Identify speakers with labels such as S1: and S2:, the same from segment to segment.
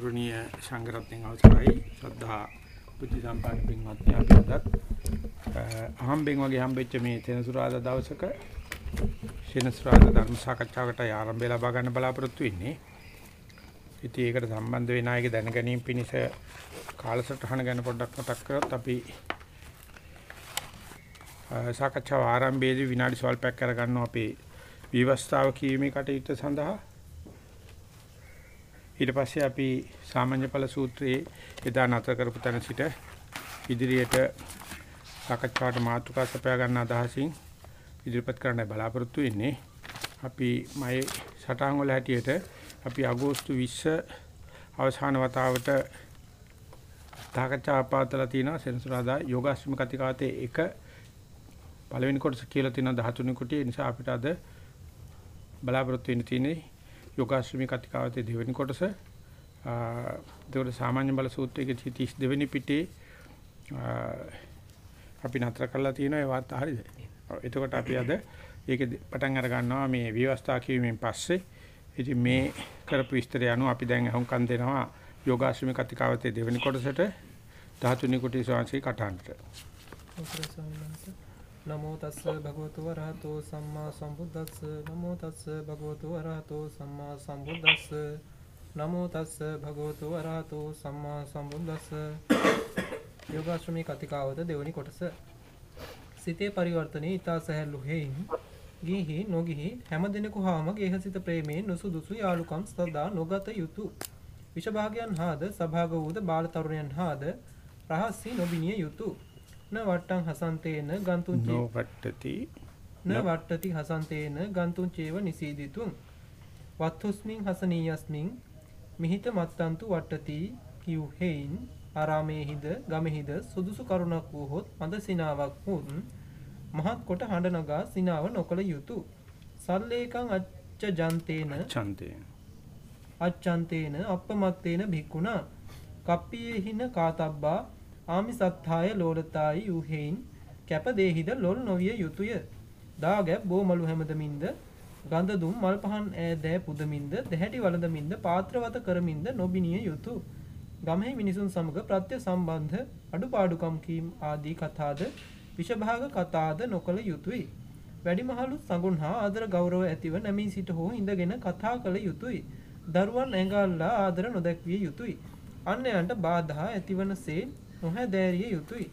S1: දහි ගෞරවනීය සංඝරත්නයන් අවසරයි ශ්‍රද්ධා බුද්ධ සම්පන්න පින්වත්නි අපි අදත් අහම්බෙන් වගේ හම්බෙච්ච මේ තෙනසුරාදා දවසක සෙනසුරාදා ධර්ම සාකච්ඡාවකට ආරම්භය ලබා ගන්න බලාපොරොත්තු වෙන්නේ. ඉතින් ඒකට සම්බන්ධ වෙන අයගේ දැන ගැනීම පිණිස කාලසටහන ගැන පොඩ්ඩක් මතක් කරොත් අපි සාකච්ඡාව ආරම්භයේදී විනාඩි ස්වල්පයක් කරගන්නවා අපේ විවස්ථාව කීමේ කටයුත්ත සඳහා ඊට පස්සේ අපි සාමාන්‍ය ඵල සූත්‍රයේ එදා නතර කරපු තැන සිට ඉදිරියට සාකච්ඡාවට මාතෘකා සපයා ගන්න අදහසින් ඉදිරිපත් කරන්න බලාපොරොත්තු වෙන්නේ. අපි මයි සටහන් වල හැටියට අපි අගෝස්තු 20 අවසාන වතාවට සාකච්ඡා පාතලා තියෙනවා සෙනසුරාදා යෝගාශ්‍රම කතිකාතේ එක පළවෙනි කොටස කියලා තියෙන 13 වෙනි කොටිය නිසා අපිට අද බලාපොරොත්තු වෙන්න තියෙන්නේ යෝගාශ්‍රමී කතිකාවතේ දෙවෙනි කොටස. ඒකට සාමාන්‍ය බල සූත්‍රයේ 32 වෙනි පිටේ අපි නතර කරලා තියෙනවා ඒ වාර්තා හරියද? එතකොට අපි අද ඒක පටන් අර ගන්නවා මේ විවස්ථා කියවීමෙන් පස්සේ. ඉතින් මේ කරපු විස්තරය අනුව අපි දැන් අහුම්කම් දෙනවා යෝගාශ්‍රමී කතිකාවතේ දෙවෙනි කොටසට 13 වෙනි කොටේ ශාංශී කටහඬට.
S2: නමෝ තස්ස භගවතු වරහතෝ සම්මා සම්බුද්දස්ස. නමෝ තස්ස භගවතු වරහතෝ සම්මා සම්බුද්දස්ස. නමෝ තස්ස භගවතු වරහතෝ සම්මා සම්බුද්දස්ස. යෝගාශ්‍රමී කතිකාවත දෙවනි කොටස. සිතේ පරිවර්තනයේ ඊතා සැහැල්ලු හේයින්. ගිහි නොගිහි හැම දිනෙක හාම ගේහසිත ප්‍රේමයෙන් නුසුදුසු යාලුකම් සදා නොගත යුතුය විෂභාගයන් හාද සභාග වූද බාල තරුණයන් හාද රහස්සී නොබිනිය යුතුය න වට්ටං හසන්තේන ගන්තුන්
S1: නොවට්ටති.
S2: න වට්ටති හසන්තේන ගන්තුන් චේව නිසීදිතුන්. වත්තුස්මින් හසනීයස්මින් මිහිත මත්තන්තු වට්ටති කිව් හේයින් ආරාමේහිද ගමෙහිද සුදුසු කරුණක් වූහොත් මද සිනාවක් වුන් මහත් කොට හඬ නගා සිනාව නොකළ යුතුය සල්ලේකං අච්ච ජන්තේන
S1: ඡන්තේ
S2: අච්ඡන්තේන අප්පමත්තේන භික්ඛුනා කප්පියේහින කාතබ්බා ආමිසත්ථාය ලෝලතායි යුහෙයින් කැප දේහිද ලොල් නොවිය යුතුය. දාගැබ් බෝමලු හැමදමින්ද ගඳ දුම් මල් පහන් ඈ දෑ පුදමින්ද දැහැටි වළඳමින්ද පාත්‍රවත කරමින්ද නොබිනිය යුතු. ගමෙහි මිනිසුන් සමග ප්‍රත්‍ය සම්බන්ධ අඩුපාඩුකම් කීම් ආදී කතාද විෂභාග කතාද නොකළ යුතුය. වැඩිමහලු සඟුන් හා ආදර ගෞරව ඇතිව නැමී සිට හෝ ඉඳගෙන කතා කළ යුතුය. දරුවන් ඇඟල්ලා ආදර නොදැක්විය යුතුය. අන්‍යයන්ට බාධා ඇතිවන සේ නොහැදෑරිය යුතුයි.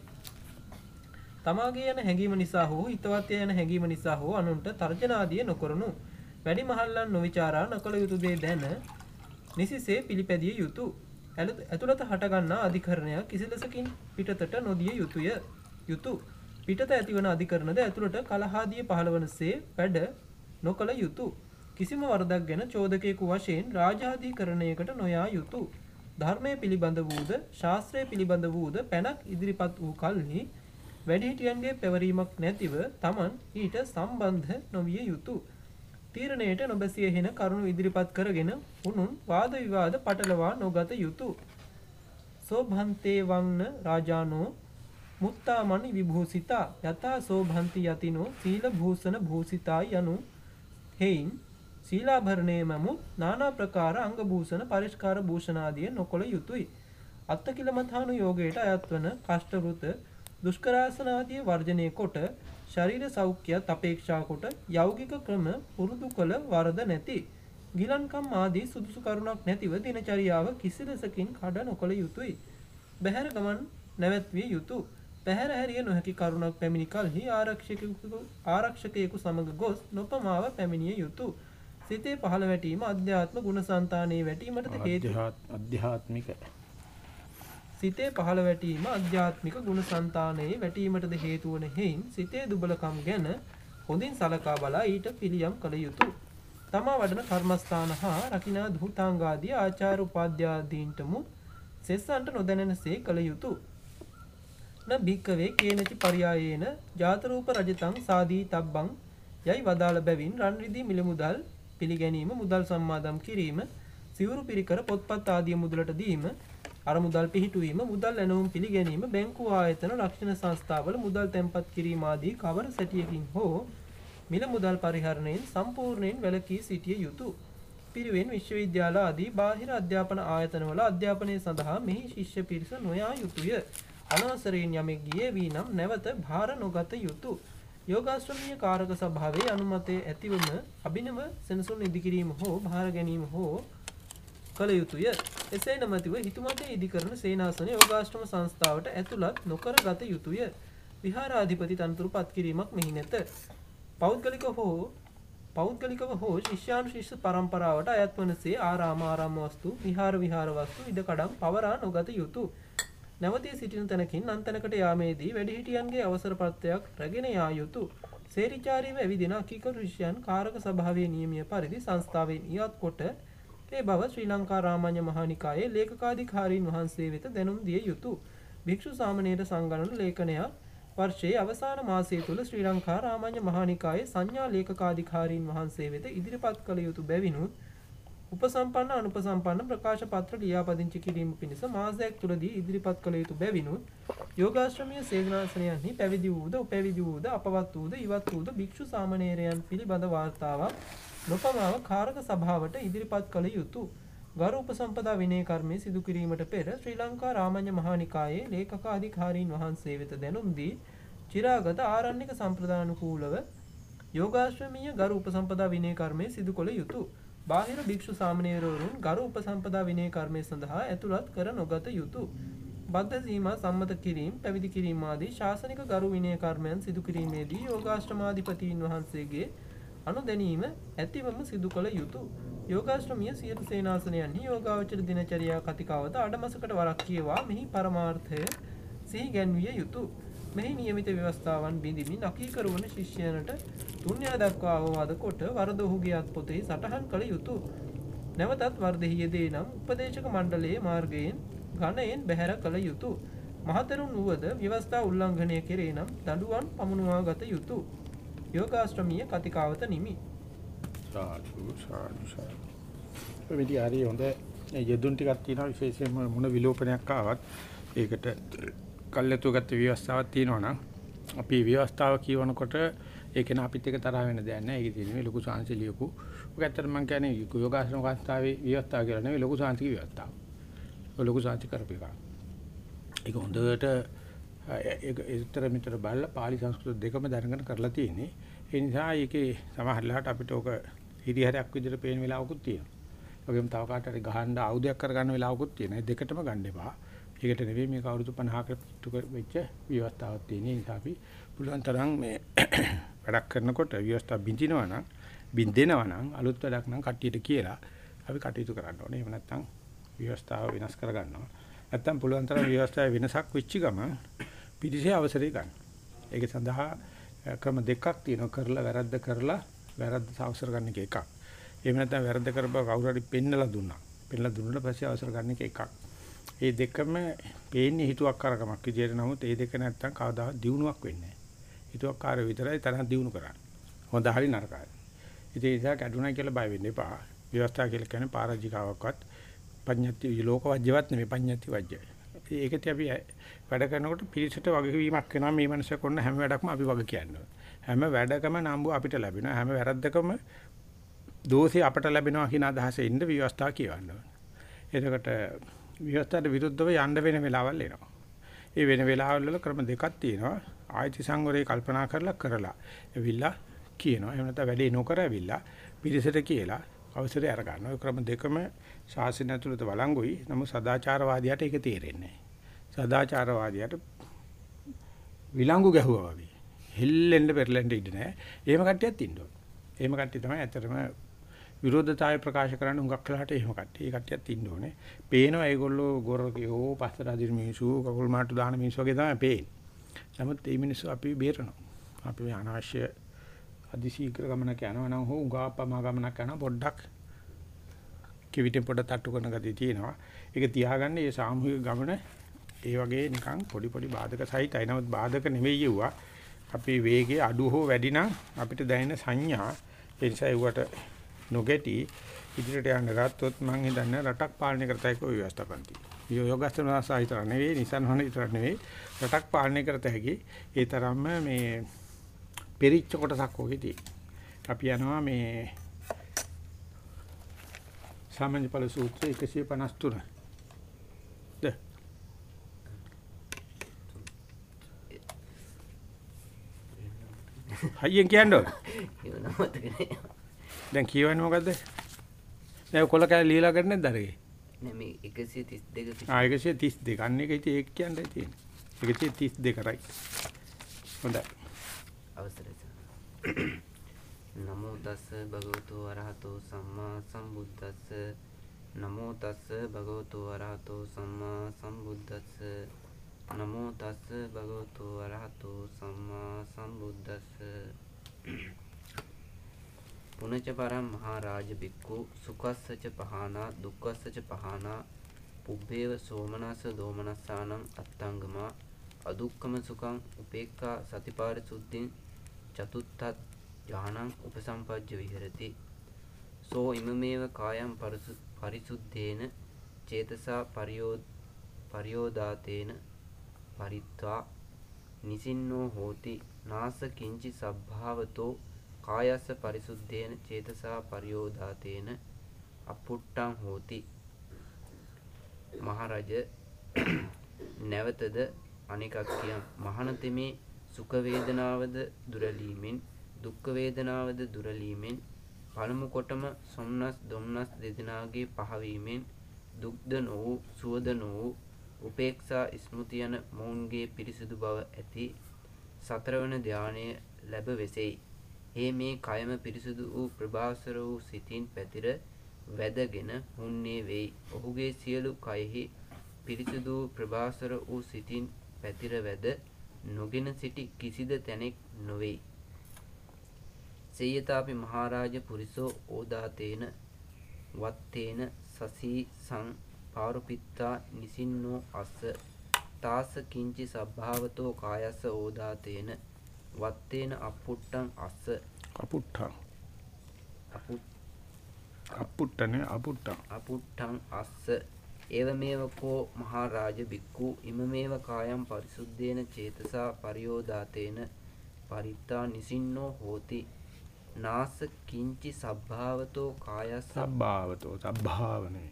S2: තමාගේ යන හැඟීම නිසා හෝ හිතවත්ය යන හැඟීම නිසා හෝ අනුන්ට තර්ජනාදිය නොකරනු. වැඩි මහල්ලන් නොවිචාරා නොකළ යුතු දේ දැන නිසිසේ පිළිපැදිය යුතු. ඇතුළත හටගන්නා අධිකරණයක් කිසිලෙසකින් පිටතට නොදිය යුතුය. යුතු පිටත ඇතිවන අධිකරණද ඇතුළට කලහාදිය පහළවනසේ වැඩ නොකළ යුතු. කිසිම වරදක් ගැන චෝදකයෙකු වශයෙන් රාජාධීකරණයකට නොයා යුතු. ධර්මය පිළිබඳ වූද ශාස්ත්‍රය පිළිබඳ වූද පැනක් ඉදිරිපත් වූ කල්හි වැඩිහිටියන්ගේ පැවරීමක් නැතිව තමන් ඊට සම්බන්ධ නොවිය යුතු. තීරණයට නොබැසිය හෙන කරුණු ඉදිරිපත් කරගෙන උනුන් වාද විවාද පටලවා නොගත යුතු. සෝභන්තේ වන්න රාජානෝ මුත්තාමනි විභූසිතා යතා සෝභන්ති යතිනෝ සීල භූෂණ භූසිතා යනු හෙයින් සීලාභරණය මමුත් නානා ප්‍රකාර අංග භූෂණ පරිස්කාර භූෂණාදිය නොකොළ යුතුයි. අත්තකිලමතානු යෝගයට අයත්වන කෂ්ටවෘත දුෂ්කරාසනාදිය වර්ජනය කොට ශරීර සෞඛ්‍යත් අපේක්ෂා කොට යෞගික ක්‍රම පුරුදු කළ වරද නැති. ගිලන්කම් ආදී සුදුසු කරුණක් නැතිව දිනචරියාව කිසි ලෙසකින් කඩ නොකළ යුතුයි. බැහැර ගමන් නැවැත්විය යුතු. පැහැර හැරිය නොහැකි කරුණක් පැමිණි කල්හි ආරක්ෂකයෙකු සමඟ ගොස් නොපමාව පැමිණිය යුතු. සිතේ පහළ වැටීම අධ්‍යාත්ම ගුණසංතානයේ වැටීමටද හේතු
S1: අධ්‍යාත්මික
S2: සිතේ පහළ වැටීම අධ්‍යාත්මික ගුණසංතානයේ වැටීමටද හේතු වන හේයින් සිතේ දුබලකම් ගැන හොඳින් සලකා බලා ඊට පිළියම් කළ යුතුය. තමා වඩන කර්මස්ථාන හා රකිනා දුතාංගාදී ආචාර උපාධ්‍යාදීන්ටමු සෙස්සන්ට නොදැනෙනසේ කළ යුතුය. න භික්කවේ කේනචි පරියායේන ජාතරූප රජතං සාදී තබ්බං යයි වදාළ බැවින් රන් රිදී මිල මුදල් පිළිගැනීම මුදල් සම්මාදම් කිරීම සිවුරු පිරිකර පොත්පත් ආදිය මුදලට දීම අර මුදල් පිහිටුවීම මුදල් ඇනවුම් පිළිගැනීම බැංකු ආයතන රක්ෂණ සංස්ථාවල මුදල් තැන්පත් කිරීම ආදී කවර සැටියකින් හෝ මිල මුදල් පරිහරණයෙන් සම්පූර්ණයෙන් වැළකී සිටිය යුතුය. පිරිවෙන් විශ්වවිද්‍යාල ආදී බාහිර අධ්‍යාපන ආයතනවල අධ්‍යාපනය සඳහා මෙහි ශිෂ්‍ය පිරිස නොයා යුතුය. අනවසරයෙන් යමෙක් ගියේ වී නම් නැවත භාර නොගත යුතුය. යෝගාශ්‍රමීය කාරක සභාවේ අනුමතය ඇතිවම අභිනව සෙනසුන් ඉදිකිරීම හෝ භාර ගැනීම හෝ කළ යුතුය. එසේ නොමැතිව හිතුමතේ ඉදිකරන සේනාසන යෝගාශ්‍රම සංස්ථාවට ඇතුළත් නොකර ගත යුතුය. විහාරාධිපති තනතුරු පත් කිරීමක් මෙහි නැත. පෞද්ගලික හෝ පෞද්ගලිකව හෝ ශිෂ්‍යානුශිෂ්‍ය පරම්පරාවට අයත් වනසේ ආරාම ආරාම වස්තු විහාර විහාර වස්තු ඉඩකඩම් පවරා නොගත යුතුය. නැවතී සිටින තැනකින් අන්තැනකට යාමේදී වැඩිහිටියන්ගේ අවසරපත්‍රයක් රැගෙන යා යුතුය. සේරිචාරීව ඇවිදින අකීකරු ශිෂ්‍යයන් කාරක සභාවේ නියමය පරිදි සංස්ථාවෙන් ඉවත් කොට ඒ බව ශ්‍රී ලංකා රාමඤ්ඤ මහානිකායේ ලේකකාධිකාරීන් වහන්සේ වෙත දැනුම් දිය යුතුය. භික්ෂු සාමණේර සංගණන ලේඛනයක් වර්ෂයේ අවසාන මාසය තුළ ශ්‍රී ලංකා රාමඤ්ඤ මහානිකායේ සංඥා ලේකකාධිකාරීන් වහන්සේ වෙත ඉදිරිපත් කළ යුතු බැවිනුත් උපසම්පන්න අනුපසම්පන්න ප්‍රකාශ පත්‍ර ලියාපදිංචි කිරීම පිණිස මාසයක් තුළදී ඉදිරිපත් කළ යුතු බැවිනුත් යෝගාශ්‍රමීය සේනාසනයන්හි පැවිදි වූද උපැවිදි වූද අපවත් වූද ඉවත් වූද භික්ෂු සාමණේරයන් පිළිබඳ වාර්තාවක් නොපමාව කාරක සභාවට ඉදිරිපත් කළ යුතුය. ගරු උපසම්පදා විනය කර්මය සිදු කිරීමට පෙර ශ්‍රී ලංකා රාමඤ්ඤ මහානිකායේ ලේකකාධිකාරීන් වහන්සේ වෙත දැනුම් දී චිරාගත ආරණ්‍යක සම්ප්‍රදානුකූලව යෝගාශ්‍රමීය ගරු උපසම්පදා විනය කර්මය සිදු කළ යුතුය. බාහිර භික්ෂු සාමණේරවරුන් ගරු උපසම්පදා විනය කර්මය සඳහා ඇතුළත් කර නොගත යුතුය. බද්ධ සීමා සම්මත කිරීම පැවිදි කිරීම ආදී ශාසනික ගරු විනය කර්මයන් සිදු කිරීමේදී යෝගාශ්‍රමාධිපතීන් වහන්සේගේ අනුදැනීම ඇතිවම සිදු කළ යුතුය. යෝගාශ්‍රමීය සියලු සේනාසනයන්හි යෝගාවචර දිනචරියා කතිකාවත අඩමසකට වරක් කියවා මෙහි පරමාර්ථය සිහි ගැන්විය යුතුය. මෙහි නියමිත ව්‍යවස්ථාවන් බිඳිමින් අකීකරු වන ශිෂ්‍යයනට තුන්යන දක්වා අවවාද කොට වරද ඔහුගේ අත්පොතෙහි සටහන් කළ යුතුය. නැවතත් වර්ධෙහි යෙදේ නම් උපදේශක මණ්ඩලයේ මාර්ගයෙන් ගණයෙන් බැහැර කළ යුතුය. මහතෙරුන් වුවද ව්‍යවස්ථා උල්ලංඝනය කෙරේ නම් දඬුවම් පමුණුවා ගත යුතුය. යෝගාශ්‍රමීය කතිකාවත නිමි.
S1: සාදු සාදු සාදු. මෙදි හරි හොඳ යෙදුන් ටිකක් තියෙනවා විශේෂයෙන්ම මොන විලෝපනයක් ආවත් ඒකට කල්යතු ගත ව්‍යවස්ථාවක් තියෙනවා නම් අපි ව්‍යවස්ථාව කියවනකොට ඒක න අපිත් එක තරහ වෙන දෙයක් නෑ. ඒක තියෙන්නේ ලොකු සාංශ ලියපු. ඔක ඇත්තට මම කියන්නේ යෝගාශ්‍රම සංස්ථාවේ ව්‍යවස්ථාව කියලා නෙවෙයි ලොකු සාංශික ව්‍යවස්ථාව. ඔය ලොකු සාංශික කරපු එක. ඒක හොඳට ඒක ඉතර මිතර බලලා pāli සංස්කෘත දෙකම දැනගෙන කරලා තියෙන්නේ. ඒ නිසා ඒකේ සමහරලාට අපිට ඔක හිරිහැරයක් විදිහට පේන වෙලාවකුත් තියෙනවා. වගේම තව කාට හරි ගහන්න ආයුධයක් කරගන්න වෙලාවකුත් තියෙනවා. ඒ දෙකටම ගන්න එපා. ඒකට නෙවෙයි මේක අවුරුදු 50කට වෙච්ච ව්‍යවස්ථාවක් තියෙන නිසා අපි පුළුවන් තරම් මේ වැඩක් කරනකොට ව්‍යවස්ථා බින්දිනවා නම් බින්දෙනවා නම් අලුත් වැඩක් නම් කට්ටියට කියලා අපි කටයුතු කරන්න ඕනේ. එහෙම නැත්නම් ව්‍යවස්ථාව වෙනස් කරගන්නවා. නැත්නම් පුළුවන් තරම් ව්‍යවස්ථාවේ වෙනසක් වෙච්ච ගමන් පිටිසේ අවසරය ගන්න. ඒක සඳහා ක්‍රම දෙකක් තියෙනවා. කරලා වැරද්ද කරලා වැරද්ද අවසර ගන්න එක එකක්. එහෙම නැත්නම් වැරද්ද කරපුවා කවුරු හරි පෙන්නලා දුන්නා. පෙන්නලා දුන්නාට පස්සේ අවසර ගන්න එක එකක්. මේ දෙකම පේන්නේ හිතුවක් කරකමක් විදියට නමුත් මේ දෙක නැත්තම් කවදා දියුණුවක් වෙන්නේ නැහැ. හිතුවක් කාර්ය විතරයි තරහ දියුණු කරන්නේ. හොඳ හරි නරකයි. ඉතින් ඒ නිසා කැඩුනා කියලා බය වෙන්න එපා. ව්‍යවස්ථා කියලා කියන්නේ පරාජිකාවක්වත් පඤ්ඤති ලෝකවජ්‍යවත් නෙමෙයි පඤ්ඤති වජ්‍යයි. ඒකත් අපි වැඩ කරනකොට පිළිසෙට වගකීමක් වෙනවා මේ මනස කරන හැම වැඩක්ම අපි වග කියන්නේ. හැම වැඩකම නම්බු අපිට ලැබෙනවා. හැම වැරද්දකම දෝෂේ අපට ලැබෙනවා කියන අදහසේ ඉන්න විවස්ථා කියවන්න ඕනේ. එතකොට විවස්ථාට විරුද්ධව යන්න වෙන වෙලාවල් එනවා. ඒ වෙන වෙලාවල් වල ක්‍රම දෙකක් තියෙනවා. ආයති සංවරේ කල්පනා කරලා කරලා එවිලා කියනවා. එහෙම නැත්නම් වැඩේ නොකර ඇවිල්ලා පිළිසෙට කියලා අවසරය අර ගන්නවා. ඒ ක්‍රම දෙකම ශාසනය ඇතුළත වළංගුයි. නමුත් සදාචාරවාදියාට ඒක තේරෙන්නේ නැහැ. සදාචාරවාදියාට විලංගු ගැහුවා වගේ. හෙල්ලෙන්න පෙරලෙන්න ඉඩ නැහැ. එහෙම කට්ටියක් ඉන්න ඕන. එහෙම කට්ටිය තමයි ඇත්තටම විරෝධතාවය ප්‍රකාශ කරන්න හුඟක් කලහට එහෙම කට්ටිය. ඒ කට්ටියත් ඉන්න ඕනේ. පේනවා ඒගොල්ලෝ ගොරකෝ පස්සට අදින මිනිස්සු කකුල් මාට්ටු දාන මිනිස්සු වගේ තමයි පේන්නේ. නමුත් මේ මිනිස්සු අපි බේරනවා. අපි මේ අනවශ්‍ය අදිශීඝ්‍ර ගමනක් යනවා නම් හෝ උගාපම ගමනක් යනවා පොඩ්ඩක් කිවිතෙන් පොඩ තට්ටු කරන ගතිය තියෙනවා. ඒක තියාගන්න මේ සාමූහික ගමන ඒ වගේ නිකන් පොඩි පොඩි බාධක සහිතයි. නමුත් බාධක නෙවෙයි යුවා. අපේ වේගය අඩු හෝ වැඩි නම් අපිට දැනෙන සංඥා ඒ නිසා ඒවට නොගැටි ඉදිරියට යන්න ගත්තොත් මම හිතන්නේ රටක් පාලනය කරතයි කෝ ව්‍යවස්ථාපන් තියෙන්නේ. යෝගස්තන සාහිත්‍ය නෙවෙයි නිසන් හොන විතර නෙවෙයි රටක් පාලනය කරත හැකි ඒ තරම්ම මේ පෙරිච්ච කොටසක් වගේ තියෙනවා. අපි යනවා මේ සාමාන්‍ය ඵල සූත්‍රය 153. ද හයියෙන් කියන්න ඕන.
S3: ඒව නම් මතක නෑ.
S1: දැන් කියවන්නේ මොකද්ද? දැන් කොල කැල লীලා කරන්නේ නැද්ද අරගේ?
S3: නෑ මේ 132
S1: ආ 132. අන්න එක ඉතින් ඒක කියන්නයි තියෙන්නේ. 132 right. හොඳයි.
S3: අවසරයි සර්. නමෝ තස්ස භගවතු වරහතෝ සම්මා සම්බුද්දස්ස නමෝ තස්ස භගවතු වරහතෝ සම්මා සම්බුද්දස්ස නමෝ තස්ස භගවතු වරහතෝ සම්මා සම්බුද්දස්ස පුනච පරම් මහරජ බික්කු සුකස්සච පහනා දුක්ඛස්සච පහනා පුබ්බේව සෝමනස්ස දෝමනස්සානං අත්තංගමා අදුක්කම සුඛං උපේක්ඛා සතිපාරිසුද්ධින් චතුත්ථ ඥානං උපසම්පජ්ජ විහෙරති. සෝ ඉමමේව කායම් පරිසු- පරිසුද්ධේන චේතසා පරියෝ පරියෝදාතේන පරිත්වා නිසින්නෝ හෝති. නාස කිංචි සබ්භාවතෝ කායස්ස පරිසුද්ධේන චේතසා පරියෝදාතේන අපුට්ටං හෝති මහරජ නැවතද අනෙකක් කියම් මහනතෙමේ සුඛ වේදනාවද දුරලීමෙන් දුක්ඛ වේදනාවද දුරලීමෙන් පළමු කොටම සොම්නස් දොම්නස් දෙදෙනාගේ පහවීමෙන් දුක්ද නොවූ සුවද නොවූ උපේක්ෂා ස්මෘති යන මොවුන්ගේ පිරිසිදු බව ඇති සතරවන ධානය ලැබ වෙසෙයි. ඒ මේ කයම පිරිසිදු වූ ප්‍රභාසර වූ සිතින් පැතිර වැදගෙන හුන්නේ වෙයි. ඔහුගේ සියලු කයෙහි පිරිසිදු වූ ප්‍රභාසර වූ සිතින් පැතිර වැද නොගෙන සිටි කිසිද තැනෙක් නොවෙයි. සේයතාපි මහරජ පුරිසෝ ඕදාතේන වත්තේන සසී සං පාරුපිත්තා නිසින්නෝ අස්ස තාස කිංචි සබ්භාවතෝ කායස්ස ඕදාතේන වත්තේන අපුට්ටං අස්ස
S1: අපුට්ටං.
S3: අපුට්
S1: අපුට්ටනේ අපුට්ටං.
S3: අපුට්ටං අස්ස ඒවමේව කෝ මහරජ බික්කු ඉමමේව කායම් පරිසුද්ධේන චේතසා පරියෝදාතේන පරිත්තා නිසින්නෝ හෝති නාස කිංචි සබ්භාවතෝ කායස්ස
S1: සබ්භාවතෝ සබ්භාවනේ.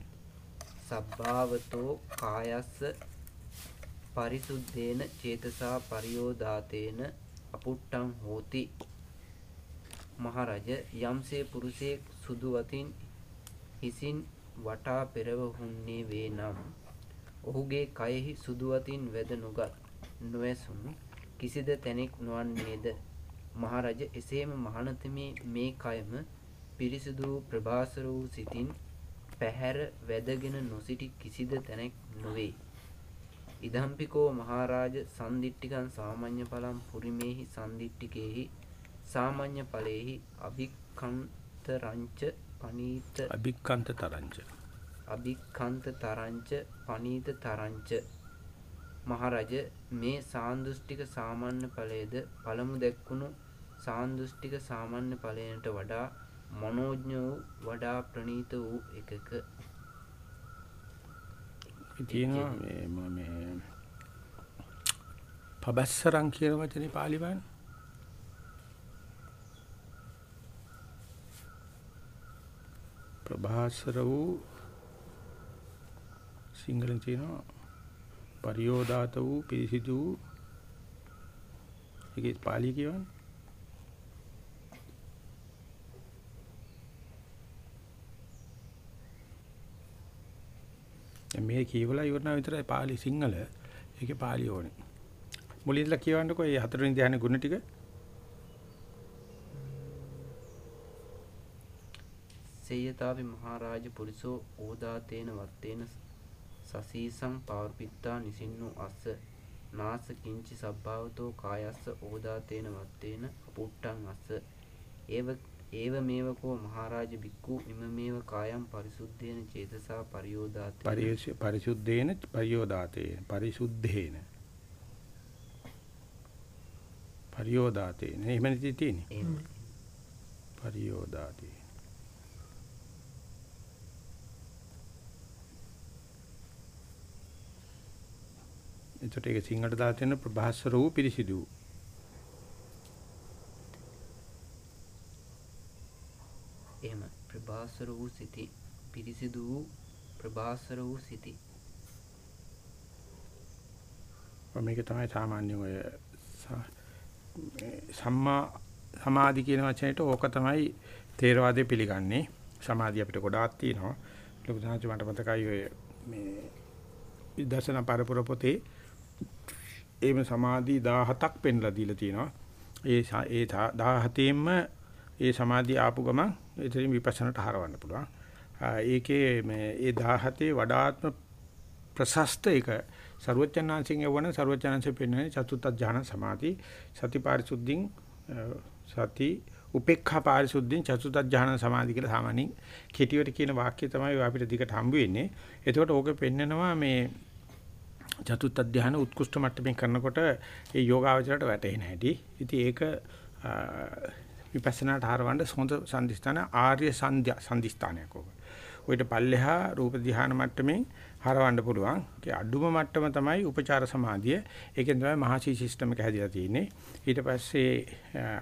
S3: සබ්භාවතෝ කායස්ස පරිසුද්ධේන චේතසා පරියෝදාතේන අපුට්ටං හෝති මහරජ යම්සේ පුරුෂයෙක් සුදු වතින් හිසින් වටා පෙරවහුන්නේ වේ නම් ඔහුගේ කයෙහි සුදු වතින් වැද නොගත් නොවැසුණු කිසිද තැනෙක් නොවන්නේද මහරජ එසේම මහනතමේ මේ කයම පිරිසිදු වූ ප්‍රභාසර වූ සිතින් පැහැර වැදගෙන නොසිටි කිසිද තැනෙක් නොවේ. ඉදම්පිකෝ මහරාජ සන්දිට්ටිකන් සාමාන්‍ය පලම් පුරිමේහි සන්දිට්ටිකයෙහි සාමාන්‍ය ඵලයේහි අභික්ඛන්ත රංච පනීත
S1: අභික්කන්ත තරංච.
S3: අභික්ඛන්ත තරංච පනීත තරංච මහරජ මේ සාන්දෘෂ්ටික සාමාන්‍ය ඵලයේද පළමු දැක්කුණු සාන්දෘෂ්ටික සාමාන්‍ය ඵලයට වඩා මනෝඥ වූ වඩා ප්‍රණීත වූ එකක
S1: තියෙනවා මේ ම- පබස්සරං කියන වචනේ පාලි බලන්න. ප්‍රභාසර වූ සිංහලෙන් තියෙනවා පරියෝදාත වූ පිරිසිදු වූ ඒකේ පාලි කියවන්නේ දැන් මේ කියවලා ඉවරනා විතරයි පාලි සිංහල. ඒකේ පාලි ඕනේ. මුලින්දලා කියවන්නකෝ මේ හතරවෙනි ධ්‍යාන ගුණ ටික.
S3: සේයතාපි මහරාජ පුරිසෝ ඕදාතේන වත්තේන සසීසං පාර්පිත්තා නිසින්නු අස්ස නාස කිංචි සබ්භාවතෝ කායස්ස ඕදාතේන වත්තේන අපුට්ටං අස්ස. ඒව ඒව මේවකෝ මහරාජ බික්කු ඉමමේව කායම් පරිසුද්ධේන චේතසා පරියෝදාතේන.
S1: පරිශ පරිසුද්ධේන පරියෝදාතේන පරිසුද්ධේන පරියෝදාතේන. එහෙම නෙති තියෙන්නේ?
S3: එහෙම
S1: පරියෝදාතේන. එතකොට ඒක සිංහලට දාලා තියෙන ප්‍රභාස්වර වූ පිරිසිදු වූ.
S3: එහෙම ප්‍රභාසර වූ සිති පිරිසිදු වූ ප්‍රභාසර වූ සිටි.
S1: මේක තමයි සාමාන්‍යයෙන් ඔය සම්මා සමාධි කියන වචනයට ඕක තමයි තේරවාදයේ පිළිගන්නේ. සමාධිය අපිට ගොඩාක් තියෙනවා. ලොකු සාංශ මට මතකයි ඔය මේ විදර්ශනා පරපුර පොතේ එහෙම සමාධි 17ක් පෙන්ලා දීලා තියෙනවා. ඒ ඒ 17ෙම ඒ සමාධිය ආපු ගමන් එතනින් විපස්සනාට හරවන්න පුළුවන්. ඒකේ මේ ඒ 17 වඩාත්ම ප්‍රශස්ත එක ਸਰවචනාංශින් යවන ਸਰවචනාංශ පෙන්වන්නේ චතුත්ථ ඥාන සමාධි සතිපාරිසුද්ධින් සති උපේක්ඛා පාරිසුද්ධින් චතුත්ථ ඥාන සමාධි කියලා සාමාන්‍යයෙන් කෙටිවට කියන වාක්‍යය තමයි අපිට දිගට හම්බ වෙන්නේ. එතකොට ඕකේ පෙන්නනවා මේ චතුත්ථ ඥාන උත්කෘෂ්ඨ මට්ටමින් කරනකොට ඒ යෝගාවචරයට වැටෙන හැටි. ඉතින් ඒක විපස්සනාට හරවන්න සොඳ සම්දිස්ථාන ආර්ය සංධ්‍යා සම්දිස්ථානයක් ඕක. ඔయిత පල්ලෙහා රූප ධානය මට්ටමින් හරවන්න පුළුවන්. ඒ අඩුම මට්ටම තමයි උපචාර සමාධිය. ඒකෙන් තමයි මහසී සිස්ටම් එක හැදිලා තියෙන්නේ. ඊට පස්සේ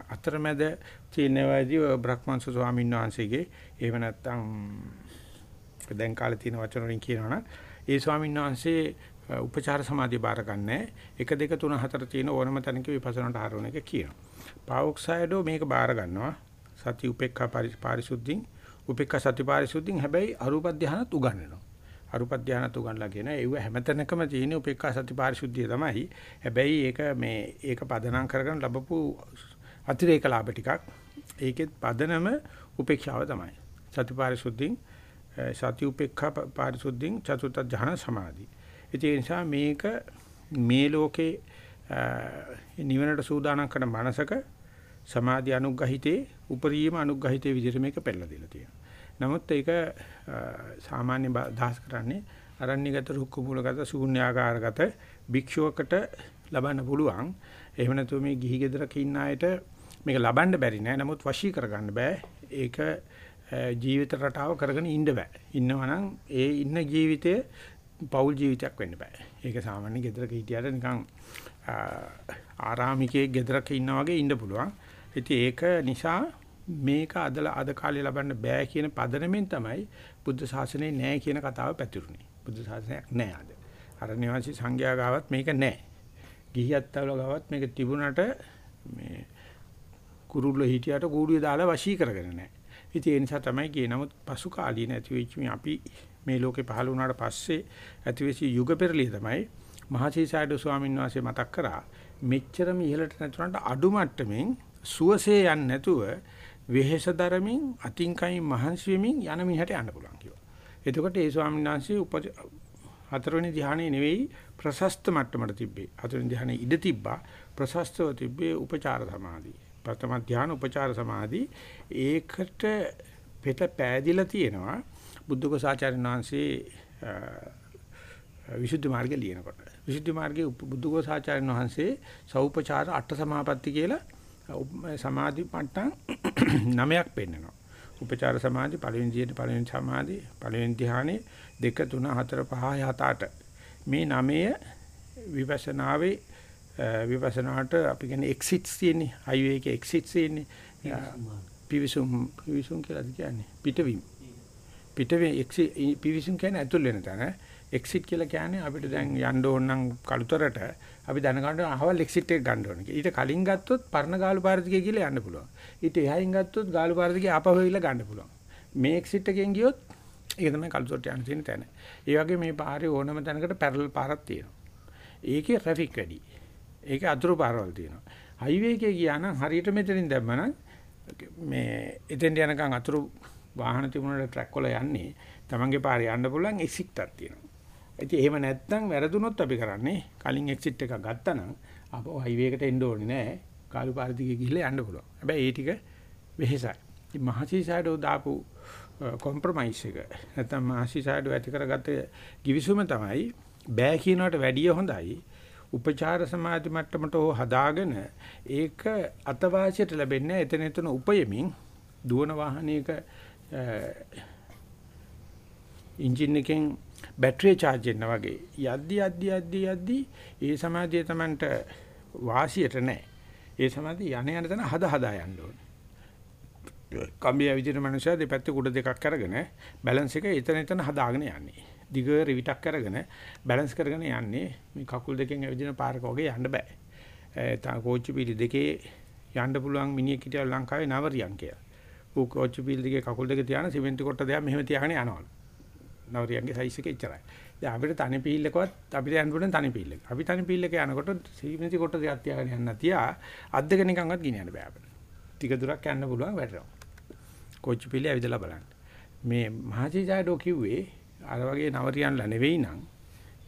S1: අතරමැද තියෙනවාදී බ්‍රහ්මංශ ස්වාමීන් වහන්සේගේ එහෙම නැත්නම් දැන් කාලේ තියෙන වචන වලින් කියනවනම් ඒ ස්වාමීන් වහන්සේ උපචාර සමාධිය බාර ගන්නෑ. 1 2 3 4 තියෙන ඕනම තැනක විපස්සනාට ආරෝණ එක කියනවා. පාවොක්සයිඩෝ මේක බාර ගන්නවා. සති උපේක්ඛා පාරිශුද්ධින් උපේක්ඛා සති පාරිශුද්ධින් හැබැයි අරූප ධානයත් උගන්වනවා. අරූප ධානයත් උගන්ලා කියන ඒව හැමතැනකම තියෙන උපේක්ඛා සති පාරිශුද්ධිය තමයි. හැබැයි ඒක මේ ඒක පදනම් කරගෙන ලැබපු අතිරේක ලාභ ටිකක්. ඒකෙත් පදනම උපේක්ෂාව තමයි. සති පාරිශුද්ධින් සති උපේක්ඛා පාරිශුද්ධින් චතුර්ථ ධාන සමාධි. ඒ නිසා මේක මේ ලෝකේ නිවනට සූදානම් කරන මනසක සමාධි අනුග්‍රහිතේ උපරිම අනුග්‍රහිතේ විදිහට මේක පෙළලා දීලා තියෙනවා. නමුත් ඒක සාමාන්‍ය දහස් කරන්නේ අරණ්‍යගත රුක්ක මූලගත ශූන්‍යාකාරගත භික්ෂුවකට ලබන්න පුළුවන්. එහෙම නැතුව මේ ගිහි ගෙදරක ඉන්න අයට මේක ලබන්න බැරි නෑ. නමුත් වශී කරගන්න බෑ. ඒක ජීවිත රටාව කරගෙන ඉන්න බෑ. ඉන්නවනම් ඒ ඉන්න ජීවිතය පෞල් ජීවිතයක් වෙන්න බෑ. ඒක සාමාන්‍ය ගෙදරක හිටියට නිකන් ආරාමිකයේ ගෙදරක ඉන්නා වගේ ඉන්න පුළුවන්. ඉතින් ඒක නිසා මේක අදලා අද කාලේ ලබන්න බෑ කියන පදනමෙන් තමයි බුද්ධ ශාසනය නෑ කියන කතාව පැතිරුනේ. බුද්ධ ශාසනයක් නෑ අද. අර නිවාසී සංඝයා ගාවත් මේක නෑ. ගිහියත්තවල ගාවත් මේක තිබුණට මේ කුරුල්ල හිටියට කූඩුවේ දාලා වශී කරගෙන නෑ. ඉතින් ඒ නිසා තමයි කියේ නමුත් පසු කාලීන ඇති වෙච්ච අපි මේ ලෝකේ පහළ වුණාට පස්සේ ඇතිවෙච්ච යුග පෙරලිය තමයි මහසීසාරද ස්වාමීන් වහන්සේ මතක් කරා මෙච්චරම ඉහළට නැතුණාට අඩු මට්ටමින් සුවසේ යන්නේ නැතුව වෙහෙස දරමින් අතින් කයින් මහන්සි වෙමින් යන මිනිහට යන්න පුළුවන් කිව්වා. එතකොට ඒ ස්වාමීන් වහන්සේ උප හතරවෙනි ධ්‍යානෙ නෙවෙයි ප්‍රශස්ත මට්ටමට තිබ්බේ. හතරවෙනි ධ්‍යානෙ ඉඳ තිබ්බා. ප්‍රශස්තව තිබ්බේ උපචාර සමාධිය. ප්‍රථම ධ්‍යාන උපචාර සමාධි ඒකට පෙත පෑදිලා තියෙනවා බුද්ධඝෝසාචාර්යන් වහන්සේ විසුද්ධි මාර්ගය ලියනකොට විසුද්ධි මාර්ගයේ බුද්ධඝෝසාචාර්යන් වහන්සේ සෞපචාර අට සමාපatti කියලා සමාධි මට්ටම් නවයක් පෙන්නනවා. උපචාර සමාධි පළවෙනි දිහේ පළවෙනි සමාධි පළවෙනි ධ්‍යානෙ 2 3 4 5 7 8 මේ නවය විපස්සනාවේ විපස්සනාට අපි කියන්නේ එක්සිට්ස් තියෙන්නේ. හයිවේ එකේ එක්සිට්ස් තියෙන්නේ. පිවිසුම් පිවිසුම් කියලා කියන්නේ? පිටවීම. පිටවේ පිවිසුම් කියන්නේ ඇතුල් වෙන තැන එක්සිට් කියලා කියන්නේ අපිට දැන් යන්න ඕන නම් කලුතරට අපි දැනගන්න අහවල් එක්සිට් එක ගන්න ඕන. ඊට කලින් ගත්තොත් පරණ ගාලු පාරදිගේ කියලා යන්න පුළුවන්. ඊට එහයින් ගත්තොත් ගාලු පාරදිගේ ආපහු වෙවිලා ගන්න පුළුවන්. මේ එක්සිට් එකෙන් ගියොත් ඒක තමයි කලුතරට යන්න තියෙන තැන. ඒ වගේ මේ පාරේ ඕනම තැනකට පැරලල් පාරක් තියෙනවා. ඒකේ ට්‍රැෆික් වැඩි. ඒකේ අතුරු පාරවල් තියෙනවා. හයිවේ එකේ ගියා නම් හරියට මෙතනින් දැම්මනම් මේ එතෙන්ට යනකම් අතුරු වාහන තිබුණාට ට්‍රැක් වල යන්නේ තමන්ගේ පාරේ යන්න පුළුවන් එක්සිට් එකක් තියෙනවා. ඉතින් එහෙම නැත්නම් වැරදුනොත් අපි කරන්නේ කලින් එක්සිට් එකක් ගත්තා නම් ආපහු හයිවේ එකට එන්න ඕනේ නෑ. කාලු පාර දිගේ ගිහිල්ලා යන්න පුළුවන්. හැබැයි ඒ ටික වෙහෙසයි. ඉතින් මහසිසාඩෝ දාපු කොම්ප්‍රොමයිස් එක නැත්නම් මහසිසාඩෝ ඇති කරගත්ත givisuma තමයි බෑ කියනකට වැඩිය හොඳයි. උපචාර සමාධි මට්ටමට හදාගෙන ඒක අතවාසියට ලැබෙන්නේ එතන එතන උපයමින් දුවන වාහනයක එන්ජින් එකෙන් බැටරිය charge වෙනා වගේ යද්දි යද්දි යද්දි යද්දි ඒ සමාධිය Tamanට වාසියට නැහැ. ඒ සමාධිය යන යන තැන හද හදා යන්න ඕනේ. කම්බිය ඇවිදින මනුස්සයා දෙපැත්තේ කුඩ දෙකක් අරගෙන බැලන්ස් එක එතන එතන හදාගෙන යන්නේ. දිග රිවිටක් අරගෙන බැලන්ස් කරගෙන යන්නේ මේ කකුල් දෙකෙන් ඇවිදින පාරක වගේ යන්න බෑ. තා කෝච්චි පිළි දෙකේ යන්න පුළුවන් මිනිහෙක් හිටියා ලංකාවේ නවරියන් කියලා. ඌ කෝච්චි පිළි දෙකේ කකුල් දෙක තියාන සිමෙන්ති කොට දෙයක් මෙහෙම තියාගෙන යනවලු. නවරියන්ගේ සයිස් එක එච්චරයි. දැන් අපිට තනි පීල්ලකවත් අපිට යන්න පුළුවන් තනි පීල්ලක. අපි තනි පීල්ලක යනකොට සිමෙන්ති කොට දෙයක් තියාගෙන යන්න තියා අත් දෙක නිකන්වත් ගෙනියන්න බෑ අපිට. ටික දුරක් යන්න පුළුවන් වැටෙනවා. කෝච්චි පිළි ඇවිදලා බලන්න. මේ මහජීජාඩෝ කිව්වේ අර වගේ නවරියන්ලා නෙවෙයි නම්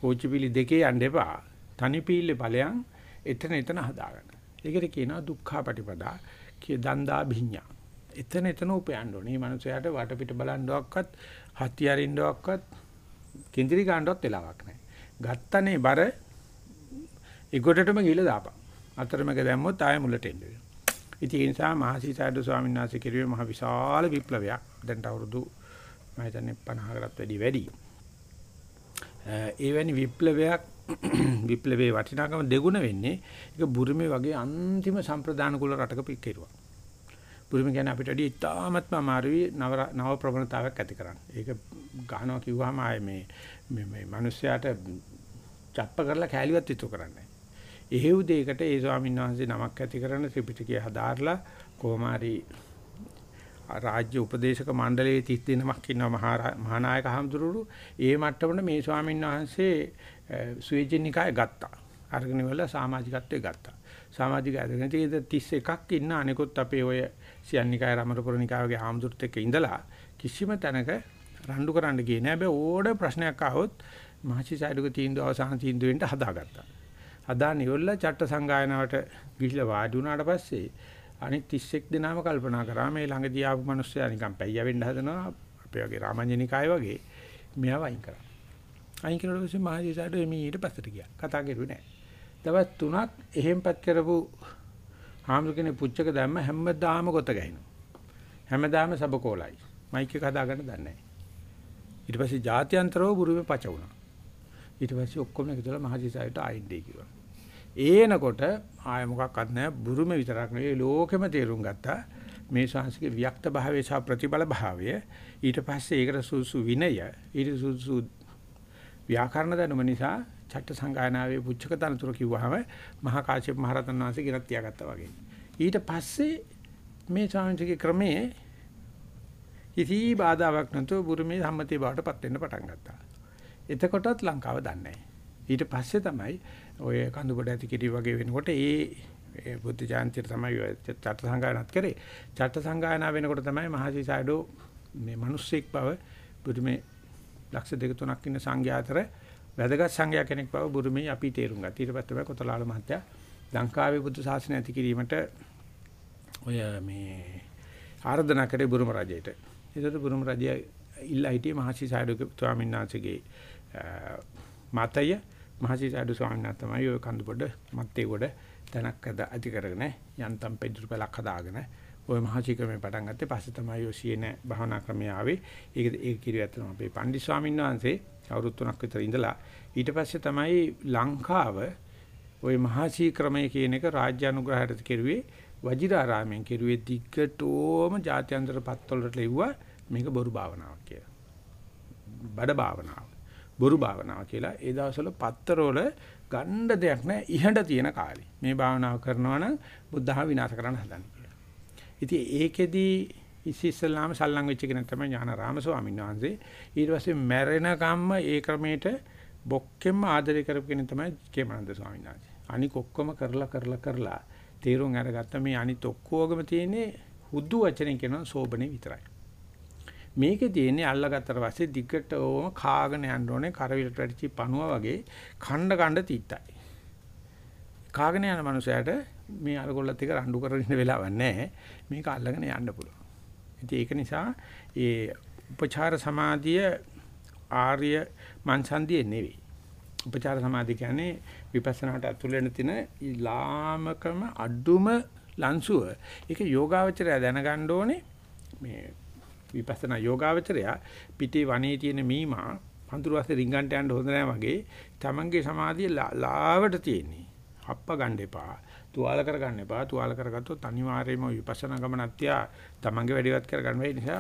S1: කෝච්චි පිළි දෙකේ යන්න එපා. තනි පීල්ලේ ඵලයන් එතන එතන හදාගන්න. ඒකට කියනවා දුක්ඛාපටිපදා කිය දන්දා භිඤ්ඤා. එතන එතන උපයන්න ඕනේ. මේ මනුස්සයාට වටපිට බලන්නවක්වත්, හති අරින්නවක්වත්, කිඳිරි ගන්නවත් වෙලාවක් නැහැ. ගත්තනේ බර ඒකොටටම ගිහලා දාපන්. අතරමැද දැම්මොත් ආයෙ මුලට එන්න වෙනවා. ඉතින් ඒ නිසා මහසීසාරද ස්වාමීන් වහන්සේ කිරුවේ මහ විශාල විප්ලවයක්. දැන් අවුරුදු මම හිතන්නේ 50කටත් වැඩි වැඩි. ඒ වැනි විප්ලවයක් විප්ලවයේ වටිනාකම දෙගුණ වෙන්නේ ඒක බුරුමේ වගේ අන්තිම සම්ප්‍රදාන කුල රටක පිටේරුවා. බුරුම කියන්නේ අපිට වැඩි ඉතාමත්ම අමාරුයි නව නව ප්‍රවණතාවයක් ඇති කරන්න. ඒක ගහනවා කිව්වහම ආයේ මේ මේ මේ මිනිස්යාට චප්ප කරලා කෑලිවත් ඉතු කරන්නේ. එහෙව් දෙයකට ඒ ස්වාමීන් වහන්සේ නමක් ඇති කරන ත්‍රිපිටකය හදාarලා කොමාරි රාජ්‍ය උපදේශක මණ්ඩලයේ 30 දෙනෙක් ඉන්නවා මහානායක හඳුරුරු ඒ මට්ටමට මේ ස්වාමීන් වහන්සේ සුවේජිනිකාය ගත්තා. අරගෙන ඉවරලා සමාජිකත්වයේ ගත්තා. සමාජික අධිගණිත 31ක් ඉන්න අනිකුත් අපේ ඔය සියන්නිකාය රමරපුරනිකාය වගේ හාමුදුරුත් එක්ක ඉඳලා කිසිම තැනක රණ්ඩු කරන්න ගියේ නෑ. හැබැයි ඕඩ ප්‍රශ්නයක් ආවොත් මහසි සයිඩුක තීන්දුව අවසාන තීන්දුව වෙන්න හදාගත්තා. හදාන ඉවරලා චට්ට සංගායනාවට ගිහිල්ලා වාඩි වුණාට පස්සේ අනිත් 31 දෙනාම කල්පනා කරා මේ ළඟදී ආපු මිනිස්සයා නිකන් පැయ్య වෙන්න හදනවා අපේ වගේ රාමඤ්ඤනිකාය වගේ මෙයා වයින් කරා. අයින් කරලා පස්සේ මහසි සයිඩු එමි ඊට පස්සට ගියා. කතා කරුවේ නෑ. දවස් 3ක් එහෙම්පත් කරපු හාමුදුරනේ පුච්චක දැම්ම හැමදාම ගොත ගහිනවා. හැමදාම සබකෝලයි. මයික් එක හදාගන්න දන්නේ නැහැ. ඊට පස්සේ ජාත්‍යන්තරව බුරුමේ පච වුණා. ඊට පස්සේ ඔක්කොම එකතුලා මහජීසායට ආයින්ඩේ කිව්වා. ඒනකොට ආය මොකක්වත් නැහැ බුරුමේ විතරක් නෙවෙයි ලෝකෙම තේරුම් ගත්තා. මේ ශාස්ත්‍රික වික්ත භාවය සහ ප්‍රතිබල භාවය ඊට පස්සේ ඒකට සුසු විනය ඊට සුසු ව්‍යාකරණ දැනුම නිසා චට්ට සංගායනාවේ පුච්චක තනතුර කිව්වහම මහා කාශ්‍යප මහ රහතන් වහන්සේ ගෙනත් තියාගත්තා වගේ. ඊට පස්සේ මේ ස්වාමීන්ගේ ක්‍රමයේ කිසි බාධාවක් නැතුව බුරුමේ සම්මතිය බවට පත් වෙන්න පටන් ගත්තා. එතකොටත් ලංකාව දන්නේ ඊට පස්සේ තමයි ඔය කඳුබඩ ඇති කිරි වගේ වෙනකොට ඒ බුද්ධ ජයන්තියට තමයි චට්ට සංගායනාත් කරේ. චට්ට සංගායනා වෙනකොට තමයි මහසි සයිඩෝ මේ මිනිස්සෙක් බව බුදුමේ ලක්ෂ දෙක තුනක් ඉන්න සංඝයා අතර වැදගත් සංඝයා කෙනෙක් බව බුරුමේ අපි තේරුම් ගත්තා. ඊට පස්සේ තමයි කොතලාල මහත්තයා ලංකාවේ බුදු සාසනය ඇති කිරීමට ඔය මේ ආරාධනා කරේ බුරුම රජයට. ඒකට බුරුම රජය ඉල්ලා හිටියේ මහසි සාඩු ස්වාමීන් වහන්සේගේ මතය මහසි සාඩු ස්වාමීන් වහන්සේ තමයි ඔය කඳුපොඩ මත්තේ කොට තනක් ඇති කරගෙන යන්තම් පෙදුරු පළක් හදාගෙන ওই මහසි ක්‍රමේ පටන් ගත්තේ පස්සේ තමයි ඔය සියන භවනා ක්‍රමය ආවේ. ඒක ඒක කිරිය ඇත්තම අපේ පණ්ඩිත ස්වාමීන් වහන්සේ අවුරුදු 3ක් විතර ඉඳලා ඊට පස්සේ තමයි ලංකාව ওই මහසී ක්‍රමය කියන එක රාජ්‍ය අනුග්‍රහයට කෙරුවේ වජිරාරාමයෙන් කෙරුවේ දිග්ගටෝම ජාත්‍යන්තර පත්වලට ලිව්වා මේක බොරු භාවනාවක් කියලා. බඩ භාවනාව. බොරු භාවනාව කියලා ඒ දවස්වල පත්තරවල ගණ්ඩ දෙයක් නැහැ ඉහඬ තියෙන කාලේ. මේ භාවනාව කරනවා නම් බුද්ධහ විනාශ කරන්න හදන්නේ කියලා. ඉතින් ඒකෙදී ඉස්සෙල්ලාම සල්ලං වෙච්ච කෙනෙක් තමයි ඥානාරාම ස්වාමීන් වහන්සේ. ඊට පස්සේ මැරෙන කම්ම ඒ ක්‍රමයට බොක්කෙම ආදරය කරපු කෙනෙක් තමයි කේමනන්ද ස්වාමීන් වහන්සේ. අනික ඔක්කොම කරලා කරලා කරලා තීරුම් අරගත්ත මේ අනිත් ඔක්කොගම තියෙන්නේ හුදු වචනෙන් කියනවා සෝබනේ විතරයි. මේකේ තියෙන්නේ අල්ලගත්තට පස්සේ දිගට ඕම කාගෙන යන්න ඕනේ කරවිලට වැටිච්ච පණුව වගේ කණ්ඩ කණ්ඩ තීත්තයි. කාගෙන යන මනුස්සයාට මේ අරගොල්ලත් එක රණ්ඩු කරගෙන ඉන්න වෙලාවක් නැහැ. මේක අල්ලගෙන යන්න පුළුවන්. ඉතින් ඒක නිසා ඒ උපචාර සමාධිය ආර්ය මන්සන්දියේ නෙවෙයි. උපචාර සමාධිය කියන්නේ විපස්සනාට අතුල් වෙන තින ලාමකම අඩුම ලන්සුව. ඒක යෝගාවචරය දැනගන්න ඕනේ මේ විපස්සනා යෝගාවචරය පිටේ වනේ තියෙන මීමා පඳුරු අස්සේ රිංගන්ට යන්න හොඳ නැහැ වගේ තමන්ගේ සමාධිය ලාවට තියෙන්නේ. හප්ප ගන්න එපා. තුවාල කරගන්න එපා. තුවාල කරගත්තොත් අනිවාර්යයෙන්ම විපස්සනා ගමනක් තියා තමන්ගේ වැඩිවත් කරගන්න වෙයි. නිසා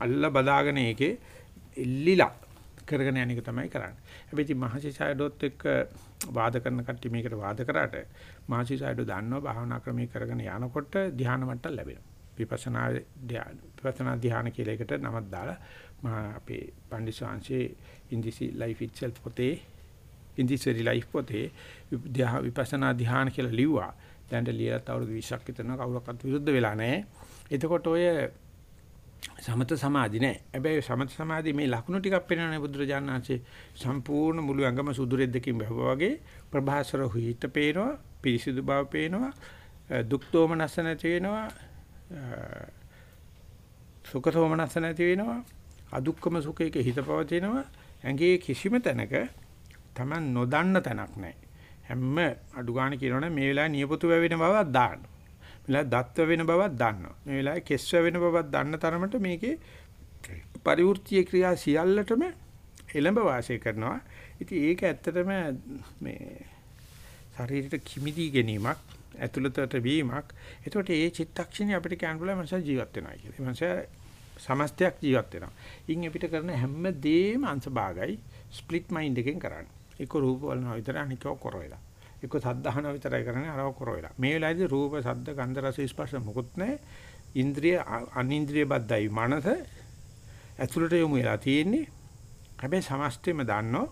S1: අල්ල බදාගෙන ඒකේ එල්ලිලා කරගෙන යන එක තමයි කරන්නේ. හැබැයි ඉතින් මහසිසයඩොත් එක්ක වාද කරන කට්ටිය මේකට වාද කරාට මහසිසයඩෝ දන්නවා භාවනා ක්‍රමී කරගෙන යනකොට ධ්‍යාන මට්ටම් ලැබෙනවා. විපස්සනා ධ්‍යාන විපස්සනා ධ්‍යාන කියලා එකට නමක් දාලා මා අපේ පණ්ඩිස්වාංශේ ඉන්දිසි ලයිෆ් ඉට්සෙල්ෆ් පොතේ ඉන්දිසි ලයිෆ් පොතේ විපස්සනා ධ්‍යාන කියලා ලිව්වා. දැන් ලියලා අවුරුදු 20ක් විතර කවුරක්වත් විරුද්ධ වෙලා නැහැ. එතකොට ඔය සමත සමාධි නෑ. හැබැයි සමත සමාධි මේ ලකුණු ටිකක් පෙන්වන්නේ බුදුරජාණන් වහන්සේ සම්පූර්ණ මුළු ඇඟම සුදු රෙද්දකින් වැහුවා වගේ ප්‍රභාසර හිත පේනවා, පිරිසිදු බව පේනවා, දුක් දෝමනස නැති වෙනවා, සුඛ දෝමනස නැති වෙනවා, අදුක්කම සුඛයක හිත පවතිනවා. ඇඟේ කිසිම තැනක Taman නොදන්න තැනක් නැහැ. හැම අඩු ගන්න කියනවනේ මේ වෙලාවේ නියපොතු වැවෙන බවක් දාන්න. මෙලා දත්ව වෙන බවක් දන්නවා. මේ වෙලාවේ කෙස් වෙන බවක් දන්න තරමට මේකේ පරිවෘත්තීය ක්‍රියා සියල්ලටම එළඹ වාසය කරනවා. ඉතින් ඒක ඇත්තටම මේ ශරීරයට කිමිදී ගැනීමක්, ඇතුළතට වීමක්. එතකොට ඒ චිත්තක්ෂණේ අපිට කියන්න පුළුවන් මනස ජීවත් වෙනවා කියලා. මනස සමස්තයක් ජීවත් වෙනවා. ඉන් අපිට කරන හැම දෙයක්ම අංශ භාගයි ස්ප්ලිට් මයින්ඩ් එකෙන් කරන්නේ. ඒක රූප බලනවා විතර අනිකව කර වෙලා. එක්ක සද්දහන විතරයි කරන්නේ අරව කර වෙලා. මේ වෙලාවේදී රූප, සද්ද, ගන්ධ, රස, ස්පර්ශ මොකුත් නැහැ. ඉන්ද්‍රිය අනින්ද්‍රිය බද්ධයි මනස ඇතුළට යොමු වෙලා තියෙන්නේ. හැබැයි සමස්තෙම දන්නෝ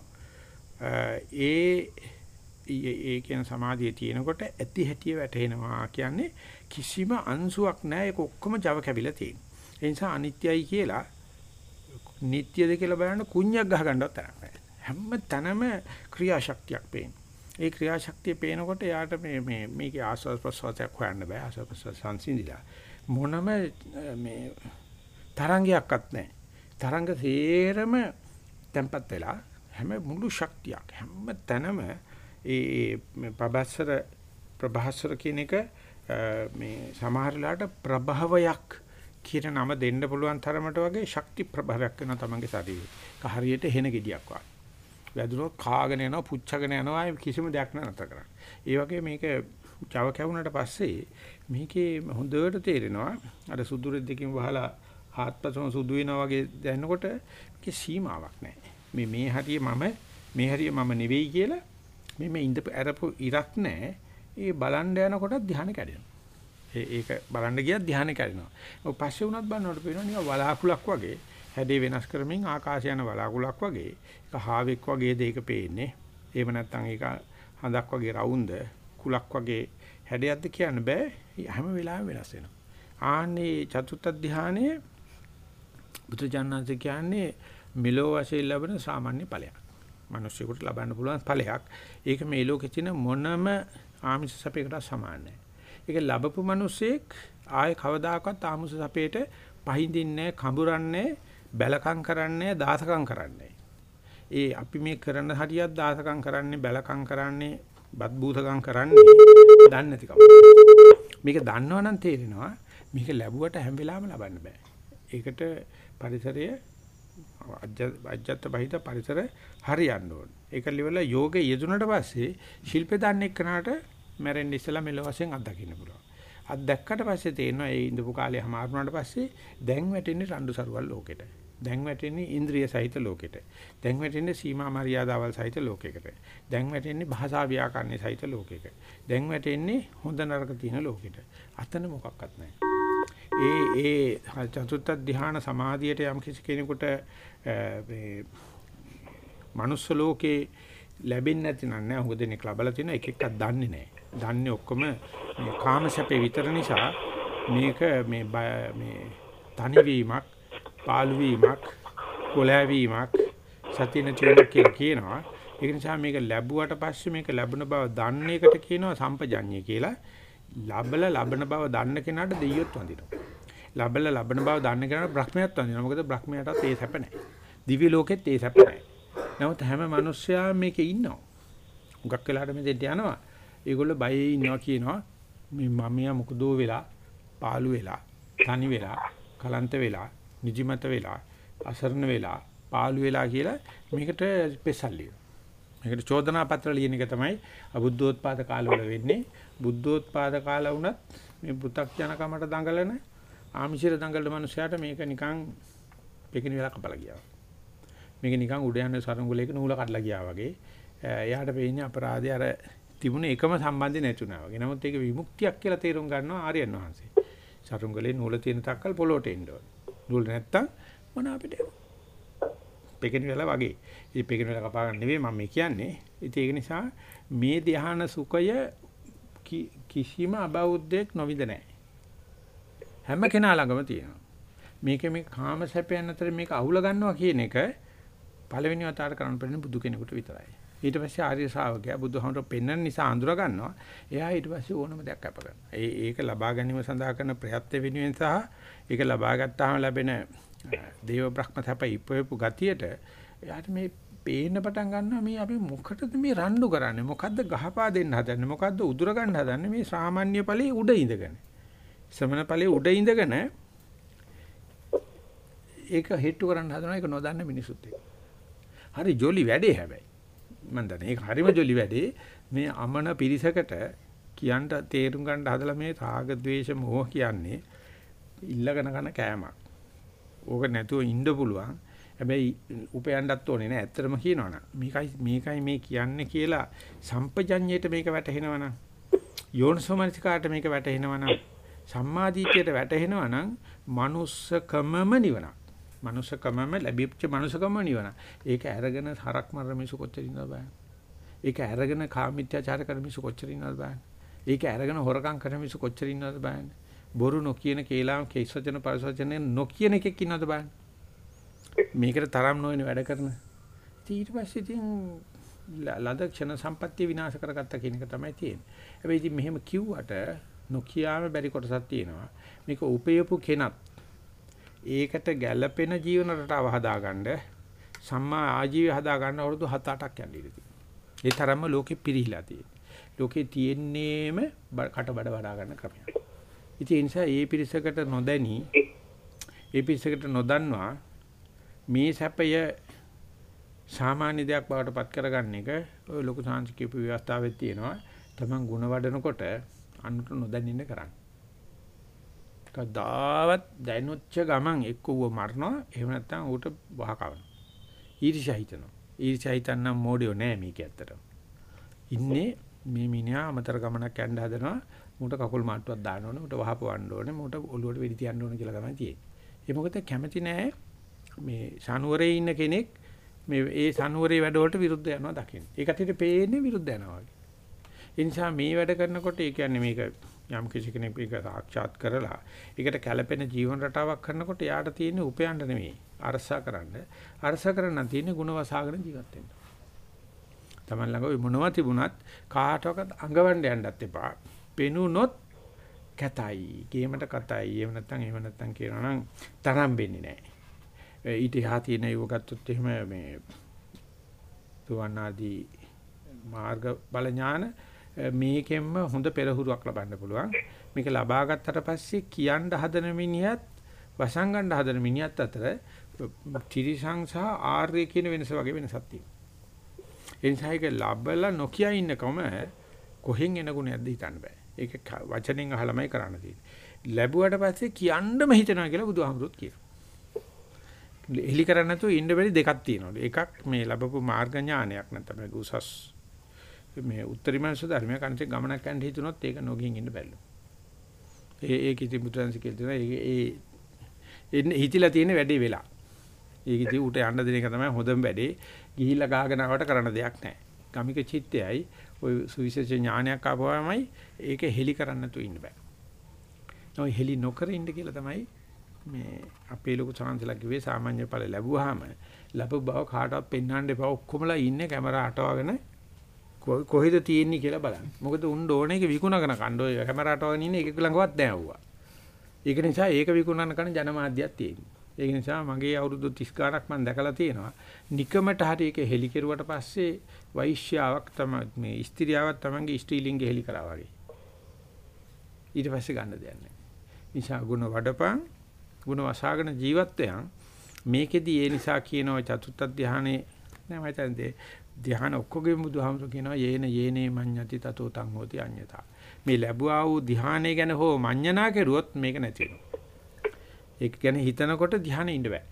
S1: ඒ ඒ කියන සමාධිය තියෙනකොට ඇති හැටිය වැටෙනවා කියන්නේ කිසිම අංශුවක් නැහැ ඒක ඔක්කොම Java කැවිලා තියෙනවා. ඒ නිසා අනිත්‍යයි කියලා නිට්ටයද කියලා බලන්න කුණ්‍යක් ගහ ගන්නවත් තරක් නැහැ. හැම තැනම ක්‍රියාශක්තියක් පේනවා. ඒ ක්‍රියාශක්තිය පේනකොට යාට මේ මේ මේකේ ආස්වාද ප්‍රසවාසයක් හොයන්න බෑ ආස්වාද ප්‍රසවාස සංසිඳිලා මොනම මේ තරංගයක්වත් නැහැ තරංග සේරම tempat වෙලා හැම මුළු ශක්තියක් හැම තැනම ඒ ප්‍රබස්සර ප්‍රභාසර කියන එක මේ සමහරලාට ප්‍රභවයක් කියන නම දෙන්න පුළුවන් තරමට වගේ ශක්ති ප්‍රභාවයක් වෙනවා තමන්ගේ ශරීරේ. හරියට හෙන ගෙඩියක් වගේ. වැදුනොත් කාගෙන යනවා පුච්චගෙන යනවා කිසිම දෙයක් නැතර කරන්නේ. ඒ වගේ මේක Java කැවුනට පස්සේ මේකේ හොඳට තේරෙනවා අර සුදු රෙද්දකින් වහලා හාත්පසම සුදු වෙනවා වගේ දැනනකොට මේකේ සීමාවක් නැහැ. මේ මේ හරිය මම මේ හරිය මම නෙවෙයි කියලා මේ මේ ඉඳ අරපු ඉරක් නැහැ. ඒ බලන්න යනකොට ධ්‍යාන කැඩෙනවා. ඒ ඒක බලන්න ගියත් ධ්‍යාන කැඩෙනවා. ඔය පස්සේ වුණත් බලනකොට පේනවා නිකන් වලාකුලක් වගේ හැඩේ වෙනස් කරමින් ආකාශ යන වලාකුලක් වගේ ඒක හාවෙක් වගේ දෙයක පේන්නේ. එහෙම නැත්නම් ඒක හඳක් වගේ රවුන්ද කුලක් වගේ හැඩයක්ද කියන්න බෑ. හැම වෙලාවෙම වෙනස් වෙනවා. ආන්නේ චතුත්ථ ධානයේ බුදුජානනාංශ කියන්නේ මෙලෝ වශයෙන් ලැබෙන සාමාන්‍ය ඵලයක්. මිනිස්සුන්ට ලබන්න පුළුවන් ඵලයක්. ඒක මේ ලෝකෙ තියෙන මොනම ආමිෂ සපේකට සමාන නැහැ. ඒක ලැබපු මිනිස්සෙක් ආයේ කවදාකවත් ආමිෂ සපේට පහඳින්නේ කඹරන්නේ බැලකම් කරන්නේ දාසකම් කරන්නේ. ඒ අපි මේ කරන හරියක් දාසකම් කරන්නේ බැලකම් කරන්නේ බත් බූතකම් කරන්නේ දන්නේ නැතිකම. මේක දන්නවනම් තේරෙනවා මේක ලැබුවට හැම වෙලාවෙම ලබන්න බෑ. ඒකට පරිසරය අජත්ත බහිත පරිසර හරියන්න ඕන. ඒක liverලා යෝගේ යෙදුනට පස්සේ ශිල්පේ දන්න එක්කනට මැරෙන්න ඉස්සලා මෙලොව වශයෙන් අත්දකින්න පුළුවන්. අත්දැක්කට පස්සේ තේරෙනවා ඒ ඉඳපු කාලේ හමාරුනාට පස්සේ දැන් වැටෙන්නේ රණ්ඩු සරුවල් ලෝකෙට. දැන් වැටෙන්නේ ඉන්ද්‍රිය සහිත ලෝකෙට. දැන් වැටෙන්නේ සීමා මරියාදාවල් සහිත ලෝකයකට. දැන් වැටෙන්නේ භාෂා ව්‍යාකරණේ සහිත ලෝකයක. දැන් වැටෙන්නේ හොඳ නරක තියෙන ලෝකෙට. අතන මොකක්වත් නැහැ. ඒ ඒ චතුත්ථ ධ්‍යාන සමාධියට යම් කිසි කෙනෙකුට මේ manuss ලෝකේ ලැබෙන්නේ නැති නෑ. හුඟ දෙනෙක් ලබලා තියෙන එක එකක් දන්නේ නැහැ. දන්නේ ඔක්කොම මේ කාමසැපේ විතර නිසා මේක මේ මේ තනිවීමක් පාළු වීමක්, කොලෑවීමක්, සතිය නැතිවීමක් කියලා කියනවා. ඒක නිසා මේක ලැබුවට පස්සේ මේක ලැබුණ බව දන්න එකට කියනවා සම්පජඤ්ඤය කියලා. ලබල ලබන බව දන්න කෙනාට දෙයියොත් වඳිනවා. ලබල ලබන බව දන්න කෙනාට බ්‍රහ්මයාත් වඳිනවා. මොකද බ්‍රහ්මයාටත් ඒ සැප නැහැ. දිව්‍ය ලෝකෙත් ඒ සැප නැහැ. නමුත් හැම මිනිස්සයා මේකේ ඉන්නවා. උගක් වෙලාට මෙතෙන්ට යනවා. ඒගොල්ලෝ බයේ ඉන්නවා කියනවා මේ මමියා මොකදෝ වෙලා පාළු වෙලා තනි වෙලා කලන්ත වෙලා නිදිමත වෙලා අසරණ වෙලා පාළු වෙලා කියලා මේකට පෙසල්ලිය. මේකට චෝදනා පත්‍ර ලියන එක තමයි අබුද්ධෝත්පාද කාලවල වෙන්නේ. බුද්ධෝත්පාද කාල වුණත් මේ පු탁ජනකමට දඟලන ආමිෂිර දඟලන මනුස්සයාට මේක නිකන් පෙකිනි වෙලා කපලා ගියා. මේක නිකන් උඩ යන සරුංගලයක නූල කඩලා ගියා වගේ. එයාට වෙන්නේ අපරාධය අර තිබුණ එකම සම්බන්ධය නැතුණා වගේ. නමුත් ඒක විමුක්තියක් කියලා තේරුම් ගන්නවා ආර්යයන් වහන්සේ. සරුංගලේ නූල තියෙන තක්කල් පොළොට එන්න ඕන. නූල නැත්තම් මොන අපිට පෙකිනි වෙලා වගේ. ඉතින් පෙකිනි වෙලා කපා ගන්න නෙවෙයි මම කියන්නේ. ඉතින් ඒක නිසා මේ ධ්‍යාන සුඛය කිසිම අබෞද්ධයක් නොවිද නැහැ. හැම කෙනා ළඟම තියෙනවා. මේක මේ කාම සැපයන් අතර මේක අහුල ගන්නවා කියන එක පළවෙනි වතාවට කරන්න පෙන්නේ බුදු කෙනෙකුට විතරයි. ඊට පස්සේ ආර්ය ශ්‍රාවකයා බුදුහමර පෙන්වන්න නිසා අඳුර ගන්නවා. එයා ඊට පස්සේ ඕනම දෙයක් අප කරනවා. ඒ ඒක ලබා ගැනීම සඳහා කරන ප්‍රයත්න වෙනුවෙන් සහ ඒක ලබා ගත්තාම ලැබෙන දේව බ්‍රහ්ම තප ඉපෙපු ගතියට එයාට මේ පේන්න පටන් ගන්නවා මේ අපි මොකටද මේ රණ්ඩු කරන්නේ මොකද්ද ගහපා දෙන්න හදන්නේ මොකද්ද උදුර ගන්න හදන්නේ මේ සාමාන්‍ය ඵලයේ උඩ ඉඳගෙන සමන ඵලයේ උඩ ඉඳගෙන ඒක හිටු කරන්න හදනවා ඒක නොදන්න මිනිසුත් එක්ක. හරි ජොලි වැඩේ හැබැයි. මම දන්නේ ඒක හරිම ජොලි වැඩේ. මේ අමන පිරිසකට කියන්න තේරුම් ගන්න හදලා මේ රාග ద్వේෂ මොහ කියන්නේ ඉල්ලගෙන කරන කෑමක්. ඕක නැතුව ඉන්න පුළුවන්. හැබැයි උපයන්නත් ඕනේ නෑ. ඇත්තටම කියනවනම් මේකයි මේකයි මේ කියන්නේ කියලා සම්පජඤ්ඤයට මේක වැටහෙනවනම් යෝනිසෝමනසිකාට මේක වැටහෙනවනම් සම්මාදීත්‍යයට වැටහෙනවනම් manussකමම නිවනක්. මනුෂකමම ලැබිච්ච මනුෂකම නිවන. ඒක අරගෙන හරක් මරන මිනිස්සු කොච්චර ඉන්නවද බලන්න. ඒක අරගෙන කාමීත්‍යාචාර කරන මිනිස්සු කොච්චර ඉන්නවද බලන්න. ඒක අරගෙන හොරකම් කරන මිනිස්සු කොච්චර ඉන්නවද බලන්න. බොරු නොකියන කේලාම් කේසවචන පරිසවචන නොකියන එකෙක් ඉන්නවද බලන්න. මේකට තරම් නොවන වැඩ කරන. ඊට පස්සේ ඉතින් ලද ක්ෂණ සම්පත්තිය විනාශ කරගත්ත කියන එක තමයි තියෙන්නේ. හැබැයි ඉතින් මෙහෙම කිව්වට නොකියාම බැරි කොටසක් තියෙනවා. මේක උපයපු කෙනත් ඒකට ගැළපෙන ජීවන රටාව හදාගන්න සම්මා ආජීවය හදාගන්න අවුරුදු 7-8ක් යන්න ඉඩ තියෙනවා. ඒ තරම්ම ලෝකෙ පිරිහිලා තියෙනවා. ලෝකේ තියෙන්නේම කටබඩ වඩා ගන්න ක්‍රමයක්. ඉතින් ඒ නිසා ඒ පිරිසකට නොදැනි ඒ පිරිසකට නොදන්වා මේ සැපය සාමාන්‍ය දෙයක් බවට පත් කරගන්න එක ඔය ලොකු සාංශිකීප ව්‍යවස්ථාවෙත් තියෙනවා. තමන් ಗುಣ වඩනකොට අනුට නොදැනින්න කරන්න. කවදාවත් දැනුච්ච ගමන් එක්කව මරනවා. එහෙම නැත්නම් ඌට වහ කවනවා. ඊර්ෂ්‍යා හිතනවා. ඊර්ෂ්‍යා හිතන්නම් මොඩියෝ නෑ මේක ඇත්තට ඉන්නේ මේ මිනිහා අමතර ගමනක් යන්න හදනවා. මූට කකුල් මාට්ටුවක් දාන්න ඕනේ. මූට වහපවන්න ඕනේ. මූට ඔලුවට වෙඩි තියන්න ඕනේ කියලා තමයි තියෙන්නේ. ඒ මොකද කැමති නෑ මේ සනුවරේ ඉන්න කෙනෙක් මේ ඒ සනුවරේ වැඩවලට විරුද්ධ යනවා දකින්න. ඒකට පේන්නේ විරුද්ධ යනවා වගේ. ඒ නිසා මේ වැඩ කරනකොට ඒ කියන්නේ මේක යම් කිසි කෙනෙක් ඒක සාක්ෂාත් කරලා ඒකට කැළපෙන ජීවන රටාවක් කරනකොට යාට තියෙන උපයන්න නෙමෙයි අරසා කරන්න අරසා කරන්න තියෙන ಗುಣ වසාගෙන ජීවත් වෙන්න. Taman ළඟ මොනවා තිබුණත් කාටවත් අඟවන්න යන්නත් එපා. පෙනුනොත් කතයි, ගේමට කතයි. එහෙම නැත්නම් එහෙම නැත්නම් කියනවා නම් තරම් වෙන්නේ නැහැ. ඊට එහා තියෙන ඒව ගත්තොත් එහෙම මේ තුවන්නාදී මාර්ග බල ඥාන මේකෙන්ම හොඳ පෙරහුරුවක් ලබන්න පුළුවන්. මේක ලබා ගත්තට පස්සේ කියන්න හදන මිනිහත් වසංගන්න හදන මිනිහත් අතර ත්‍රිසං සහ ආර්ය කියන වෙනස වගේ වෙනසක් තියෙනවා. ඒ නිසා ඒක ලබලා නොකිය ඉන්නකම කොහෙන් එන ගුණයක්ද හිතන්න බෑ. ඒක වචනෙන් අහලමයි කරන්න තියෙන්නේ. ලැබුවට පස්සේ කියන්නම හිතනවා කියලා බුදුහාමුදුරුවෝ කියනවා. එලි කරන්නේ නැතුව ඉන්න බැරි දෙකක් තියෙනවා. එකක් මේ ලැබපු මාර්ග ඥානයක් නැත්නම් උසස් මේ උත්තරීමනස ධර්මය කන්ට ගමනක් යන්න හිතුනොත් ඒක නොගින් ඉන්න බැල්ලු. ඒ ඒක ඉතින් බුදුරන්ස කියලා තියෙනවා ඒ ඒ හිතිලා තියෙන වැඩේ වෙලා. ඒක ඉතින් උට යන්න දෙන එක තමයි හොඳම වැඩේ. ගිහිල්ලා ගහගෙන ආවට කරන්න දෙයක් නැහැ. ගමික චිත්තයයි ওই සුවිශේෂ ඥානයක් ආපුවාමයි ඒක හෙලි කරන්න තු ඉන්න බෑ. ඔය හෙලි නොකර ඉන්න කියලා තමයි මේ අපේ ලොකු chance කිව්වේ සාමාන්‍ය ඵල ලැබුවාම ලැබු බව කාටවත් පෙන්වන්න එපා ඔක්කොමලා ඉන්නේ කැමරා අටවගෙන කොහෙද තියෙන්නේ කියලා බලන්න. මොකද උන් ඕනේ ඒක විකුණගෙන කන්න ඔය කැමරාට වගේ ඉන්නේ ඒක ළඟවත් නැහැ වුණා. ඒක නිසා ඒක විකුණන කන ජනමාධ්‍යයක් තියෙනවා. ඒක නිසා මගේ අවුරුදු 30 ගාණක් මම දැකලා තියෙනවා. නිකමට හරි ඒක හෙලි කෙරුවට පස්සේ වෛශ්‍යාවක් තමයි මේ ස්ත්‍රියාවක් තමන්ගේ ස්ත්‍රීලිංගේ හෙලි කරා වගේ. ඊට පස්සේ ගන්න දෙයක් නැහැ. නිසා ගුණ වඩපන් ගුණ වසාගෙන ජීවත් වෙයන් මේකෙදි ඒ නිසා කියනවා චතුත්ථ ධානයේ නෑ මම හිතන්නේ ධ්‍යාන ඔක්කොගේ බුදුහාමුදුර කියනවා යේන යේනේ මඤ්ඤති තතෝ තං හෝති අඤ්ඤතා. මේ ලැබුවා වූ ධ්‍යානය ගැන හෝ මඤ්ඤණා කෙරුවොත් මේක නැති වෙනවා. ඒක ගැන හිතනකොට ධ්‍යානෙ ඉන්න බෑ.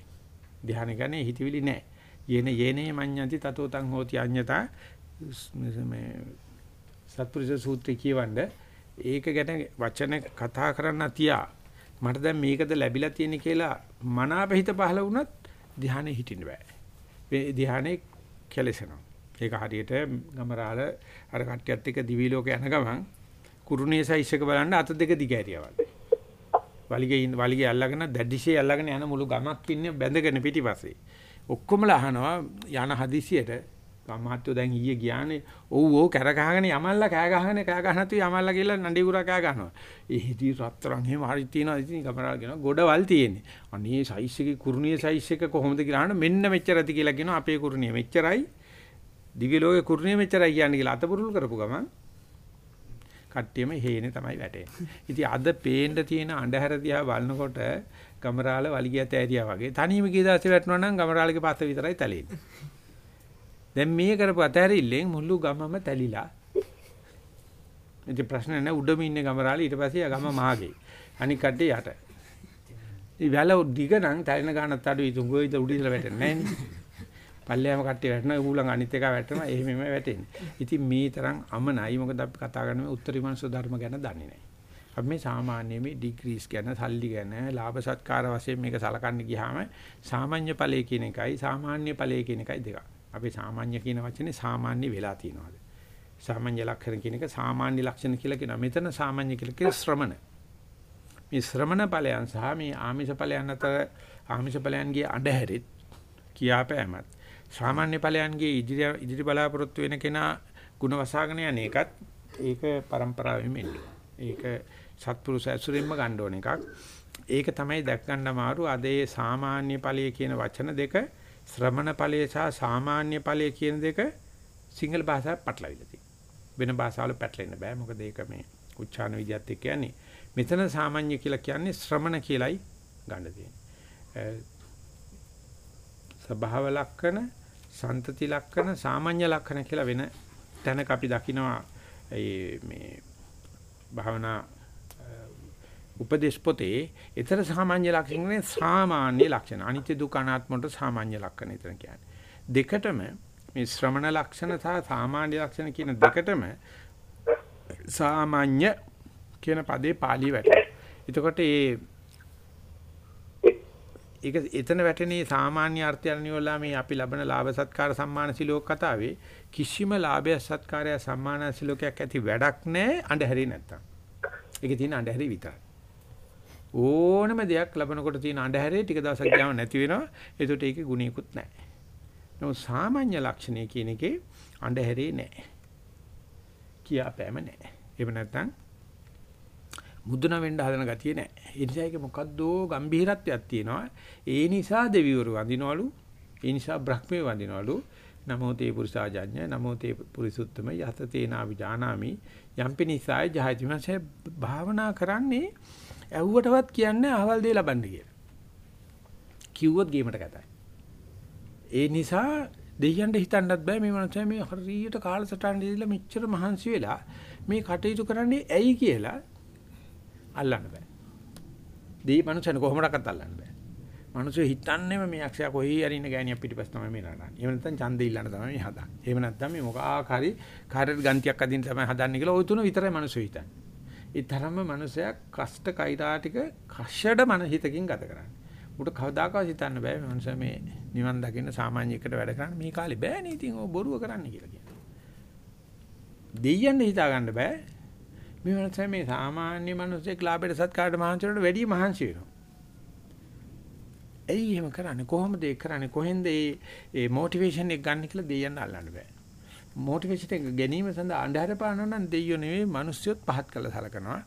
S1: ධ්‍යාන ගැන හිතවිලි නෑ. යේන යේනේ මඤ්ඤති තතෝ තං හෝති අඤ්ඤතා මේ සත්පුරුෂ සූත්‍රය කියවන්නේ ඒක ගැන වචන කතා කරන්න තියා මට දැන් මේකද ලැබිලා තියෙන්නේ කියලා මනාප හිත පහළ වුණත් ධ්‍යානෙ හිටින්න බෑ. මේ ධ්‍යානෙ කෙලසෙනවා. ඒක හරියට ගමරාල අර කට්ටියත් එක්ක දිවි ලෝක යන ගමන් කුරුණේ සයිස් එක බලන්න අත දෙක දිගෑරියා වගේ. වලිගේ වලිගේ අල්ලගෙන දැඩිශේ අල්ලගෙන යන මුළු ගමක් ඉන්නේ බැඳගෙන පිටිපස්සේ. ඔක්කොමලා අහනවා යන හදිසියට මහත්තයෝ දැන් ඊයේ ගියානේ ඔව් ඔව් කැර ගහගෙන යමල්ලා කෑ ගහගෙන කෑ ගහ නැතු යමල්ලා කියලා නඩේ ගුරා කෑ ගහනවා. ඒ හිටි රත්තරන් එහෙම හරි තියනවා ඉතින් කමරාල් කියනවා ගොඩවල් තියෙන්නේ. අනේ සයිස් එකේ කුරුණියේ සයිස් එක කොහොමද කියලා අහන මෙන්න මෙච්චරද කියලා කියනවා අපේ කුරුණිය මෙච්චරයි. දිවි ලෝකේ කුරුණිය මෙච්චරයි කියන්නේ කියලා අතපුරුල් කරපු ගමන් කට්ටියම හේනේ තමයි වැටෙන්නේ. ඉතින් අද පේන්න තියෙන අඳුර දිහා බලනකොට ගමරාල වලිගියත් ඇරියා වගේ තනියම ගිය දාසේ වැටෙනවා නම් ගමරාලගේ පස්ස විතරයි තැලෙන්නේ. දැන් මේ කරපු අතහැරිල්ලෙන් මුළු ගමම තැලිලා. ඉතින් ප්‍රශ්න නැහැ උඩම ඉන්නේ ගමරාලි ඊට පස්සේ ගම මහගේ. අනික කඩේ යට. ඉතින් වැල දිග නම් තැලෙන ගානත් අඩුයි තුඟෝ ඉත උඩ ඉඳලා වැටෙන්නේ නැහැ නේ. පල්ලෙයම කට්ටිය වැටෙනවා ඌලන් අනිත් එක වැටෙනවා එහෙමම වැටෙන්නේ. ඉතින් මේ තරම් අමනයි මොකද අපි කතා කරන්නේ මේ උත්තරී මනස ධර්ම ගැන දන්නේ නැහැ. අපි මේ සාමාන්‍ය මේ ඩිග්‍රීස් ගැන සල්ලි ගැන ලාභ සත්කාර වශයෙන් මේක සලකන්න ගියාම සාමාන්‍ය ඵලයේ කියන එකයි සාමාන්‍ය ඵලයේ කියන එකයි දෙකක්. අපි සාමාන්‍ය කියන වචනේ සාමාන්‍ය වෙලා තියෙනවාද? සාමාන්‍ය ලක්ෂණ කියන එක සාමාන්‍ය ලක්ෂණ කියලා කියනවා. මෙතන සාමාන්‍ය කියලා කියන ශ්‍රමණ. මේ ශ්‍රමණ ඵලයන් සහ මේ ආමිෂ ඵලයන් අතර ආමිෂ ඵලයන්ගේ අඩහැරෙත් කියාපෑමත් සාමාන්‍ය ඵලයන්ගේ ඉදිරි ඉදිරි බලාපොරොත්තු වෙන කෙනා ಗುಣ වසාගෙන යන එකත් ඒක પરම්පරාවෙම එන්නේ. ඒක සත්පුරුෂ ඇසුරින්ම ගන්න ඕන එකක්. ඒක තමයි දැක් ගන්න අමාරු අද ඒ සාමාන්‍ය ඵලයේ කියන වචන දෙක ශ්‍රමණ ඵලයේ සහ සාමාන්‍ය ඵලයේ කියන දෙක සිංහල භාෂාවට පටලවිලා තියෙනවා. වෙන භාෂාවල පැටලෙන්න බෑ. මොකද ඒක මේ උච්චාරණ විද්‍යාවත් එක්ක යන්නේ. මෙතන සාමාන්‍ය කියලා කියන්නේ ශ්‍රමණ කියලයි ගන්න තියෙන්නේ. සබාව ලක්කන සන්තති ලක්ෂණ, සාමාන්‍ය ලක්ෂණ කියලා වෙන තැනක අපි දකිනවා මේ භාවනා උපදේශ පොතේ ඊතර සාමාන්‍ය ලක්ෂණ සාමාන්‍ය ලක්ෂණ. අනිත්‍ය දුක්ඛ අනාත්මට සාමාන්‍ය ලක්ෂණ ඊතර කියන්නේ. දෙකටම මේ ශ්‍රමණ ලක්ෂණ සහ සාමාන්‍ය ලක්ෂණ කියන දෙකටම සාමාන්‍ය කියන පදේ පාළි වැටෙනවා. එතකොට ඒ ඒක එතන වැටෙනේ සාමාන්‍ය අර්ථය අනිවලා මේ අපි ලබන ලාභ සත්කාර සම්මාන සිලෝක කතාවේ කිසිම ලාභය සත්කාරය සම්මාන සිලෝකයක් ඇති වැඩක් නැහැ අඳුරේ නැත්තම්. ඒකේ තියෙන අඳුරේ විතරයි. ඕනම දෙයක් ලබනකොට තියෙන අඳුරේ ටික දවසක් ගියාම නැති වෙනවා. ඒකට ඒකේ ගුණයකුත් නැහැ. නමුත් සාමාන්‍ය ලක්ෂණය කියන එකේ අඳුරේ නැහැ. කියාපෑම නැහැ. එහෙම නැත්නම් මුදුන වෙන්න හදන ගතිය නැහැ. ඒ නිසා ඒක මොකද්දෝ ගැඹිරත්වයක් තියෙනවා. ඒ නිසා දෙවිවරු වඳිනවලු. ඒ නිසා බ්‍රහ්මේ වඳිනවලු. නමෝ තේ පුරුෂාජඤ්ඤ නමෝ තේ පුරිසුත්තම යත තේනා විජානාමි යම්පි නිසාය ජහති මසේ භාවනා කරන්නේ ඇව්වටවත් කියන්නේ අහවල් දේ ලබන්න කියලා. කිව්වොත් ගේමට කතයි. ඒ නිසා දෙයියන්ට හිතන්නත් බෑ මේ මනුස්සයා මේ හරියට කාලසටහන දීලා මෙච්චර මහන්සි වෙලා මේ කටයුතු කරන්නේ ඇයි කියලා අල්ලන්න බෑ. දෙයි මනුස්සයන කොහොමඩක්වත් අල්ලන්න බෑ. මනුස්සය හිතන්නේම මේ අක්ෂයා කොහේ හරි ඉන්න ගෑණියක් පිටිපස්ස තමයි මේ නඩන්නේ. එහෙම නැත්නම් ඡන්දෙ ඉල්ලන්න තමයි මේ හදන්නේ. එහෙම නැත්නම් මේ මොකක් හරි කාර්යයට ගන්තියක් අදින්න තමයි හදන්නේ කියලා ওই තුන විතරයි මනුස්සය හිතන්නේ. ඒ තරම්ම මනුස්සයා කෂ්ට කෛරාටික කෂඩ මනහිතකින් ගත කරන්නේ. උට කවදාකවත් හිතන්න බෑ මේ මනුස්සයා මේ නිවන් දකින්න සාමාන්‍ය එකට වැඩ කරන්න මේ කාලේ බෑනේ ඉතින් ඔය බොරුව කරන්න කියලා කියනවා. දෙයියන් හිතා ගන්න බෑ. මේ මනුස්සයා මේ සාමාන්‍ය මනුස්සයෙක් ලාභයට සත්කාරයට මහන්සි වෙනට වැඩිය මහන්සි වෙනවා. ඇයි එහෙම කරන්නේ කොහොමද ඒක කරන්නේ කොහෙන්ද මේ මේ මොටිවේෂන් එක ගන්න කියලා දෙයියන් අල්ලන්න බෑ. මොටිවේෂන් එක ගැනීම සඳහා අන්ධහර පානව නම් දෙයියෝ නෙවෙයි මිනිස්සුත් පහත් කළා සලකනවා.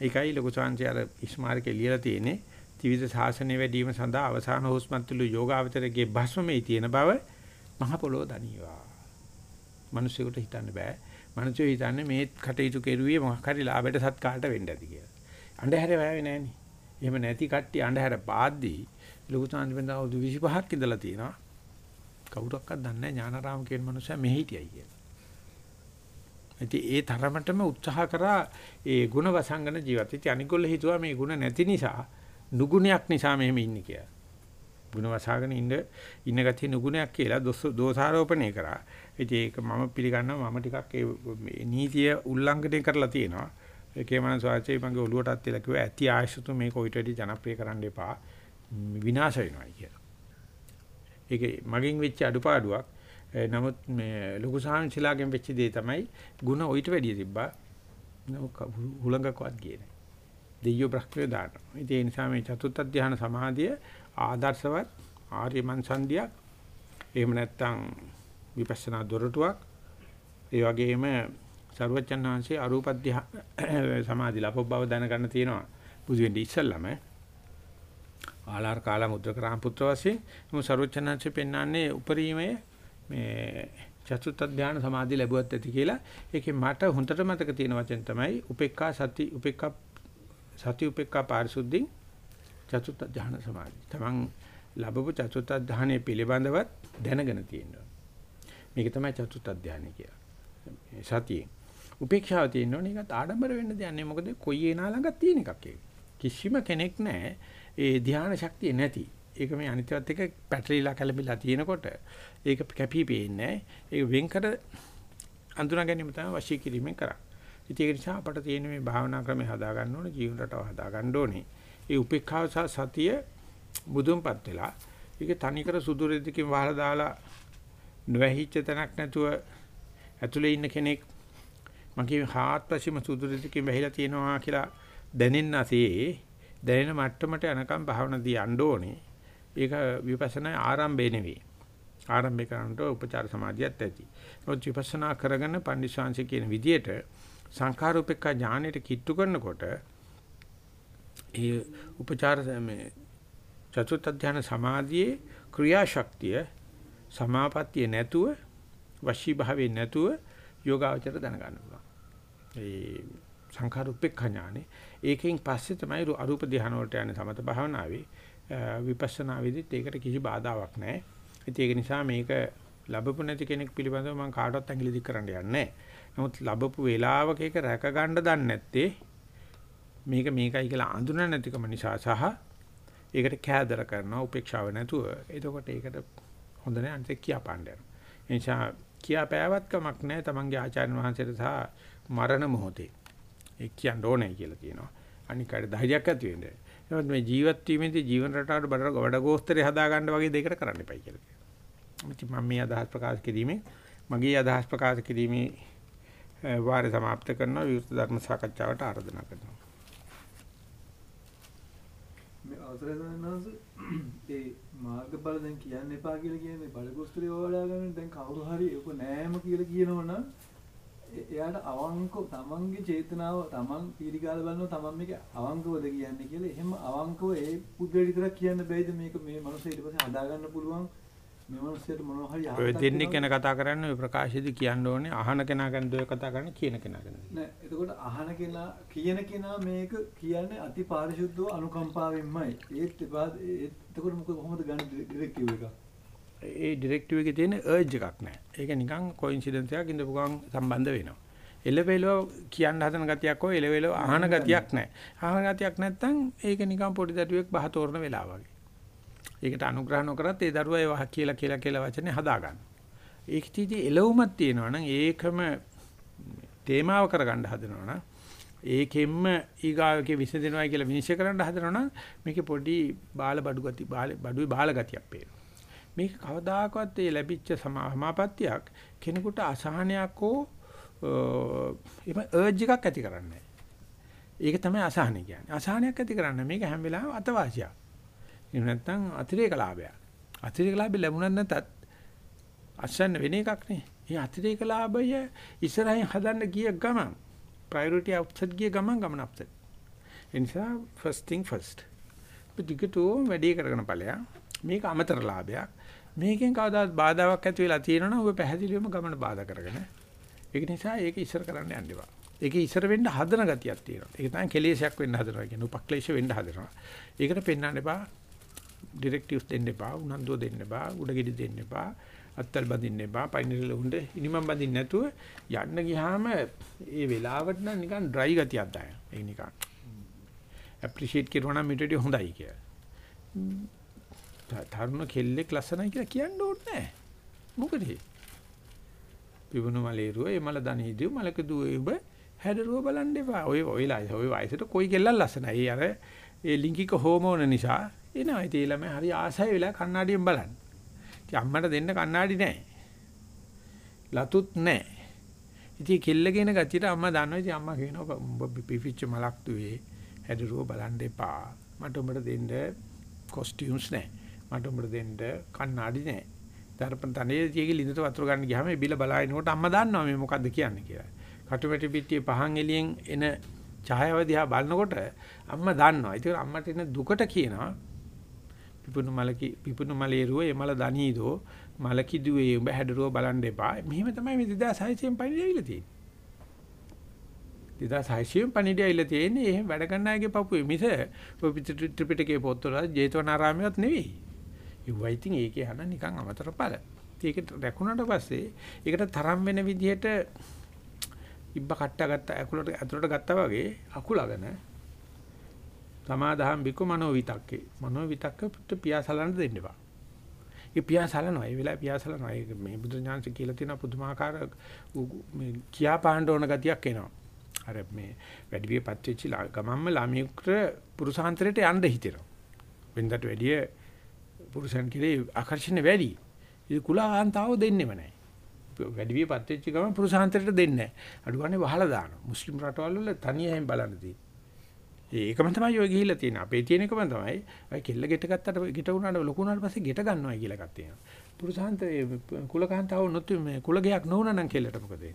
S1: ඒකයි ලොකු සංසය අර ඉස්මාර්කේ ලියලා තියෙන්නේ ත්‍රිවිධ ශාසනය වැඩිම සඳහා අවසාන හොස්මත්තුළු යෝගාවචරයේ භස්මමේ තියෙන බව මහ පොළොව දනිවා. මිනිස්සුන්ට හිතන්න බෑ. මිනිස්සු හිතන්නේ මේ කටයුතු කෙරුවේ මොකක් හරි ලාභයට සත්කාරට වෙන්න ඇති කියලා. අන්ධහැර වැවේ නෑනේ. එහෙම නැති කට්ටිය අන්ධහැර පාද්දී ලොකු සංසි බඳ අවුරුදු 25ක් ඉඳලා තියෙනවා. කවුරක්වත් දන්නේ නැහැ ඥානාරාම කියන මනුස්සයා මෙහි හිටියයි කියලා. ඉතින් ඒ තරමටම උත්සාහ කරා ඒ ಗುಣ වසංගන ජීවිතය. ඉතින් අනිගොල්ල හිතුවා මේ ಗುಣ නැති නිසා නුගුණයක් නිසා මෙහෙම ඉන්නේ කියලා. ಗುಣ වසාගෙන ඉන්න ඉන්න ගතිය නුගුණයක් කියලා දෝෂාරෝපණය කරා. ඉතින් ඒක මම පිළිගන්නවා මම ටිකක් ඒ නීතිය උල්ලංඝනය කරලා තියෙනවා. ඒකේමන සාචේ මගේ ඔලුවටත් තියලා කිව්වා ඇති ආයසුතු මේක ඔයිට වැඩි ජනප්‍රිය කරන්න එපා. විනාශ වෙනවායි කියලා. ඒක මගෙන් වෙච්ච අඩුපාඩුවක්. නමුත් මේ ලොකු සාංශිලාගෙන් වෙච්ච දේ තමයි ಗುಣ ඔයිට වැඩිය තිබ්බා. හුලඟක්වත් ගියේ නැහැ. දෙයියෝ බ්‍රහ්මය දානවා. ඉතින් ඒ නිසා මේ චතුත් අධ්‍යාන සමාධිය ආදර්ශවත් ආර්ය මන්සන්දියක්. එහෙම නැත්නම් විපස්සනා දොරටුවක්. ඒ වගේම සරුවචන් වහන්සේ අරූප ධානය සමාධි ලැබව බව දැනගන්න තියෙනවා. බුදු වෙන්නේ ඉස්සල්ලාම ආලාර කාලා මුද්‍රක රාම පුත්‍ර වශයෙන් මො සරුවචනංශ පෙන්වන්නේ උපරිමයේ මේ චතුත්ථ ධානය සමාධිය ලැබුවත් ඇති කියලා. ඒකේ මට හොඳට මතක තියෙන වචන තමයි උපේක්ඛා සති උපේක්ඛා සති උපේක්ඛා පාරිශුද්ධින් චතුත්ථ ධානය සමාධිය. Taman ලැබපු චතුත්ථ ධානය පිළිබඳවත් දැනගෙන තියෙනවා. මේක තමයි චතුත්ථ ධානය කියලා. සතියේ. උපේක්ෂාව තියෙනවනේ ඒකත් ආඩම්බර වෙන්න දෙයක් නෑ. මොකද කොයි එනා ළඟ තියෙන එකක් ඒක. කිසිම කෙනෙක් නෑ ඒ ධානය ශක්තිය නැති. ඒක මේ අනිත්‍යවත් එක්ක පැටලිලා කැළඹිලා තියෙනකොට ඒක කැපී පෙනෙන්නේ ඒක වෙන් කර අඳුනා ගැනීම තමයි වශී කිරීමෙන් කරන්නේ. ඉතින් ඒක නිසා අපට තියෙන මේ භාවනා ක්‍රමය හදා ගන්න ඕනේ ජීවන රටාව හදා ගන්න ඕනේ. ඒ උපේක්ඛාව සහ සතිය බුදුන්පත් වෙලා ඒක තනිකර සුදු රෙදිකින් වහලා දාලා නොවැහිච්ච තැනක් නැතුව ඇතුලේ ඉන්න කෙනෙක් මගේ හාත්පසීම සුදු රෙදිකින් වැහිලා තියෙනවා කියලා දැනෙන්නසේ දැනෙන මට්ටමට යනකම් භාවනාදී යන්න ඕනේ. ඒක විපස්සනා ආරම්භය නෙවෙයි. ආරම්භය කරනකොට උපචාර සමාධියත් ඇති. නමුත් විපස්සනා කරගෙන පන්දිශාංශ කියන විදියට සංඛාරූපේක ඥානෙට කිට්ටු කරනකොට ඒ උපචාර මේ චතුත් අධ්‍යාන සමාධියේ ක්‍රියාශක්තිය සමාපත්තිය නැතුව වශී භාවයේ නැතුව යෝගාවචර දැනගන්න පුළුවන්. ඒ සංඛාරූපේක ඥානෙ ඒකෙන් පස්සේ තමයි අරූප ධ්‍යාන වලට යන්නේ සමත භාවනාවේ විපස්සනා වෙදිත් ඒකට කිසි බාධාවක් නැහැ. ඉතින් ඒක නිසා මේක ලැබපු නැති කෙනෙක් පිළිබඳව මම කාටවත් ඇඟිලි දික් කරන්න යන්නේ නැහැ. නමුත් ලැබපු වේලාවක ඒක රැක ගන්න දන්නේ නැත්තේ මේක මේකයි කියලා අඳුන නැතිකම නිසා සහ ඒකට කෑදර කරනවා උපේක්ෂාව නැතුව. එතකොට ඒකට හොඳ නැහැ අනිත් කියාපාන්න යනවා. ඒ නිසා කියාපෑවත් කමක් නැහැ තමන්ගේ ආචාර්ය වහන්සේට සහ මරණ මොහොතේ. ඒ කියන්න ඕනේ කියලා කියනවා. අනිකට ධෛර්යයක් ඇති වෙන්නේ. නමුත් මේ ජීවත් වීමේදී ජීවන රටාවට බඩ ගොඩගෝස්තරේ හදා ගන්න වගේ දෙයකට කරන්න එපයි කියලා කියනවා. ඉතින් මම මේ අදහස් ප්‍රකාශ කිරීමේ මගේ අදහස් ප්‍රකාශ කිරීමේ වාරය સમાપ્ત කරනවා විවෘත ධර්ම සාකච්ඡාවට ආරාධනා කරනවා.
S4: මේ අවසරය දන්නවස ඒ මාර්ගඵල දැන් කියන්න එපා කියලා කියන්නේ බලගොස්තරේ වඩා ගන්න. දැන් කවුරු හරි ඒක නෑම කියලා කියනවනම් එයාට අවංක තමන්ගේ චේතනාව තමන් පීරිගාල බලනවා තමන් මේක අවංකවද කියන්නේ කියලා එහෙම අවංකව ඒ පුද්ගලයා විතරක් කියන්න බැයිද? මේක මේ මනුස්සය ඊට පස්සේ හදා ගන්න පුළුවන්. මේ මනුස්සයට මොනවා හරි
S1: ඔය දෙන්නේ ගැන කතා කරන්නේ ඔය ප්‍රකාශයේදී කියන්න ඕනේ අහන කෙනා ගැන දොය කතා කරන්නේ කියන කෙනා ගැන
S4: නෑ එතකොට අහන කෙනා කියන කෙනා මේක කියන්නේ අති පාරිශුද්ධව අනුකම්පාවෙන්මයි ඒත් එතකොට මොකද කොහොමද ගන්න ඩිරෙක්ටිව් එක
S1: ඒ ඩිරෙක්ටිව් එකේ තියෙන අර්ජ් එකක් නැහැ. ඒක නිකන් කොයින්සිඩන්ස් එකක් ඉඳපු ගමන් සම්බන්ධ වෙනවා. එලෙවෙලව කියන්න හදන ගතියක් හෝ එලෙවෙලව අහන ගතියක් නැහැ. අහන ගතියක් නැත්නම් ඒක නිකන් පොඩි දඩුවෙක් බහ තෝරන වෙලාව වගේ. ඒකට අනුග්‍රහ නොකරත් ඒ දරුවා ඒ වහ කියලා කියලා කියලා වචනේ හදා ගන්න. ඒක තීදී එළවුමක් තියෙනවා නම් ඒකම තේමාව කරගන්න හදනවා නම් ඒකෙන්ම ඊගාවකේ විසඳෙනවා කියලා විනිශ්චය කරන්න හදනවා නම් මේකේ පොඩි බාල බඩු ගති බාල බඩුයි බාල ගතියක් පේනවා. මේක කවදාකවත් ඒ ලැබිච්ච සමාපත්තියක් කෙනෙකුට අසහනයක් හෝ එම අර්ජ් එකක් ඇති කරන්නේ ඒක තමයි අසහනය කියන්නේ. අසහනයක් ඇති කරන්නේ මේක හැම වෙලාවෙම අතවාසියක්. එහෙම නැත්නම් අතිරේක ලාභයක්. අතිරේක ලාභය ලැබුණත් නැතත් අසන්න වෙන එකක් නේ. මේ අතිරේක ලාභය ඉස්සරහින් හදන්න ගිය ගමන් ප්‍රයොරිටි අප්සෙට් ගිය ගමන් ගමන අප්සෙට්. ඒ නිසා first thing first. පිටිකටෝ වැඩි කරගෙන ඵලයක්. මේක අමතර ලාභයක්. මේකෙන් කවදාවත් බාධාවක් ඇති වෙලා තියෙනවනම් ඔබ පැහැදිලිවම ගමන බාධා කරගෙන. ඒක නිසා ඒක ඉස්සර කරන්න යන්න එපා. ඒක ඉස්සර වෙන්න හදන ගතියක් තියෙනවා. ඒක තමයි කෙලෙසයක් වෙන්න හදනවා කියන්නේ උපක්ලේශ වෙන්න හදනවා. ඒකට පෙන්වන්න එපා. ඩිරෙක්ටිව්ස් දෙන්න එපා, උනන්දුව දෙන්න එපා, උඩගෙඩි දෙන්න එපා, අත්තල් බඳින්න එපා, පයින්රිල උණ්ඩ ඉනිමම් බඳින්න නැතුව යන්න ගියාම ඒ වෙලාවට නම් නිකන් ඩ්‍රයි ගතියක් දාන. ඒ නිකන් ඇප්‍රීෂিয়েට් කරනවා නම් ඊට වඩා හොඳයි කියලා. තරුණ කෙල්ලෙක් ලස්සනයි කියලා කියන්න ඕනේ නැහැ. මොකද පිබුණු මලේරුව ඒ මල දනීදී මලක දුවේ ඔබ හැදරුව බලන්න එපා. ඔය ඔයලා ඔය වයසට කොයි කෙල්ලක් ලස්සනයි. ඒ අර ඒ ලිංගික හෝමෝන නිසා එනවා. ඒ ළමයි හරි ආසයි වෙලා කණ්ණාඩියෙන් බලන්න. ඉතින් අම්මට දෙන්න කණ්ණාඩි නැහැ. ලතුත් නැහැ. ඉතින් කෙල්ලගෙන ගතියට අම්මා දන්නවා. ඉතින් අම්මා කියනවා උඹ පිපිච්ච මලක් දුවේ හැදරුව බලන්න එපා. මට උඹට දෙන්න කොස්ටියුම්ස් නැහැ. මට උඹට දෙන්න කණ්ණාඩි නැහැ. දර්පණ තනේ තියගේ ලිඳට වතුර ගන්න ගියාම ඒ බිල බලාගෙනකොට අම්මා දන්නවා මේ මොකද්ද කියන්නේ කියලා. කටුමැටි පිටියේ පහන් එළියෙන් එන ඡායාව දිහා බලනකොට අම්මා දන්නවා. ඒක අම්මට එන දුකට කියනවා පිපුණු මලකි පිපුණු මලේරුව ඒ මල දනීදෝ මලකි දුවේ උඹ හැඩරුව බලන්න එපා. මෙහෙම තමයි මේ 2600න් පණිවිඩය ඇවිල්ලා තියෙන්නේ. 2600න් පණිවිඩය ඇවිල්ලා තියෙන්නේ එහෙම වැඩ කරන අයගේ පපුවේ මිස ඔය ත්‍රිපිටකයේ පොත්වල ජේතවනාරාමයක් නෙවෙයි. ඒවා ඉතින් ඒකේ හන නිකන් අමතර පළ. ඒක රැකුණාට පස්සේ ඒකට තරම් වෙන විදිහට ඉබ්බ කට්ට ගත්ත ඇකුලට ඇතුලට ගත්තා වගේ අකුලගෙන සමාදාහම් බිකු මනෝ විතක්කේ මනෝ විතක්ක පිට පියාසලන්න දෙන්න එපා. ඒ පියාසලනවා. ඒ වෙලාවේ පියාසලනවා. ඒ මේ බුදු ඥානස කියලා තියෙන පුදුමාකාර මේ කියා පාණ්ඩ ඕන ගතියක් එනවා. අර මේ වැඩි වියපත් වෙච්ච ගමම්ම ළමයෙකුට පුරුෂාන්තරයට යන්න හිතෙනවා. වෙනදට වැඩිය පුරුෂයන් කෙරේ ආකර්ෂණ වැඩි. ඒ කුලාන්තාව දෙන්නෙම නැහැ. වැඩි වියපත් වෙච්ච ගමන් පුරුෂාන්තරයට දෙන්නේ නැහැ. අඩු ගානේ වහලා දානවා. මුස්ලිම් රටවල් වල තනියෙන් බලන්න තියෙන්නේ. ඒකම තමයි ඔය ගිහිල්ලා තියෙන්නේ. අපේ තියෙන එකම තමයි. ඔය කෙල්ල ගෙට ගත්තට ගෙට උනාට ලොකු උනාට පස්සේ ගෙට ගන්නවා කියලා එකක් තියෙනවා. පුරුෂාන්තරේ කුලකාන්තාව නොත් මේ කුලගයක් නොවුනා නම් කෙල්ලට මොකද වෙන්නේ?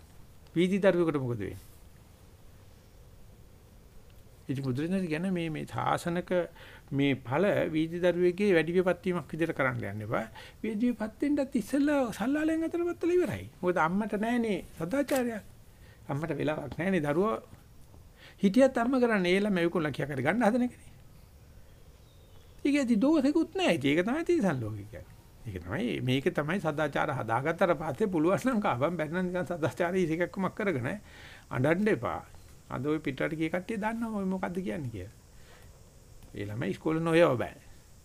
S1: වීදි දරුවෙකුට මොකද වෙන්නේ? ඉතින් බුදුරජාණන් කියන්නේ මේ මේ සාසනක මේ ඵල වීදි දරුවෙක්ගේ වැඩි විපත් වීමක් විදිහට කරන්න යන්න එපා. වීදි විපත් වෙන්නත් ඉස්සෙල්ලා සල්ලාලෙන් අතර බත්තල ඉවරයි. මොකද අම්මට නැහනේ සදාචාරයක්. අම්මට වෙලාවක් නැහනේ දරුවා හිටියත් අම්ම කරන්නේ ඒ ළමයි උකුල්ලා කියා කර ගන්න හදන එකනේ. ඒකේදී දෝෂෙකුත් නැහැ. ඒක තමයි තිරසන් ලෝකේ කියන්නේ. ඒක තමයි මේක තමයි සදාචාර හදාගත්තට පස්සේ පුළුවන් නම් කාබම් බැන්න නිකන් සදාචාරය ඉසිකක්කමක් කරගෙන අඬන්න එපා. අද ওই පිටරට ගිය කට්ටිය දන්නවා ඔය මොකද්ද කියන්නේ කියලා. ඒ ළමයි ඉස්කෝලේ නොයව බෑ.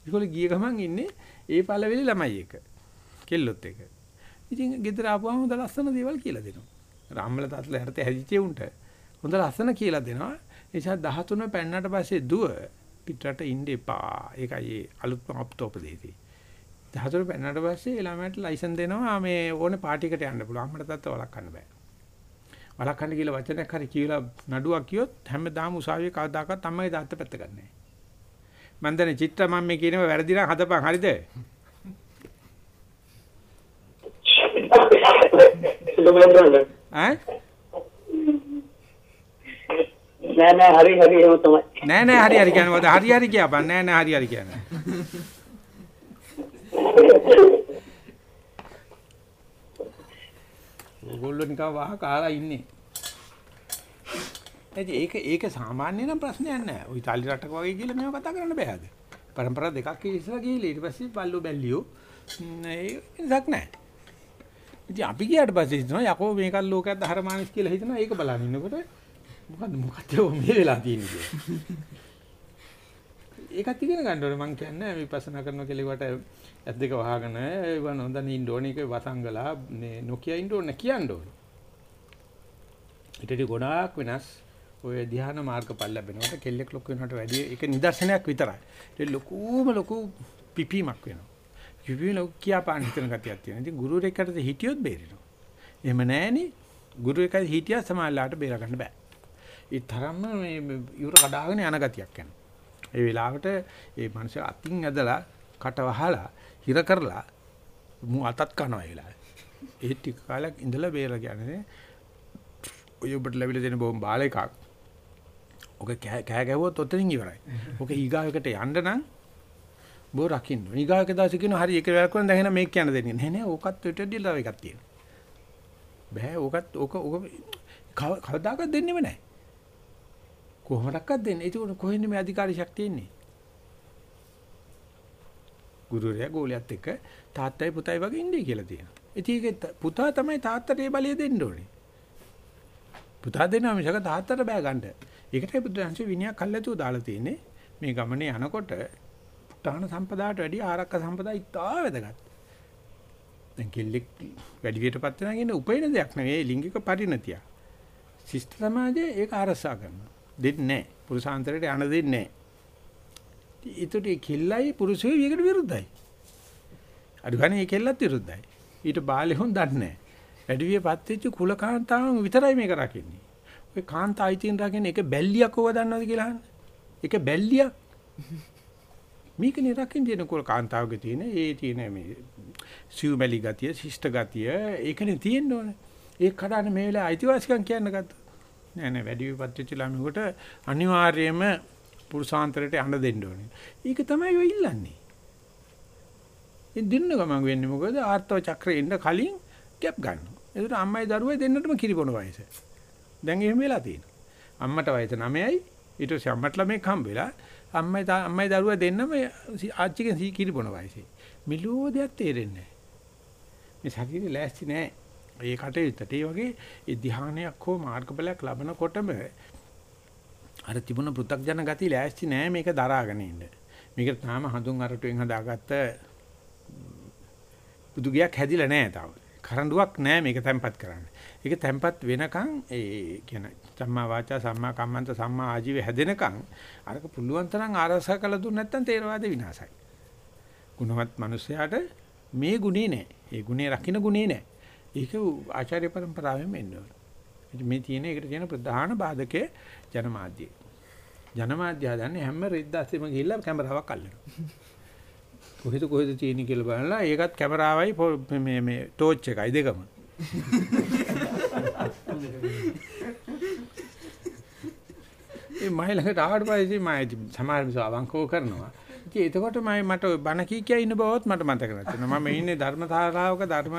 S1: ඉස්කෝලේ ගිය ගමන් ඉන්නේ ඒ පළවෙලි ළමයි එක. කෙල්ලොත් එක. ඉතින් ගෙදර ආපුවම හොඳ ලස්සන දේවල් කියලා දෙනවා. රාම්මල තාත්තලා හැරත හැදිච්ච උන්ට හොඳ ලස්සන කියලා දෙනවා. ඒ නිසා 13 පෙන්නට පස්සේ දුව පිටරට ඉන්න එපා. ඒකයි ඒ අලුත්ම අපතෝපදේශී. 14 පෙන්නට පස්සේ ළමයට ලයිසන් දෙනවා මේ ඕනේ පාටි එකට යන්න පුළුවන්. අම්මට තාත්තා වළක්වන්න බෑ. වළක්වන්න කියලා වචනයක් හරි කියලා නඩුවක් කියොත් හැමදාම උසාවියේ කවදාකවත් අම්මගේ තාත්තා පැත්ත ගන්නෑ. මන් දන්නේ චිත්‍ර මම මේ කියනවා වැරදි නම් හදපන් හරිද? ඈ
S5: නෑ නෑ හරි හරි එහෙම තමයි.
S1: නෑ නෑ හරි හරි කියන්නේ මොකද? හරි හරි කියපන්. නෑ නෑ හරි හරි කියන්නේ. ඕගොල්ලෝ නිකන් වහ කාලා ඉන්නේ. එද ඒක ඒක සාමාන්‍ය නම් ප්‍රශ්නයක් නෑ. ওই ඉතාලි රටක වගේ කියලා මේව කතා කරන්න බෑද? પરම්පරා දෙකක් ඉස්සර ගිහිලි ඊට පස්සේ බල්ලෝ බැල්ලියෝ. ඒක නෑ. ඉතින් අපි ගියාට පස්සේ හිතනවා යකෝ මේකත් ලෝකයක් ධර්මානිස් කියලා හිතනවා. ඒක බලන් ඉන්නකොට මොකද්ද මොකක්ද මේ වෙලා තියෙන්නේ කියලා. ඒකත් ඉගෙන ගන්න ඕනේ මං කියන්නේ විපස්සනා කරනවා කියලා ඒවට ඇස් දෙක වහගෙන ඒව නොදන්න ඉන්න ඕනේ ඒක වසංගලා මේ නොකිය ඉන්න ඕනේ කියන්න ඕනේ. ඊටදී ගොඩාක් වෙනස් ඔය ධ්‍යාන මාර්ගඵල ලැබෙනකොට කෙල්ලෙක් ලොකු වෙනවට වැඩිය ඒක නිදර්ශනයක් විතරයි. ඒක ලොකුම ලොකු පිපීමක් වෙනවා. පිපීම ලොකු කියාපාන හිතන ගතියක් තියෙනවා. ඉතින් ගුරුවරයෙක්ට හිටියොත් බේරෙනවා. එහෙම නැහෙනි ගුරුවරයෙක් හිටියා සමාජලාට බේර ගන්න බෑ. ඒ තරම්ම මේ ඉවර කඩාගෙන යන ගතියක් යනවා. ඒ වෙලාවට ඒ මනුස්සය අතින් ඇදලා කට වහලා හිර කරලා මු අතත් කනවා ඒ වෙලාවේ. ඒ ටික කාලයක් ඉඳලා බේර කියන්නේ ඔය ඔබට ලැබිලා දෙන බොම් බාල එකක්. ඔක කෑ ගැවුවොත් ඔතනින් ඉවරයි. ඔක ඊගාවකට යන්න නම් බෝ රකින්න. ඊගාවක දාසි කියන හරි එක වෙලක් වුණා දැන් එහෙනම් මේක කියන්න දෙන්නේ. නෑ නෑ ඕකත් විතරදී තව එකක් තියෙනවා. බෑ ඕකත් ඕක ඕක කවදාකවත් දෙන්නෙම නෑ. කොහොමඩක්වත් දෙන්නේ. ඒක කොහෙන්ද මේ අධිකාරී ශක්තිය ඉන්නේ? ගුරුවරයා ගෝලයාත් එක්ක තාත්තයි පුතයි වගේ ඉන්නේ කියලා තියෙනවා. ඉතින් ඒක පුතා තමයි තාත්තට ඒ බලය දෙන්න ඕනේ. පුතා දෙනවා මිසක තාත්තට බෑ ගන්න. ඒකටයි බුදුන්සේ විනයක් කල්ලාතුව දාලා තියෙන්නේ. මේ ගමනේ යනකොට පුතාන සම්පදාට වැඩිය ආරක්ක සම්පදා ඉතා වැදගත්. දැන් කෙල්ලෙක් වැඩි වියටපත් වෙනා කියන්නේ උපේන දෙයක් නෙවෙයි ලිංගික පරිණතිය. ශිෂ්ට සමාජයේ ඒක අරසා කරනවා. දෙන්නේ නැහැ. පුරුෂාන්තරයට යන්න දෙන්නේ නැහැ. ඒතට ඒ කෙල්ලයි පුරුෂයෝ ඊකට විරුද්ධයි. අර ගන්නේ ඒ කෙල්ලත් විරුද්ධයි. ඊට බාලේ හොන් දන්නේ නැහැ. වැඩි වියපත් වෙච්ච කුලකාන්තාවන් විතරයි මේක රකින්නේ. ඔය කාන්තා අයිතින් රකින්න එක බැල්ලියක් ඕව දන්නවද කියලා අහන්න. එක බැල්ලියක්. මේකනේ රකින්න දෙන කුල කාන්තාවගේ තියෙන ඒ තියෙන මේ සිව්මැලි ගතිය, ශිෂ්ට ගතිය ඒකනේ තියෙන්න ඕනේ. ඒක කඩන මේ වෙලාවේ අයිතිවාසිකම් කියන්න ගත්තා. නෑ නෑ වැඩි විපත් වෙච්ච ළමයෙකුට අනිවාර්යයෙන්ම පුරුෂාන්තරයට යන්න දෙන්න ඕනේ. ඒක තමයි ඔය ඉල්ලන්නේ. ඉතින් දින්න ගමන් වෙන්නේ මොකද ආර්තව චක්‍රේ ඉන්න කලින් ගැප් ගන්නවා. ඒකට අම්මයි දරුවයි දෙන්නටම කිරිබොන වයස. දැන් එහෙම වෙලා තියෙනවා. අම්මට වයස 9යි ඊට පස්සේ අම්මට ළමෙක් හම්බ වෙලා අම්මයි අම්මයි දරුවා දෙන්නම ආච්චිගෙන් කිරිබොන වයසේ. මිලෝදයක් තේරෙන්නේ නැහැ. මේ ශරීරය ලෑස්ති නැහැ. ඒ කටයුත්තට ඒ වගේ ඒ ධානයක් හෝ මාර්ගඵලයක් ලබනකොටම අර තිබුණ පෘ탁ජන ගතිය ලෑස්ති නෑ මේක දරාගෙන ඉන්න. මේක තාම හඳුන් අරටුවෙන් හදාගත්ත බුදුගයක් හැදිලා නෑ තාම. කරඬුවක් නෑ මේක තැම්පත් කරන්න. ඒක තැම්පත් වෙනකන් ඒ කියන සම්මා වාචා සම්මා කම්මන්ත සම්මා ආජීව හැදෙනකන් අරක පුළුවන් තරම් ආරසා කළ දුන්න නැත්නම් තේරවාද විනාශයි. ගුණවත් මිනිසයාට මේ ගුණේ නෑ. ඒ ගුණේ රකින්න ගුණේ නෑ. ඒක ආචාර්ය પરම්පරාවෙන් එන්න ඕන. මේ තියෙන එකට තියෙන ප්‍රධාන බාධකේ ජනමාධ්‍යය. ජනමාධ්‍ය හදන්නේ හැම රෙද්දාස්සෙම ගිහිල්ලා කැමරාවක් අල්ලනවා. කොහෙද කොහෙද තියෙන්නේ කියලා බලලා ඒකත් කැමරාවයි මේ මේ ටෝච් එකයි දෙකම. ඒ මයිලකට ආවට පස්සේ මම සමහර මිනිස්සු අවංකව කරනවා. ඉතින් එතකොට මම මට බණ කී කිය ඉන්න බවවත් මට මතක නැතුණා. මම ඉන්නේ ධර්මතාවක ධර්ම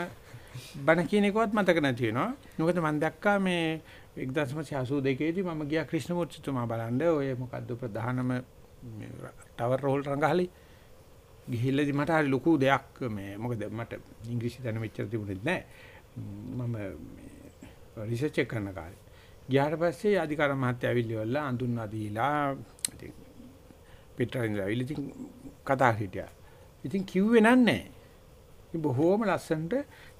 S1: බණ කියන එකවත් මතක නැති වෙනවා. මොකද මම දැක්කා මේ 1982 දී මම ගියා ක්‍රිෂ්ණමූර්තිතුමා බලන්න. ඔය මොකද්ද ප්‍රධානම ටවර් රෝල් රංගහලි. ගිහිල්ලාදී මට හරි ලොකු දෙයක් මේ මොකද මට ඉංග්‍රීසි දැන මෙච්චර තිබුණෙත් නැහැ මම රිසර්ච් එක කරන කාලේ. ගියාට පස්සේ අධිකාර මහත්තයා ඇවිල්ලිවලා අඳුන්වා දීලා ඉතින් පිටරින් ඇවිල්ලා ඉතින් කතා හිටියා. ඉතින් කිව්වේ නන්නේ බොහෝම ලස්සනට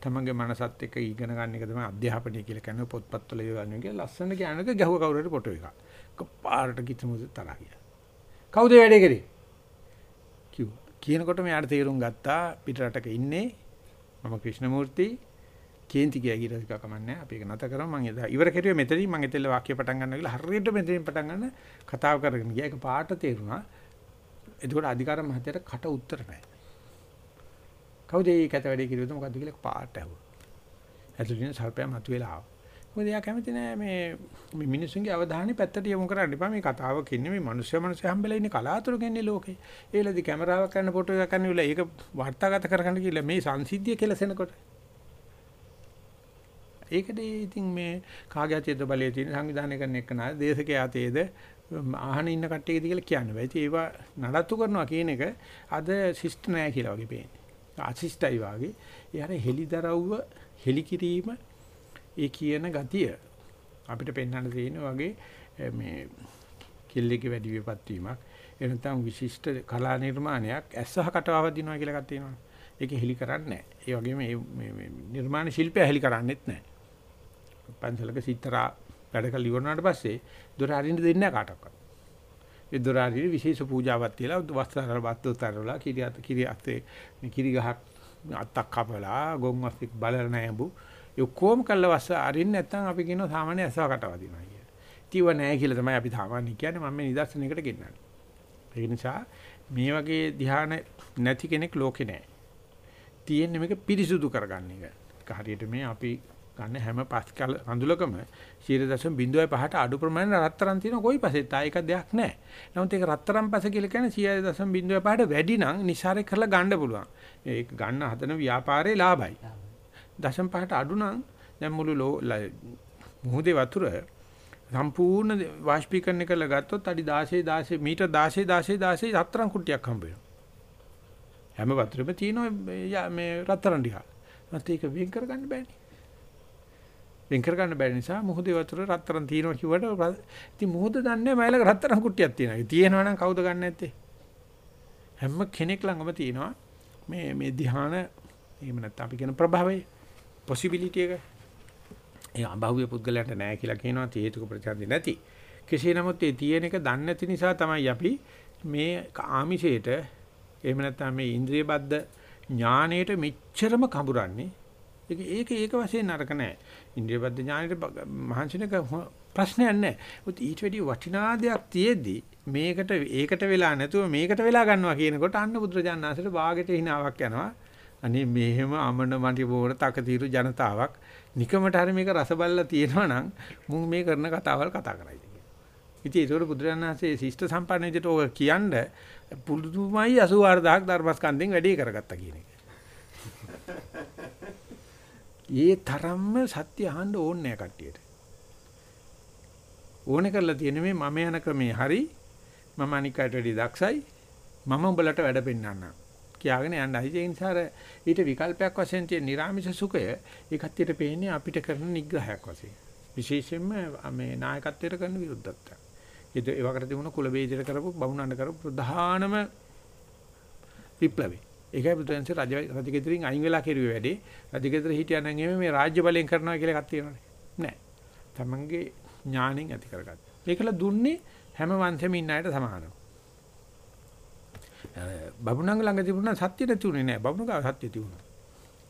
S1: තමන්ගේ මනසත් එක්ක ඉගෙන ගන්න එක තමයි අධ්‍යාපනය කියලා කියන්නේ පොත්පත්වල යවන්නේ කියලා ලස්සන කියනක ගැහුව කවුරු හරි ෆොටෝ එකක්. කපාරට කිතුමුද තරහ ගියා. කවුද වැඩේ කරේ? කිව්වා. කියනකොට මෙයාට තේරුම් ගත්තා පිට රටක ඉන්නේ මම ක්‍රිෂ්ණමූර්ති කේන්ති ගියා කියලා ටිකක් කමන්නේ අපි ඒක නැත කරමු මම එදා ඉවර කෙරුවේ මෙතනින් මම එතෙල්ල වාක්‍ය පටන් ගන්නවා කියලා හරියට මෙතනින් පටන් ගන්න කතාව කරගෙන ගියා ඒක පාට තේරුණා එතකොට අධිකාර මහත්තයාට කට උත්තර නැහැ කවුද මේ කැත වැඩේ කිරුවද මොකද්ද කියලා පාට ඇහුවා. ඇතුළේ සර්පයා මතුවලා ආවා. මොකද එයා කැමති නෑ මේ මේ මිනිස්සුන්ගේ අවධානය පැත්තට යොමු කරන්න එපා. මේ කතාව කියන්නේ මේ මිනිස්සු මිනිස්සු හම්බෙලා ඉන්නේ කලාතුරකින්නේ ලෝකේ. ඒලදී කැමරාවක් කරන ෆොටෝ එකක් කරන්න විලා ඒක වාර්තාගත කරගන්න කියලා මේ සංසිද්ධිය කෙලසෙනකොට. ඒකද ඉතින් මේ කාගේ අතේද බලයේ තියෙන සංවිධානය කරන එක නා දේශකයේ අතේද ආහන ඉන්න කට්ටියද කියලා කියන්න බෑ. ඉතින් ඒවා නඩත්තු කරනවා කියන එක අද ශිෂ්ට නෑ කියලා වගේ පේන්නේ. අසිෂ්ටයි වාගේ ඒ අර හෙලිදරව්ව හෙලි කිරීම ඒ කියන ගතිය අපිට පෙන්වන්න තියෙන වගේ මේ කිල්ලේක වැඩි විපත් වීමක් ඒ නැත්නම් විශිෂ්ට කලා නිර්මාණයක් ඇස්සහ කටවව දිනවා කියලා එකක් තියෙනවා. ඒක හෙලි කරන්නේ නැහැ. ඒ වගේම මේ නිර්මාණ ශිල්පය හෙලි කරන්නේත් නැහැ. පන්සලක සිතරා වැඩ කළ ඉවරනාට පස්සේ දොර අරින්න දෙන්නේ නැහැ කාටවත්. ඒ දොර අරින්න විශේෂ පූජාවක් තියලා වස්ත්‍රාර බත්තරවලා කිරි අත කිරි අතේ කිරි ගහක් අත්තක් කපලා ගොන් වස්තික් බලලා නැඹු ඒ කොම් කළ වස්ස අරින්න නැත්නම් අපි කියනවා සාමාන්‍ය ඇසව කටවදිනවා කියලා. තියව නැහැ කියලා තමයි අපි සාමාන්‍ය කියන්නේ මම මේ නිදර්ශනයකට ගෙන්නන්නේ. ඒ නිසා මේ වගේ ධ්‍යාන නැති කෙනෙක් ලෝකේ නැහැ. තියෙන්නේ මේක පිරිසුදු කරගන්න එක. හරියට මේ අපි ගන්න හැම පස්කල් අඳුලකම 0.05ට අඩු ප්‍රමාණය රත්තරන් තියෙන කොයි පසෙත් ආයක දෙයක් නැහැ. නමුත් ඒක රත්තරන් පස කියලා කියන්නේ 0.05ට වැඩි නම් නිසාරේ කරලා ගන්න පුළුවන්. ඒක ගන්න හදන ව්‍යාපාරේ ලාභයි. 0.5ට අඩු නම් දැන් මුළු මුහුදේ වතුර සම්පූර්ණ වාෂ්පීකරණය කරලා ගත්තොත් අඩි 16 16 මීටර් 16 16 16 රත්තරන් කුට්ටියක් හම්බ වෙනවා. හැම වතුරෙම තියෙනවා මේ රත්තරන් ටික. නැත්නම් ඒක වෙන් කරගන්න බෑනේ. වෙන් කරගන්න බැරි නිසා මුහුදේ වතුර රත්තරන් තියෙනවා කිව්වට ඉතින් මුහුද දන්නේ මයිලක රත්තරන් කුට්ටියක් තියෙනවා. ඒ තියෙනවා නම් කවුද ගන්න නැත්තේ? හැම කෙනෙක් ළඟම තියෙනවා මේ මේ ධ්‍යාන එහෙම නැත්නම් අපි කියන ප්‍රභවය possibility එක. ඒ අභාව්‍ය පුද්ගලයන්ට නැහැ කියලා කියනවා හේතුක ප්‍රතිචාරය නැති. කෙසේ නමුත් ඒ තියෙන එක දන්නේ නැති නිසා තමයි අපි මේ ආමිෂයට එහෙම නැත්නම් මේ ඉන්ද්‍රිය බද්ධ ඥාණයට මෙච්චරම කඹරන්නේ. ඒක ඒක ඒක වශයෙන් නරක නෑ. ඉන්ද්‍රිය බද්ධ ඥාණයට මහන්සිනක ප්‍රශ්නයක් නෑ. උත් ඊට වැඩි වටිනා දෙයක් තියෙද්දි මේකට ඒකට වෙලා නැතුව මේකට වෙලා ගන්නවා කියනකොට අන්න බුදුරජාණන් වහන්සේට ਬਾගෙට හිනාවක් යනවා. අනේ මෙහෙම අමන මන්ටි බෝර තකතිරු ජනතාවක් නිකමට හරි මේක රසබල්ලා තියෙනවා නම් මුන් මේ කරන කතාවල් කතා කරයිද කියලා. ඉතින් ඒතකොට බුදුරජාණන් වහන්සේ ශිෂ්ට සම්පන්න විදිහට ඕක කියන්න පුදුමයි 84000ක් ධර්මස්කන්ධෙන් වැඩි කරගත්තා කියන එක. ඒ තරම්ම සත්‍ය අහන්න ඕනේ නැහැ කට්ටියට. ඕනේ කරලා තියෙන මේ මම යන ක්‍රමේ හරි මම අනිකට වැඩි දක්ෂයි මම උඹලට වැඩ පෙන්නන්නම්. කියාගෙන යන්න හයි ඒ නිසා ඊට විකල්පයක් වශයෙන් තියෙන නිර්ාමිෂ සුඛය ඒ කට්ටියට පේන්නේ අපිට කරන නිග්‍රහයක් වශයෙන්. විශේෂයෙන්ම මේ නායකත්වයට කරන විරුද්ධත්වයක්. ඒ ඒ වකට තිබුණ කුල බේදයට කරපු බහුනන්න කරපු ප්‍රධානම විප්ලවය. ඒකයි බුදුන්සේ රජ රජගෙදරින් අයින් වෙලා කෙරුවේ වැඩේ. රජගෙදර හිටියා නම් එමේ මේ රාජ්‍ය බලයෙන් කරනවා කියලා එකක් තියෙනවනේ. නෑ. තමන්ගේ ඥාණයෙන් ඇති කරගත්තා. ඒකල දුන්නේ හැම වංශෙම ඉන්න අයට සමානව. බබුණංග ළඟ තිබුණා සත්‍ය නැතුනේ නෑ. බබුණගා සත්‍ය තිබුණා.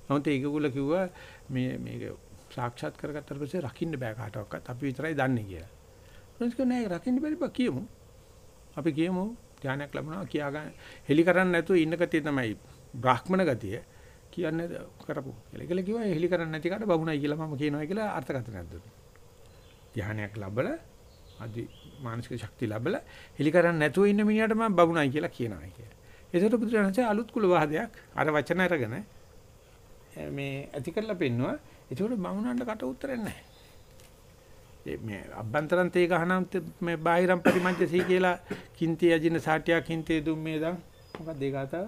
S1: නමුත් ඒකගොල්ල කිව්වා මේ මේක සාක්ෂාත් කරගත්තට පස්සේ රකින්න බෑ කාටවත්. අපි විතරයි දන්නේ කියලා. මොකද නෑ රකින්න බැරි බා කියමු. අපි කියමු ධානයක් ලැබුණා කියාගන්න. හෙලි කරන්නේ නැතුව ඉන්න කතිය තමයි බ්‍රාහ්මණ ගතිය. කියන්නේ කරපු කියලා. ඒකල කිව්වා හෙලි කරන්නේ නැති කාට බබුණයි කියලා මම කියනවා කියලා අර්ථකථනයක් දුන්නා. ධානයක් ලැබලා අදි මානසික ශක්තිය ලැබලා හෙලි කරන්නේ නැතුව ඉන්න මිනිහට මම බබුණයි කියලා කියනවා කියලා. ඒකට බුදුරජාණන්සේ අලුත් කුල වාදයක් අර වචන අරගෙන මේ ඇති කරලා පෙන්නවා. ඒකට බමුණන්ට කට උත්තරයක් නැහැ. මේ අබ්බන්තරන් තේ ගහනම් මේ බාහිරම් පරිමංජසී කියලා කින්ති යජින සාටියා කින්තේ දුම්මේ දන් මොකක්ද ඒ ගාතාව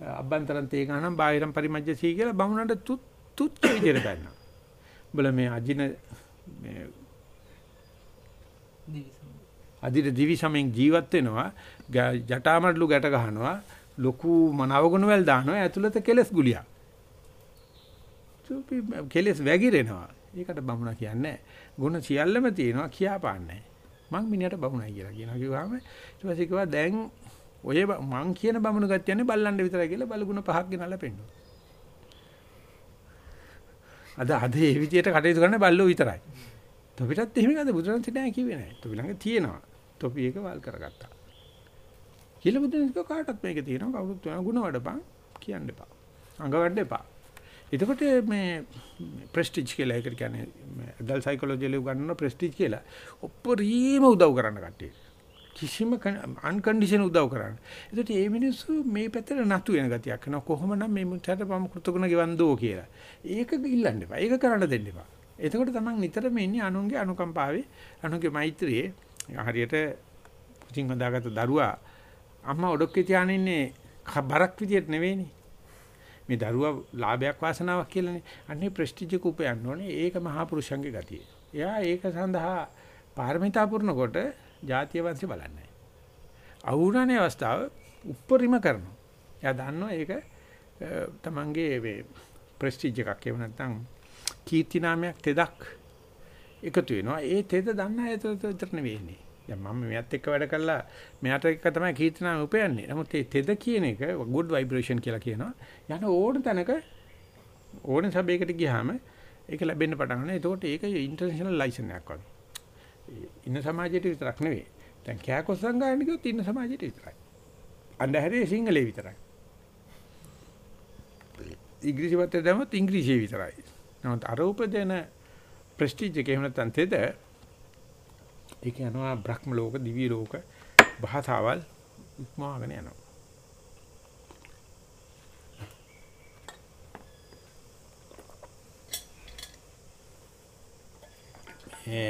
S1: අබ්බන්තරන් තේ ගහනම් බාහිරම් පරිමංජසී කියලා බමුණන්ට තුත් තුච්ච විදියට ගන්නවා. බල මේ අජින මේ අදිට දිවි සමෙන් ජීවත් වෙනවා ජටාමඩලු ගැට ගහනවා ලොකු මනවගුණ වල දානවා ඇතුළත කෙලස් ගුලියක්. කෙලස් වැగిරෙනවා. ඒකට බමුණා කියන්නේ ගුණ සියල්ලම තියෙනවා කියාපාන්නේ. මං මිනිහට බමුණයි කියලා කියනවා. කිව්වම ඊට පස්සේ කිව්වා දැන් ඔය මං කියන බමුණු ගතියන්නේ බල්ලන්ඩ විතරයි කියලා බලගුණ පහක් ගෙනල්ලා පෙන්නනවා. අද අද මේ විදියට කටයුතු කරන්නේ බල්ලෝ විතරයි. තොපිටත් එහෙම නේද බුදුරජාණන් නැහැ කිව්වේ නැහැ. තොපි ළඟ තියෙනවා. තොපි එක වල් කරගත්තා. කියලා බුදුරජාණන් කාටත් මේක තියෙනවා. කවුරුත් වෙන ಗುಣ වඩපන් කියන්න එපා. අඟවන්න එපා. එතකොට මේ ප්‍රෙස්ටිජ් කියලා ඒකට කියන්නේ ඇඩල් සයිකොලොජි වල උගන්වන ප්‍රෙස්ටිජ් කියලා ඔප්පරීම උදව් කරන්න කට්ටිය. කිසිම අන්කන්ඩිෂන් උදව් කරන්න. ඒකට මේ මිනිස්සු මේ පැත්තට නතු වෙන ගතියක් කරනවා කොහොමනම් මේ මුචට පම කෘතගුණ ගෙවන්දෝ කියලා. ඒක ඉල්ලන්න එපා. ඒක කරන්න දෙන්න එපා. එතකොට තමන් නිතරම ඉන්නේ අනුන්ගේ අනුකම්පාවේ අනුන්ගේ මෛත්‍රියේ හරියට පුතින් හදාගත්ත දරුවා අම්මා ඔඩොක්කේ තියාගෙන ඉන්නේ බරක් විදියට නෙවෙයිනේ. මේ දරුවා ලාභයක් වාසනාවක් කියලානේ. අන්නේ ප්‍රෙස්ටිජ් එක උපයන්න ඕනේ. ඒක මහා පුරුෂයන්ගේ ගතිය. එයා ඒක සඳහා පාරමිතා පුරනකොට ජාතිය වංශය බලන්නේ. අවුරුණේ අවස්ථාව උප්පරිම කරනවා. එයා දන්නවා ඒක තමන්ගේ මේ ප්‍රෙස්ටිජ් එකක් එහෙම නැත්නම් කීර්ති නාමයක් තෙදක් එකතු වෙනවා. ඒ තෙද දන්න අය විතර නෙවෙයි. දැන් මම මෙයත් එක්ක වැඩ කළා මෙයාට එක්ක තමයි කීර්තනාම උපයන්නේ. නමුත් මේ තෙද කියන එක good vibration කියලා කියනවා. යන ඕන තැනක ඕන සබයකට ගියාම ඒක ලැබෙන්න පටන් ගන්නවා. එතකොට ඒක ඉන්ටර්නැෂනල් ලයිසන් එකක් වගේ. ඉන්න සමාජයට විතරක් නෙවෙයි. දැන් කෑකොස් සංගායන කිව්වොත් ඉන්න සමාජයට විතරයි. අන්ධහැරේ සිංහලේ විතරයි. ඉංග්‍රීසි පත්‍රය දැම්මොත් ඉංග්‍රීසියේ විතරයි. නමුත් අරූප දෙන ප්‍රෙස්ටිජ් එක එහෙම නැත්නම් තෙද ඒක යනවා බ්‍රහ්ම ලෝක දිව්‍ය ලෝක භාෂාවල් ඉක්මවාගෙන යනවා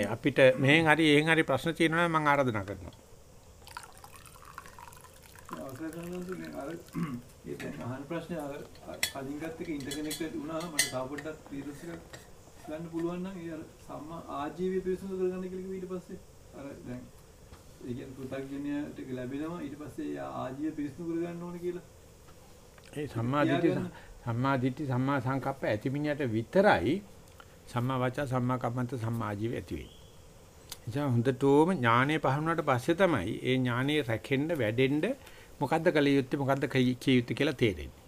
S1: අපිට මෙහෙන් හරි එහෙන් හරි ප්‍රශ්න තියෙනවා නම් මම ආරාධනා කරනවා
S4: අවසර කරනවා අර ඒ දැන් කලින් ගත්ත එක ඉන්ටර්කනෙක්ටඩ් වුණා මට තව පොඩ්ඩක් වීරස් එකක් ගන්න පුළුවන් නම් ඒ අර සම්මා ආජීවය පිරිසුදු කරගන්න කියලා කිව්ව ඊට පස්සේ අර දැන් ඒ කියන්නේ කෘතඥයට ටික ලැබෙනවා ඊට පස්සේ ආජීවය පිරිසුදු කරගන්න ඕනේ කියලා
S1: ඒ සම්මාදිට්ඨි
S4: තියාගන්න.
S1: සම්මාදිට්ඨි සම්මා සංකප්ප ඇතිමිනියට විතරයි සම්මා වාචා සම්මා කම්මන්ත සම්මා ආජීව ඇති වෙන්නේ. එනිසා හොඳටම ඥානෙ පහළුණාට පස්සේ තමයි ඒ ඥානෙ රැකෙන්න වැඩෙන්න මොකද්ද කළ යුත්තේ මොකද්ද කිය කිය යුත්තේ කියලා තේරෙන්නේ.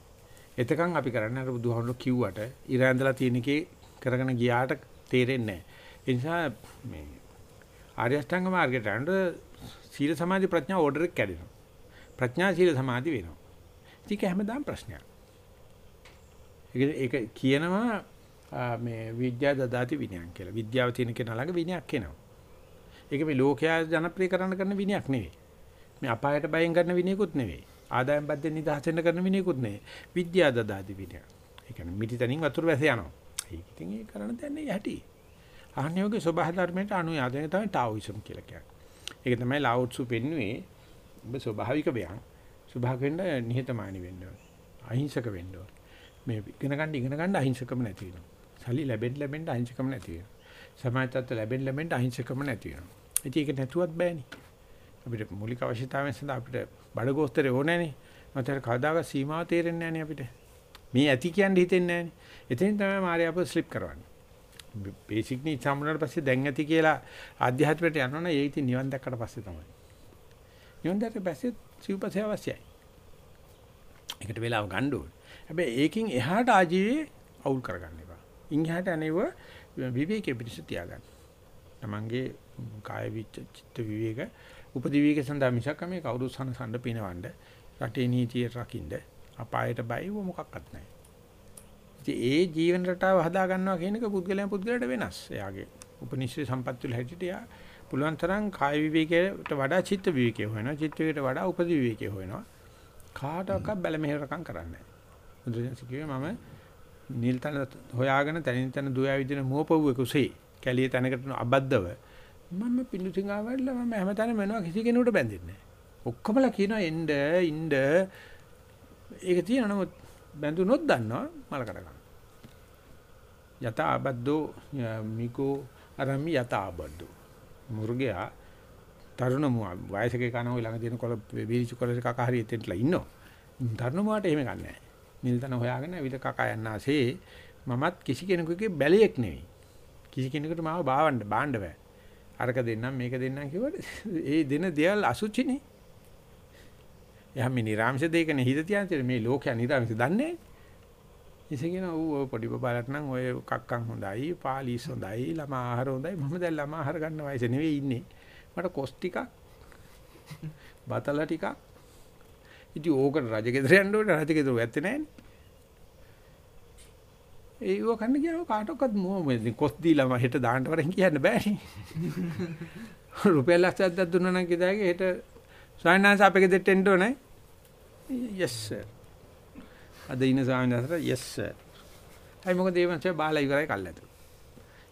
S1: එතකන් අපි කරන්නේ අර බුදුහාමුදුරුවෝ කිව්වට ඉර ඇඳලා තියෙන එකේ කරගෙන ගියාට තේරෙන්නේ නැහැ. ඒ නිසා මේ ආර්ය අෂ්ටාංග මාර්ගයට යනකොට සීල සමාධි ප්‍රඥා ඕඩර් එක කැඩෙනවා. ප්‍රඥා සීල සමාධි වෙනවා. ඒක හැමදාම ප්‍රශ්නයක්. ඒක ඒක කියනවා ආ, මේ විද්‍යා දදාති විනයන් කියලා. විද්‍යාව තියෙන කෙනා ළඟ විනයක් එනවා. ඒක මේ ලෝකයා ජනප්‍රිය කරන්න කරන විනයක් නෙවෙයි. මේ අපායට බයෙන් කරන විනයකුත් නෙවෙයි. ආදායම් බද්දෙන් නිදහසෙන් කරන විනයකුත් නෙවෙයි. විද්‍යා දදාති විනය. ඒ කියන්නේ මිටි තනින් වතුර වැස යනවා. ඒක ඉතින් ඒ කරන දෙන්නේ යටි. අහන්නේ ස්වභාව ධර්මයට අනුයාදයෙන් තමයි ටාઓයිසම් කියලා කියන්නේ. ඒක තමයි ලාවුට්සු පෙන්වුවේ ඔබ ස්වභාවික වෙයන්. ස්වභාවික වෙන්න නිහතමානී වෙන්න ඕන. අහිංසක වෙන්න ඕන. මේ ඉගෙන ගන්න ඉගෙන ගන්න අහිංසකම නැති වෙනවා. සල්ලි ලැබෙන්න ලැබෙන්න අහිංසකම නැති වෙනවා. සමාජ තත්ත්ව ලැබෙන්න ලැබෙන්න අහිංසකම නැති වෙනවා. ඉතින් ඒක නැතුවත් බෑනේ. අපිට මූලික අවශ්‍යතාවයන් සඳහා අපිට බඩගෝස්තරේ ඕනෑනේ. මතර කවදාක සීමාව තේරෙන්නේ නැහනේ අපිට. මේ ඇති කියන්නේ හිතෙන්නේ නැහනේ. එතෙන් තමයි මාර්ය අප ස්ලිප් කරවන්නේ. බේසික් නී සම්මුණාට පස්සේ දැන් ඇති කියලා ආධ්‍යාත්මයට යනවනේ ඒ ඉතින් නිවන් දැක්කට පස්සේ තමයි. නිවන් දැක්කට පස්සේ සිව්පස්සේ අවශ්‍යයි. ඒකට වෙලාව ගන්න ඕනේ. හැබැයි ඒකෙන් එහාට ආජීවයේ අවුල් කරගන්න එපා. ඉන් එහාට අනේව විවේකයේ පිටිස තියාගන්න. තමන්ගේ කාය විච චිත්ත විවේක උපදි විවේක සඳහා මිසක් මේ කවුරු සන සඳ පිනවන්න රටේ නීතිය රකින්න අපායට බයිව මොකක්වත් නැහැ. ඉතින් ඒ ජීවන රටාව හදා ගන්නවා කියන එක පුද්ගලයන් පුද්ගලයට වෙනස්. එයාගේ උපනිශ්‍රේ සම්පත් වල හැටියට යා පුළුවන් තරම් කාය විවේකයට වඩා චිත්ත විවේකය හොයනවා. චිත්ත විවේකයට වඩා උපදි විවේකය හොයනවා. කාටවත් බැල මෙහෙරකම් කරන්නේ නැහැ. බුදුරජාණන් කිව්වේ මම නිල් තන හොයාගෙන තනින් තන දුයා විදින මෝපවුවේ කුසේ කැලිය තැනකට අබද්දව මම පිඬු සිංහාවල්ලා මම හැමතැනම වෙනවා කිසි කෙනෙකුට බැඳෙන්නේ නැහැ. ඔක්කොමලා කියනවා එන්න ඉන්න ඒක තියෙන නමුත් බැඳුනොත් දන්නවා මල කඩ ගන්න. යත ආබද්දෝ මිකෝ අරමි යත ආබද්දෝ. මුර්ගයා තරුණ මුවා වයසක කනෝ ළඟ තියෙන කොළ වීරිචු කොළ එකක හරි එතෙන්ටලා ඉන්නවා. තරුණ මුවාට එහෙම ගන්න නැහැ. නිල්තන හොයාගෙන විද කකා යන්නාසේ මමත් කිසි කෙනෙකුගේ බැලයක් නෙවෙයි. කිසි කෙනෙකුට මාව බාවන්න බාන්න බෑ. අරක දෙන්නම් මේක දෙන්නම් කිව්වට ඒ දෙන දේවල් අසුචිනේ. එහා මේ නිරාමස දෙකනේ හිත තියන් තියෙන මේ ලෝකයා නිරාමස දන්නේ ඉතින් ඌ පොඩි බබාලට නම් ඔය කක්කන් හොඳයි පාලිස් හොඳයි ළමා ආහාර හොඳයි මම දැන් ළමා ආහාර ගන්න වයසේ නෙවෙයි ඉන්නේ මට කොස් ටිකක් බතල ටිකක් ඉතින් ඕකට රජගෙදර යන්න ඕනේ. රජගෙදර ඇත්තේ නැන්නේ ඒව කන්න ගියාම කාටවත් මොම කොස් දීලා මම හෙට දාන්න වරෙන් කියන්න බෑනේ. රුපියල් ලක්ෂයක් දුන්නා නම් කිදාගේ හෙට ස්වාමීන් අපේ ගෙදරට එන්න ඕනේ. Yes sir. අද ඉන්න ස්වාමීන් වහන්සේට yes sir. අයි මොකද ඒ වන්සේ බාලා ඉවරයි කල්ලාද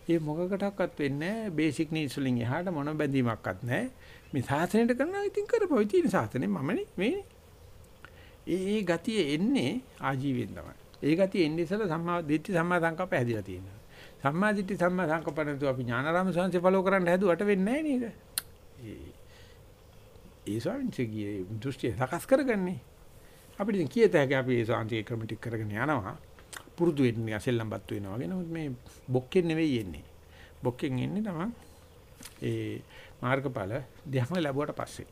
S1: ඒ මොකකටවත් වෙන්නේ බේසික් නීඩ්ස් වලින් එහාට මොන බැඳීමක්වත් නැහැ. මේ සාසනයට කරනවා ඉතින් කරපොයි. තියෙන සාසනේ මමනේ මේනේ. ඒ ඒ ගතිය එන්නේ ආජීවයෙන් තමයි. ඒ ගතිය එන්නේ ඉස්සලා සම්මා දිට්ඨි සම්මා සංකප්ප හැදිලා තියෙනවා. සම්මා දිට්ඨි සම්මා සංකප්ප නැතුව අපි ඥානාරාම සංසේ ෆලෝ කරන්න හැදුවට වෙන්නේ නැහැ නේද? ඒ ඒ ස්වාමීන්ගේ දෘෂ්ටිය සකස් කරගන්නේ. අපිට ඉතින් කීයත හැකි අපි ඒ සාන්තිය ක්‍රම ටික කරගෙන යනවා. පුරුදු වෙන්නේ අසෙල්ලම්පත් වෙනවා වගේ. නමුත් මේ බොක්කෙන් නෙවෙයි එන්නේ. බොක්කෙන් එන්නේ තමයි ඒ මාර්ගඵල ධ්‍යාන ලැබුවට පස්සේ.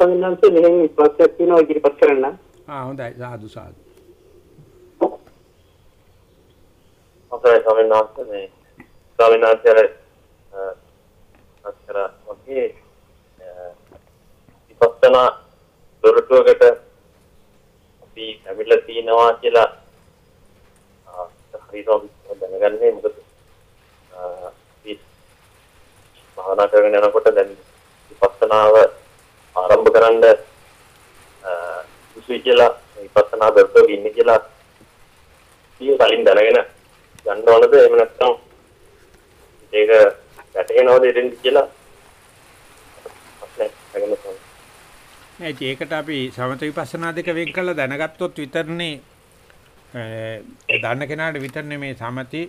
S5: සංඥාන්ත මෙහෙම ප්‍රශ්නයක් තියෙනවා ඉදිරිපත් කරන්න.
S1: ආ හොඳයි. සාදු සාදු.
S6: අපේ ස්වාමීන් වහන්සේ. මේ ස්වාමීන් වහන්සේලා අස්කර වගේ විපස්සනා දොරටුවකට අපි ඇවිල්ලා තිනවා කියලා හරියට දැනගන්නේ. මොකද අපි භාවනා කරගෙන යනකොට දැන් විපස්සනාව ආරම්භ කරන්න සුසුයි කියලා විපස්සනා දර්ශක ඉන්නේ කියලා ඊය කලින් දැනගෙන ගන්න ඕනද එහෙම නැත්නම් ඒක වැටහෙනවද ඉතින් කියලා අපේ අගන තමයි
S1: නෑ ඉතින් ඒකට අපි සමත විපස්සනා දෙක වෙන් කරලා දැනගත්තොත් විතරනේ ඒ දන්න කෙනාට විතරනේ මේ සමති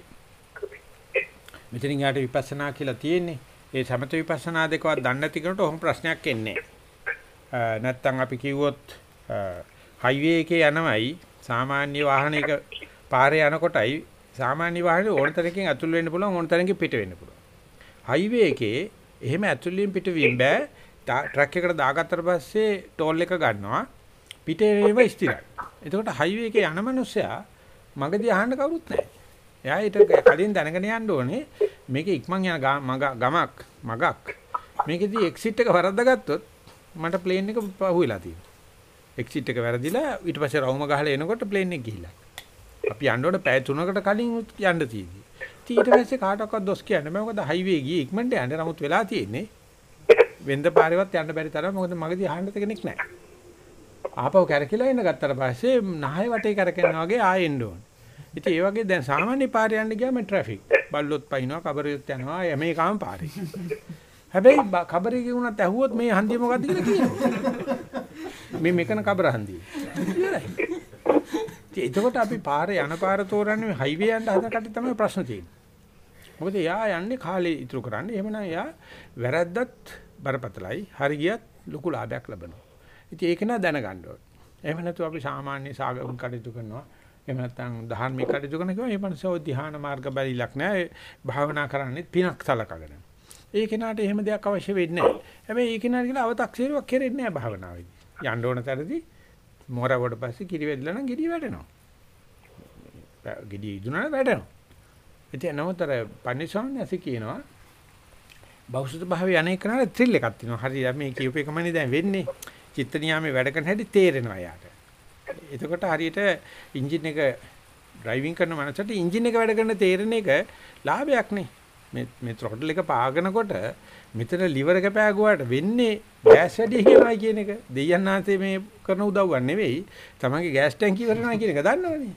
S1: මෙතනින් යාට විපස්සනා කියලා තියෙන්නේ. ඒ සමත විපස්සනා දෙකවත් දන්නේ නැති කෙනාට ඔහොම ප්‍රශ්නයක් එන්නේ නෑ. නැත්තම් අපි කිව්වොත් හයිවේ එකේ යනවයි සාමාන්‍ය වාහනයක පාරේ යනකොටයි සාමාන්‍ය වාහනේ ඕන තරකින් ඇතුල් වෙන්න පුළුවන් ඕන තරකින් පිට වෙන්න පුළුවන්. හයිවේ එකේ එහෙම ඇතුළෙන් පිට වීම බෑ. ට්‍රක් එකට දාගත්තට පස්සේ ටෝල් එක ගන්නවා. පිටේ වේව ස්ථිරයි. එතකොට හයිවේ එකේ යන මිනිස්සයා මගදී අහන්න කවුරුත් නැහැ. එයා ඊට කලින් දැනගෙන යන්න ඕනේ මේක ඉක්මන් යන ගමක් මගක්. මේකෙදි එක්සිට් එක වරද්දාගත්තොත් මට ප්ලේන් එක පහුවෙලා තියෙනවා. එක්සිට් එක වැරදිලා ඊට පස්සේ රවුම ගහලා එනකොට ප්ලේන් එක ගිහිල්ලා. අපි යන්න ඕනේ පැය 3කට කලින් යන්න තියෙන්නේ. ඊට පස්සේ කාටවත් දොස් කියන්න බෑ මොකද හයිවේ ගියේ ඉක්මනට යන්න නමුත් වෙලා තියෙන්නේ වෙන්ද පාරේවත් යන්න බැරි තරම් මොකද මගදී අහන්න කෙනෙක් නැහැ. ආපහු කැරකිලා එන්න ගත්තට පස්සේ නහය වටේ කැරකෙනවා වගේ ආයෙ එන්න ඕනේ. ඉතින් ඒ වගේ දැන් සාමාන්‍ය පාරේ යන්න ගියාම ට්‍රැෆික්. බල්ලොත් පයින්නවා, කබරියොත් යනවා, මේකම පාරේ. හැබැයි කබරේ ගිහුණත් ඇහුවොත් මේ හන්දිය මොකද්ද කියලා කියනවා. මේ මෙකන කබර හන්දිය. ඉවරයි. එතකොට අපි පාරේ යන පාර තෝරන්නේ හයිවේ යන්න හදන කට තමයි ප්‍රශ්න තියෙන්නේ. මොකද එයා යන්නේ කාලේ ඉතුරු කරන්නේ. එහෙමනම් එයා වැරද්දත් බරපතලයි. හරි ගියත් ලොකු ලාභයක් ලබනවා. ඉතින් ඒක නා දැනගන්න ඕනේ. එහෙම නැතු අපි සාමාන්‍ය සාගම කටයුතු කරනවා. එහෙම නැත්නම් ධර්මික කටයුතු කරන කෙනා මේ මනසෝ ධ්‍යාන මාර්ග බැරිලක් නෑ. භාවනා කරන්නේ පිනක් සලකගෙන. ඒ කෙනාට එහෙම දෙයක් අවශ්‍ය වෙන්නේ නැහැ. හැබැයි ඒ කෙනාට කියලා අව탁සීරුවක් කෙරෙන්නේ නැහැ භාවනාවේදී. යන්න ඕන තරදී මොරවට පස්සේ කිරි වැදලා නම් ගිරි වැටෙනවා. ගිරි ඉදුණා වැටෙනවා. ඉතින් නමුතර පන්සිවාමීන් කියනවා බෞද්ධ භාවය අනේක කරන ත්‍රිල් එකක් තියෙනවා. හරි මේ කියූප එකමනේ දැන් වෙන්නේ. චිත්ත නියාමේ වැඩ කරන හැටි තේරෙනවා යාට. එතකොට හරියට එන්ජින් එක ඩ්‍රයිවිං කරන මනසට එන්ජින් එක වැඩ කරන තේරෙන එක ලාභයක් නේ. මේ මේ ත්‍රොටල් එක පාගනකොට මෙතන liver එක පෑගුවාට වෙන්නේ ගෑස් වැඩි කියනවා කියන එක. දෙයයන්ාන්සේ මේ කරන උදව්වක් නෙවෙයි. තමන්ගේ ගෑස් ටැංකිය වරනවා කියන එක දන්නවනේ.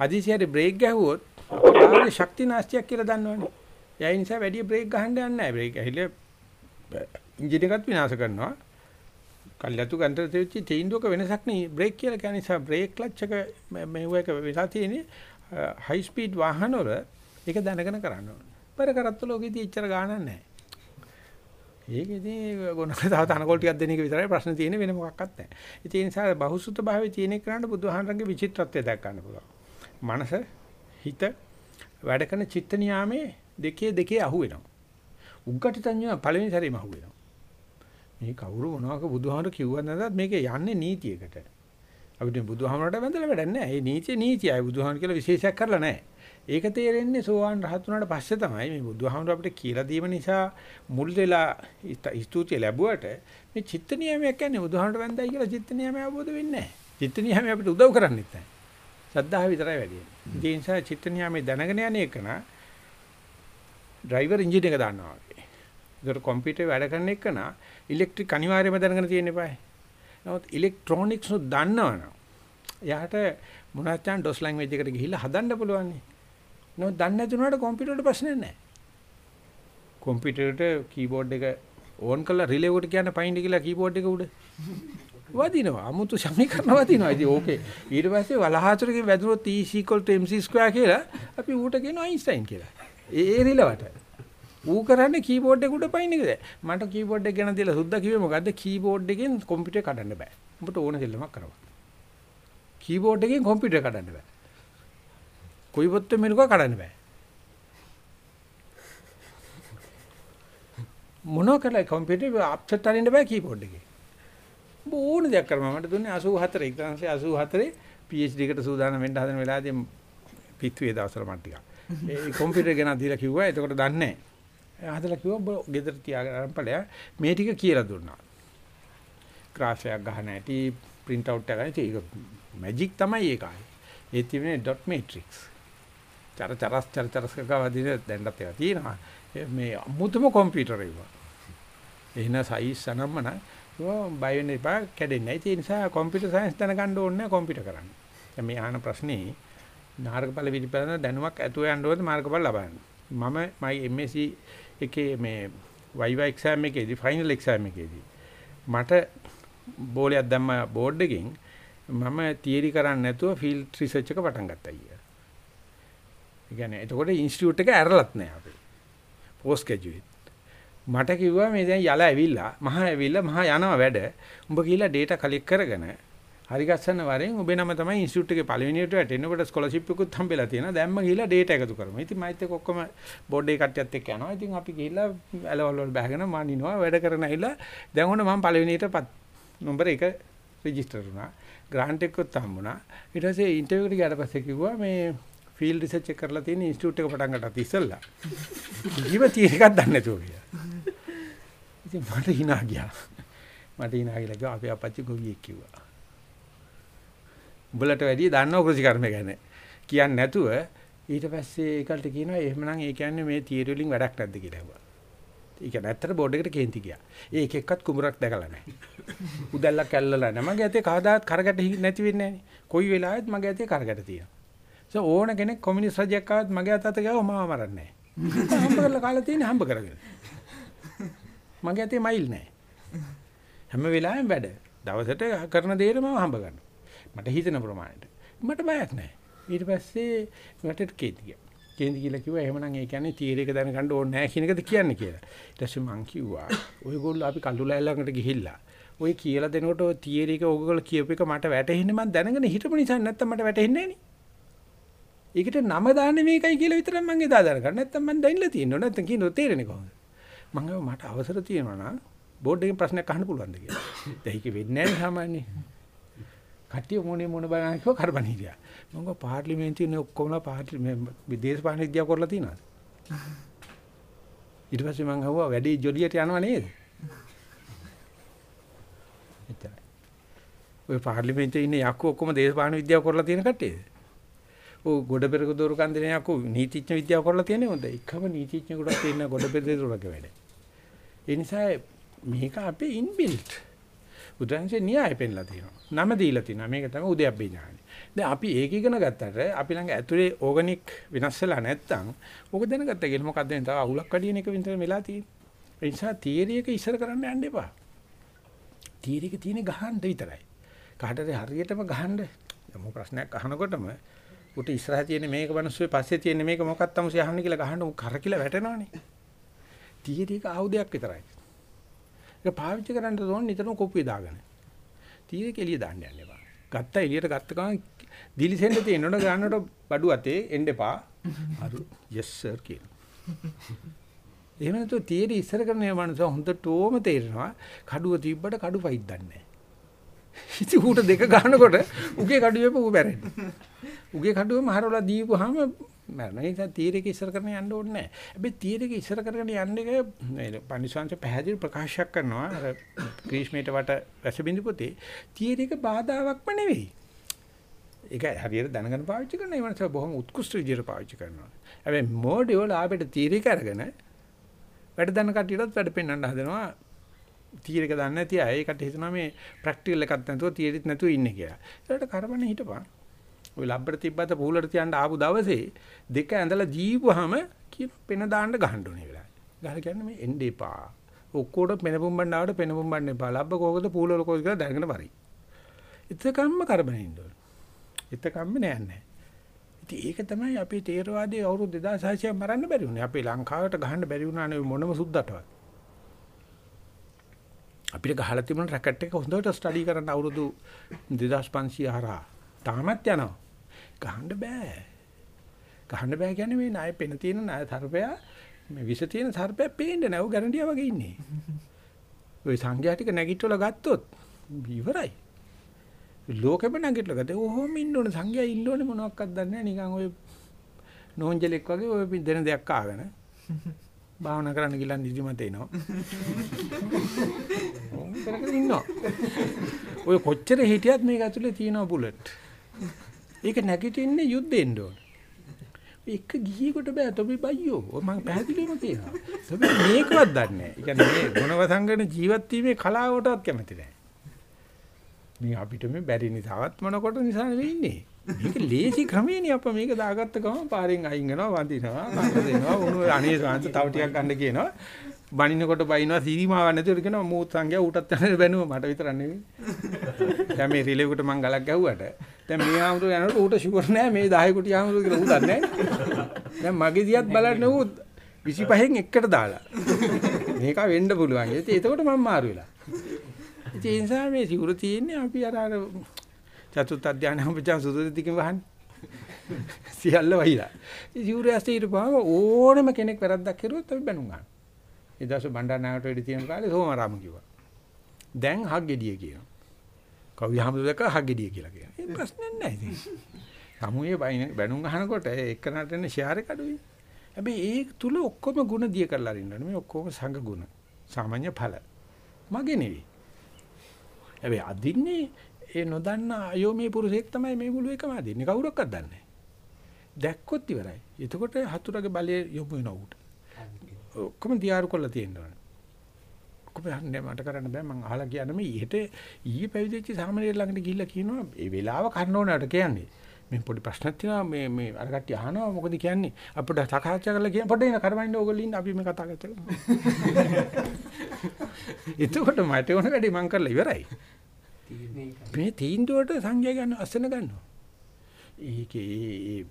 S1: හදිසියට බ්‍රේක් ගැහුවොත් කාර්ය ශක්ති නාස්තියක් කියලා දන්නවනේ. ඒ නිසා වැඩි බ්‍රේක් ගහන්න යන්නේ නැහැ. බ්‍රේක් ඇහිලා එන්ජින් එකත් විනාශ කරනවා. කල්යතු ගන්තර තෙච්චි තීන්දුවක වෙනසක් නෙයි. බ්‍රේක් කියලා කියන්නේ නිසා බ්‍රේක් ක්ලච් එක මෙව එක වෙලා තියෙන්නේ හයි ස්පීඩ් වාහන වල ඒක දැනගෙන කරන්න ඕනේ. පෙර කරත්ත ලෝකෙදී එච්චර ගාණක් නැහැ. ඒකෙදී ගොනක තව තනකොල් ටිකක් දෙන එක විතරයි ප්‍රශ්න තියෙන්නේ වෙන මොකක්වත් නැහැ. ඒ නිසා බහුසුත භාවයේ තියෙන එකට බුදුහාමරගේ විචිත්‍රත්වය දැක් ගන්න පුළුවන්. මනස හිත වැඩ කරන චිත්ත නියාමේ දෙකේ දෙකේ අහු වෙනවා. උග්ගටිතඤ්ඤ පළවෙනි සැරේම අහු වෙනවා. මේ කවුරු මොනවාක බුදුහාමර කිව්වද නැද්ද මේක යන්නේ නීතියකට. අපිට බුදුහාමරට වැඳලා වැඩක් නැහැ. මේ නීතිය නීතියයි බුදුහාමර කියලා විශේෂයක් කරලා නැහැ. ඒක තේරෙන්නේ සෝවාන් රහත් වුණාට පස්සේ තමයි මේ බුදුහාමුදුර අපිට කියලා දීම නිසා මුල් වෙලා ස්තුතිය ලැබුවට මේ චිත්ත නියමයක් කියන්නේ බුදුහාමුදුර වැන්දයි කියලා චිත්ත නියමය අවබෝධ වෙන්නේ නැහැ. චිත්ත නියමය අපිට උදව් කරන්නේත් නැහැ. සද්ධාව විතරයි වැඩි වෙන්නේ. ඒ නිසා චිත්ත නියමය දැනගෙන යන එක නා ඩ්‍රයිවර් එන්ජින් එක දාන්නවා වගේ. ඒකට කම්පියුටර් වැඩ කරන එක නා ඉලෙක්ට්‍රික් අනිවාර්යයෙන්ම දැනගෙන තියෙන්න eBay. නමුත් ඉලෙක්ට්‍රොනික්ස් උ දන්නවනම් එයාට මොනවාට චාන් ඩොස් ලැන්ග්වේජ් එකට ගිහිල්ලා හදන්න පුළුවන් නේ. නෝ දන්නේ නැති උනාට කම්පියුටරේට ප්‍රශ්නයක් නැහැ. කම්පියුටරේට කීබෝඩ් එක ඕන් කරලා රිලේ එකට කියන්න පයින්ඩ කියලා කීබෝඩ් එක උඩ. වදිනවා. 아무තු සමීකරණ වදිනවා. ඉතින් ඕකේ. ඊට පස්සේ වලහාචරකින් වැදුනොත් E mc2 කියලා අපි ඌට කියනවා අයින්ස්ටයින් කියලා. ඒ ඒ රිලවට. ඌ කරන්නේ කීබෝඩ් එක උඩ පයින් එකද? මට කීබෝඩ් එක ගැන දීලා සුද්දා කිව්වේ මොකද්ද? කීබෝඩ් එකෙන් කම්පියුටර් කඩන්න බෑ. උඹට ඕන දෙල්ලමක් කරවන්න. කීබෝඩ් එකෙන් කම්පියුටර් කඩන්න බෑ. කොයි පොත්ත මෙලුක කඩන්න බෑ. මොනවා කළා කම්පියුටර් අප්සෙට් අරින්න බෑ කීබෝඩ් එකේ. ඕන දෙයක් කරම මට දුන්නේ 84 1984 PhD එකට සූදානම් වෙන්න හදන වෙලාවදී පිටුවේ දවසල මට ටිකක්. ඒ කම්පියුටර් ගැන දීලා කිව්වා. එතකොට දන්නේ නැහැ. හදලා කිව්වා ගෙදර තියාගෙන අරන් ඵලයා මේ ටික කියලා දුන්නා. graph එකක් ගහන හැටි print out එකයි ඒක මැජික් තමයි ඒකයි. ඒ තිබෙන්නේ dot matrix. චර චරස් චර චරස් කවදින දැන්නත් ඒවා තියෙනවා. මේ අමුතුම කම්පියුටර් ඒවා. එහෙන සයිස් සනම්මන ඒක බය වෙන්න එපා කැඩෙන්නේ නැහැ. ඒ නිසා කම්පියුටර් සයන්ස් දැනගන්න ඕනේ නැහැ කම්පියුටර් කරන්න. දැන් මේ අහන ප්‍රශ්නේ මාර්ගඵල විදිපදන දැනුමක් ඇතුව යන්න ඕනේ මාර්ගඵල ලබන්න. මම මයි MSc එකේ මේ වයිවා එක්සෑම් එකේදී ෆයිනල් එක්සෑම් එකේදී මට බෝලයක් දැම්ම බෝඩ් එකෙන් මම තියරි කරන්නේ නැතුව ෆීල්ඩ් රිසර්ච් එක පටන් ගත්තා අයියා. ඒ කියන්නේ එතකොට ඉන්ස්ටිටියුට් එක ඇරලත් නැහැ අපි. Post graduate. මට කිව්වා මේ දැන් යල ඇවිල්ලා මහා ඇවිල්ලා මහා යනවා වැඩ. උඹ ගිහිල්ලා data collect කරගෙන හරි ගස්සන වරෙන් ඔබේ නම තමයි ඉන්ස්ටිටියුට් එකේ පළවෙනියට වැටෙනකොට ස්කෝලර්ෂිප් එකකුත් හම්බෙලා තියෙනවා. දැන් මම ගිහිල්ලා data එකතු කරමු. ඉතින් මයිත් එක්ක ඔක්කොම බෝඩ් එකේ කට්ටියත් එක්ක යනවා. ඉතින් අපි ගිහිල්ලා ඇලවල් වල බහගෙන මනිනවා වැඩ කරන ඇවිල්ලා දැන් ඔන්න මම පළවෙනියට නම්බර 1 රෙජිස්ටර් වුණා. ග්‍රාන්ට් එකකුත් හම්බුණා. ඊට පස්සේ ඉන්ටර්විව් එකට ගියාට පස්සේ කිව්වා මේ ෆීල්ඩ් රිසර්ච් එක කරලා තියෙන ඉන්ස්ටිටියුට් එක පටන් ගන්නත් ඉස්සෙල්ලා. ජීව තියෙන එකක් දන්නේ නැතුව ගියා. ඉතින් මට hina ගියා. මට hina ගිහලා කිව්වා අපේ අපච්චි ගොවියෙක් කිව්වා. උඹලට වැඩිය දන්නව කෘෂිකර්ම ගැන. කියන්නේ නැතුව ඊට පස්සේ ඒකට කියනවා එහෙමනම් ඒ කියන්නේ මේ තියරි වලින් වැඩක් නැද්ද කියලා ඇහුවා. ඒ කියන්නේ ඇත්තට බෝඩ් එකට කේන්ති ගියා. ඒක එක්කත් කුඹරක් දැකලා නැහැ. උදැල්ලක් ඇල්ලලා නැහැ. මගේ ඇතේ කවදාත් කරකට නැති වෙන්නේ නැහැ. කොයි වෙලාවෙත් මගේ ඇතේ කරකට තියෙනවා. ඒ ඕන කෙනෙක් කොමියුනිස්ට් රජයක් ආවත් මගේ අත අත ගාව මාව මරන්නේ නැහැ. හම්බ කරලා කාලා තියෙන්නේ හම්බ කරගෙන. මගේ ඇතේ මයිල් නැහැ. හැම වෙලාවෙම වැඩ. දවසට කරන දේට මම හම්බ ගන්නවා. මට හිතෙන ප්‍රමාණයට. මට බයක් නැහැ. ඊට පස්සේ මට කේන්ති ගියා. කේන්ති කියලා කිව්වා එහෙමනම් ඒ කියන්නේ තීර එක දැනගන්න ඕනේ නැහැ කියන එකද කියන්නේ කියලා. ඊට පස්සේ මං කිව්වා ඔයගොල්ලෝ අපි කල්ුලා ළඟට ගිහිල්ලා ඔය කියලා දෙනකොට ඔය තීර එක ඕගොල්ලෝ කියපු එක මට වැටහෙන්නේ මං දැනගෙන හිටපු නිසා නැත්තම් මට වැටහෙන්නේ නැහැ ඒකට නම දාන්නේ මේකයි කියලා විතරක් මං එදා දැනගන්න. නැත්තම් මං දැනලා තියෙනවා. නැත්තම් කියනෝ තේරෙන්නේ කොහොමද? මං මට අවසර තියෙනවා නම් බෝඩ් එකෙන් ප්‍රශ්නයක් අහන්න පුළුවන්ද කියලා. දැන් ඒක වෙන්නේ නැහැ සාමාන්‍යයෙන්. කට්ටිය මොනේ මොන බලන්නේ කිව්ව කරබන් හිටියා. මම ගෝ පාර්ලිමේන්තුවේ ඔක්කොමලා පාර්ලි මේ විදේශ විද්‍යාව කරලා තියනවාද? ඊට පස්සේ මම අහුවා වැඩි ජොලියට යනවා නේද? එච්චරයි. ඔය පාර්ලිමේන්තුවේ ඉන්න යක්කු ඔක්කොම දේශපාලන විද්‍යාව කරලා තියෙන කට්ටියද? ඔව් ගොඩ පෙරක දොර කන්දේ යක්කු නීතිඥ විද්‍යාව කරලා තියෙන්නේ හොඳ. එකම නීතිඥයෙකුට තියෙන ගොඩ පෙරක දොරක වැඩ. ඒ නිසා මේක අපේ ඉන්බිල්ට්. බුදුන්සේ න්‍යාය පෙන්ලා තියෙනවා. නම දීලා තියෙනවා. මේක තමයි උද්‍යප්පේ ඥානයි. දැන් අපි ඒක ඉගෙන ගත්තට අපි ළඟ ඇතුලේ ඕගනික් වෙනස් වෙලා නැත්තම් ඕක දැනගත්ත කියලා මොකක්ද මේ තව අහුලක් වැඩින එක විතර වෙලා තියෙන්නේ. ඒ නිසා තියරි එක ඉස්සර කරන්න යන්න එපා. තියරි එක තියෙන්නේ ගහන්න විතරයි. කාටද හරියටම ගහන්න. මොකක් ප්‍රශ්නයක් අහනකොටම උට ඉස්සරහ තියෙන මේක මිනිස්සුවේ පස්සේ තියෙන මේක මොකක්ද තමයි අහන්න කියලා ගහන්න කරකිලා වැටෙනවනේ. තියරි එක ආයුධයක් විතරයි. ඒක පාවිච්චි කරන්න ඕන නිතරම කොපුවේ දාගෙන. තියරි එක එළිය දාන්න යන්න එපා. ගත්ත එළියට ගත්ත ගමන් දිලිසෙන්න තියෙනකොට ගන්නකොට බඩු අතේ එන්න එපා. අරු yes sir කියන. එහෙම නැතුව තියරි ඉස්සර කරන මනුස්සය හොඳටම තේරෙනවා කඩුව තිබ්බට කඩු පයිත් දන්නේ නැහැ. ඉතින් ඌට දෙක ගන්නකොට උගේ කඩුවෙම ඌ බැරෙන්නේ. උගේ කඩුවෙම හරවලා දීපුවාම මරණ ඒ නිසා තීරයක ඉස්සර කරගෙන යන්න ඕනේ නැහැ. හැබැයි තීරයක ඉස්සර කරගෙන යන්න එක මේ පන්සිවංශ පැහැදිලි ප්‍රකාශයක් කරනවා. අර ග්‍රීෂ්මයට වට වැසබින්දු පොතේ තීරයක බාධාවක්ම නෙවෙයි. ඒක හරියට දැනගෙන පාවිච්චි කරන ඒ මනස බොහොම උත්කෘෂ්ඨ විදියට පාවිච්චි කරනවා. හැබැයි මොඩියෝ ලාභයට තීරයක අරගෙන වැඩ දන්න කට්ටියටත් වැඩ පෙන්වන්න හදනවා. තීරයක දන්නේ නැති අය ඒකට හිතනවා මේ ප්‍රැක්ටිකල් එකක් නැතුව තීරිත් නැතුව ඉන්නේ කියලා. ඒකට කරබනේ හිටපන්. ওই ලබ්බර තිබ්බත පූලට තියන්න ආපු දවසේ දෙක ඇඳලා ජීවුවාම කියන පෙන දාන්න ගහන්න ඕනේ වෙලාවයි. ගහලා කියන්නේ මේ එන්න එපා. ඔක්කොට පෙන පුම්බන්න ආවට පෙන පුම්බන්න එපා. ලබ්බ කෝකද පූල වල කෝකද කියලා දැනගෙන වරි. එතකම්ම කරබනේ ඉන්න ඕනේ. එතකම්ම නෑ නෑ. ඉතින් ඒක තමයි අපේ තේරවාදී අවුරුදු 2600 මරන්න බැරි වුණේ. අපේ ලංකාවට ගහන්න බැරි වුණානේ මොනම සුද්දටවත්. අපිට ගහලා තිබුණ රැකට් එක හොඳට ස්ටඩි කරන්න අවුරුදු 2500 හරහා තාමත් යනවා. ගහන්න බෑ. ගහන්න බෑ කියන්නේ මේ ණය පෙන තියෙන ණය සර්පයා මේ විස තියෙන සර්පයා පේන්නේ නැහැ. ਉਹ ගැරන්ඩියා වගේ ඉන්නේ. ওই සංඝයා ටික නැගිටවල ගත්තොත් ඉවරයි. ලෝකෙම නැගිටලා ගත්තේ ඔහොම ඉන්න ඕනේ සංඝයා ඉන්න ඕනේ මොනවක්වත් දන්නේ නැහැ. නිකන් ඔය නෝන්ජලෙක් වගේ ඔය දෙන දෙයක් ආගෙන භාවනා කරන්න ගිලන් නිදිමත එනවා. ඕම් කරගෙන ඉන්නවා. ඔය කොච්චර හිටියත් මේක ඇතුලේ තියෙනවා බුලට්. ඒක නැගිටින්නේ යුද්ධෙන්න ඕන. එක ගිහියෙකුට බෑ තොපි බයියෝ. ඔය මම පැහැදිලිවම කියනවා. තොපි මේකවත් දන්නේ නැහැ. ඒ කියන්නේ මේ ගුණවසංගන ජීවත් වීමේ කලාවටවත් කැමති නැහැ. මේ අපිට මේ බැරි නිසාවත් මොනකොට නිසා නෙවෙයි ඉන්නේ. මේක ලේසි ක්‍රමේනේ අප මේක දාගත්ත ගමන් පාරෙන් අයින් වෙනවා වඳිනවා කන්න දෙනවා උණු අනේ සාංශ තව ටිකක් ගන්න කියනවා බනිනකොට බයිනවා සීමාවක් නැතිවට කියනවා මූත් සංඝයා ඌටත් යන්න බැනුව මට විතරක් නෙවෙයි දැන් මේ රිලෙව්කට මං ගලක් ගැහුවට දැන් මේ ආමුතු යනකොට ඌට ෂුගර් නැහැ මේ 10 කුටි ආමුතු කියලා ඌ දන්නේ නැහැ දැන් මගේ දිහත් බලන්න ඌ 25න් එකට දාලා මේක වෙන්න පුළුවන් ඒත් එතකොට මම මාරු වෙලා ඉතින් ඒ නිසා මේ සිවුර තියෙන්නේ අපි අර අර චතුත් අධ්‍යාන හම්බෙච්චා සුදුදිකින් වහන්නේ. සියල්ල වහිලා. ඉතින් සිවුර ඇස්සේ ඉරපුවාම ඕනම කෙනෙක් වැරද්දක් කරුවොත් අපි බැනුම් ගන්නවා. ඒ දවස් බණ්ඩාරනායකට වෙඩි තියෙන කාලේ සෝමාරාම කිව්වා. දැන් හග්ගෙඩිය කියනවා. කවි හැමදෙක හග්ගෙඩිය කියලා කියනවා. ඒ ප්‍රශ්නේ නැහැ ඉතින්. සමුයේ බැනුම් අහනකොට එක්කනට එන ෂෙයාර් එක අඩුයි. හැබැයි ඒ තුල ඔක්කොම ಗುಣ දිය කරලා අරින්න මේ ඔක්කොම සංඝ ගුණ. සාමාන්‍ය ඵල. මගේ නෙවෙයි. හැබැයි අදින්නේ ඒ නොදන්න අයෝමී පුරුෂයෙක් තමයි මේ මුළු එකම අදින්නේ. කවුරක්වත් දන්නේ නැහැ. දැක්කොත් ඉවරයි. එතකොට හතුරගේ බලය යොමු වෙනවා උට. ඔක්කොම දියාරු කරලා තියෙනවා. ඔක්කොම හන්නේ මට කරන්න බෑ මං අහලා කියන්නේ මේ ඊට ඊයේ පැවිදිච්ච සාමණේර ළඟට ගිහිල්ලා කියනවා ඒ වෙලාව කන්න ඕනකට කියන්නේ. මේ පොඩි ප්‍රශ්නක් තියෙනවා මේ මේ අර කට්ටිය අහනවා මොකද කියන්නේ අපිට සාකච්ඡා කරලා කියන පොඩ්ඩක් ඉන්න කරවන්න ඕගොල්ලෝ ඉන්න අපි මේ කතා කරලා. එතකොට මට ඕන වැඩි මං කරලා ඉවරයි. මේ තීන්දුවට සංජය ගන්න අසන ගන්නවා. ඒකේ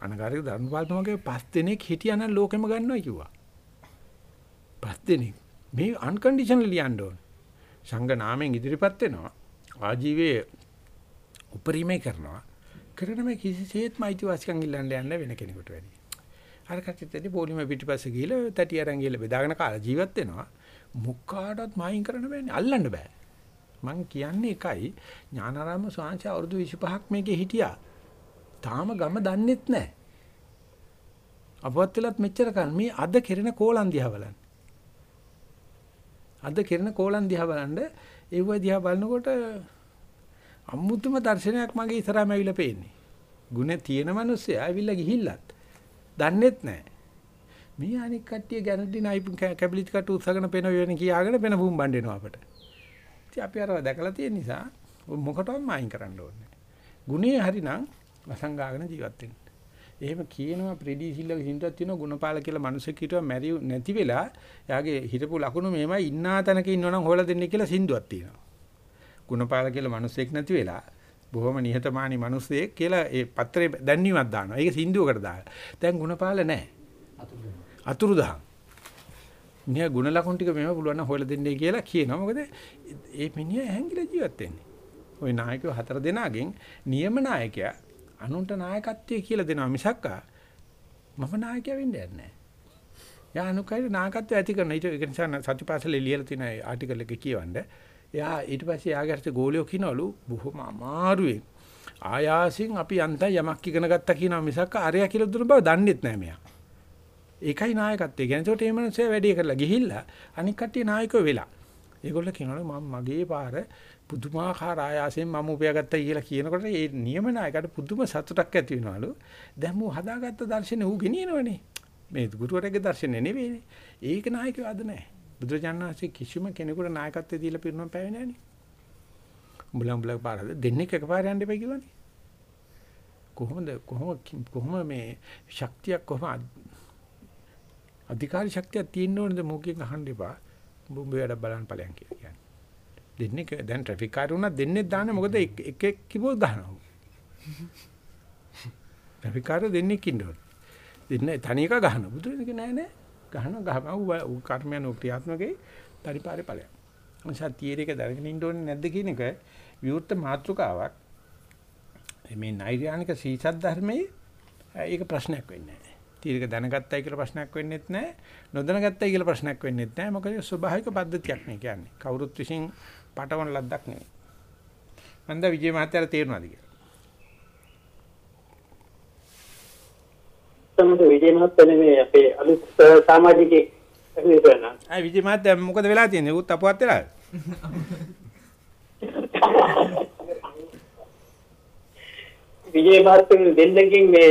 S1: අනගාරික ධර්මපාලතුමාගේ පස් දෙනෙක් හිටියනම් ලෝකෙම ගන්නවා කිව්වා. පස් දෙනෙක් මේ අන්කන්ඩිෂනල් ලියන්න ඕන. සංඝ නාමයෙන් ඉදිරිපත් වෙනවා. ආජීවයේ උපරිමේ කරනවා. කරන මේ කිසිසේත්ම අයිතිවාසිකම් ඉල්ලන්න යන්න වෙන කෙනෙකුට වැඩි. අර කච්චිතේදී පොලිම පිටිපස්සේ ගිහලා තටි අරන් ගිහලා බෙදාගෙන කාලා ජීවත් වෙනවා. මුක්කාටවත් මායින් කරන්න බෑනේ. අල්ලන්න බෑ. මං කියන්නේ එකයි ඥානාරාම ස්වාමීන් අවුරුදු 25ක් මේකේ හිටියා. තාම ගම දන්නෙත් නැහැ. අපවත් වෙලත් මෙච්චර කල් මේ අද කෙරෙන කෝලම් දිහා බලන්න. අද කෙරෙන කෝලම් දිහා බලන්න ඒව දිහා බලනකොට අමුතුම දර්ශනයක් මගේ ඉස්සරහම ඇවිල්ලා පේන්නේ. ගුණ තියෙන මිනිස්සයා ඇවිල්ලා ගිහිල්ලත් දන්නෙත් නැහැ. මේ අනික් කට්ටිය ගැනදී නයි කැබලිට් කට උත්සාහගෙන පේන වෙන කියාගෙන පේන බුම් බණ්ඩේනවා අපට. ඉතින් අපි අරව දැකලා තියෙන නිසා මොකටවත් මායින් කරන්න ඕනේ. ගුණේ හරිනම් වසංගාගෙන ජීවත් වෙන්න. එහෙම කියනවා ප්‍රෙඩි සිල්ලගේ සින්දුවක් තියෙනවා ගුණපාල කියලා මිනිස්සෙක් හිටුවා මැරි නැති වෙලා එයාගේ හිටපු ලකුණු මෙහෙමයි ඉන්නා තැනක ඉන්නවනම් හොයලා දෙන්නේ කියලා සින්දුවක් තියෙනවා. ගුණපාල කියලා මිනිස්සෙක් නැති වෙලා බොහොම නිහතමානී මිනිස්සෙක් කියලා ඒ පත්‍රේ දැන්වීමක් දානවා. ඒක සින්දුවකට දාලා. දැන් ගුණපාල නැහැ. අතුරුදහන්. මිනිහා ಗುಣ ලකුණු ටික මෙහෙම පුළුවන් නම් හොයලා දෙන්නේ කියලා කියනවා. මොකද ඒ මිනිහා හැංගිලා ජීවත් වෙන්නේ. ওই නායකයෝ හතර දෙනාගෙන් නියම නායකයා අනුන්ට නායකත්වයේ කියලා දෙනවා මිසක් මම නායකයා වෙන්න යන්නේ නැහැ. යා අනුකයි නායකත්වය ඇති කරන ඊට ඒක නිසා සතිපාසලේ ලියලා තියෙන ආටිකල් එක කියවන්න. එයා ඊට පස්සේ යාගේ ගෝලියෝ කිනවලු බොහොම අමාරුවෙන් ආයාසින් අපි යන්තම් යමක් ඉගෙන ගත්තා කියනවා මිසක් අරයා කියලා දුන්න බව දන්නෙත් නැහැ මෙයා. ඒකයි නායකත්වය. කියන්නේ ඒකට මේ මිනිස්සයා වැඩි කරලා ගිහිල්ලා අනික් කට්ටිය නායකයෝ වෙලා. ඒගොල්ලෝ කියනවලු මම මගේ පාර පුදුමාකාර ආයාසයෙන් මම උපයාගත්තා කියලා කියනකොට ඒ නියම නායකට පුදුම සතුටක් ඇති වෙනවලු. දැන් මෝ හදාගත්ත දර්ශනේ ඌ ගෙනියනවනේ. මේ ගුරුවරයාගේ දර්ශනේ නෙවෙයිනේ. ඒක නායකයෝ අද නැහැ. බුදුරජාණන් වහන්සේ කිසිම කෙනෙකුට නායකත්වය දීලා පිරුණම් පැවෙන්නේ නැහනේ. උඹලා උඹලා පාරද දෙන්නේ එකපාර යන්න එපා කිව්වනේ. කොහොමද කොහොම කොහොම මේ ශක්තියක් කොහොම අධිකාරී ශක්තියක් තියෙන්න ඕනද මොකෙන් අහන්න එපා. උඹ වැඩ බලන්න ඵලයන් කියලා කියන්නේ. දෙන්නේ දැන් ට්‍රැෆික් කාර් උනා දෙන්නේ දාන්නේ මොකද එක එක කිව්වොත් ගහනවා. ට්‍රැෆික් කාර් දෙන්නේ කින්නෝන. දෙන්නේ තනි එක ගහනවා. බුදුරජාණන් නෑ නෑ. ගහනවා ගහපුවා ඌ කර්මයන් ක්‍රියාත්මකේ පරිපාරේ ඵලයක්. නිසා තීරයක දැනගෙන ඉන්න ඕනේ නැද්ද කියන එක විවෘත මාතෘකාවක්. මේ නෛර්යානික සීසත් ධර්මයේ ඒක ප්‍රශ්නයක් වෙන්නේ නැහැ. තීරක දැනගත්තයි කියලා ප්‍රශ්නයක් වෙන්නේත් නැහැ. නොදැනගත්තයි කියලා ප්‍රශ්නයක් වෙන්නේත් නැහැ. මොකද ස්වභාවික පද්ධතියක් නේ කියන්නේ. කවුරුත් විසින් පටවන ලද්දක් නෙවෙයි. මන්ද විජේ මහත්තයාට තේරුණාද කියලා?
S5: තමයි විජේ මහත්තයා මේ අපේ අලුත් සමාජිකයෙක් වෙනවා.
S1: ආ විජේ මහත්තයා මොකද වෙලා තියෙන්නේ? උත් අපවත් වෙලාද?
S5: විජේ මහත්මයා දෙන්නකින් මේ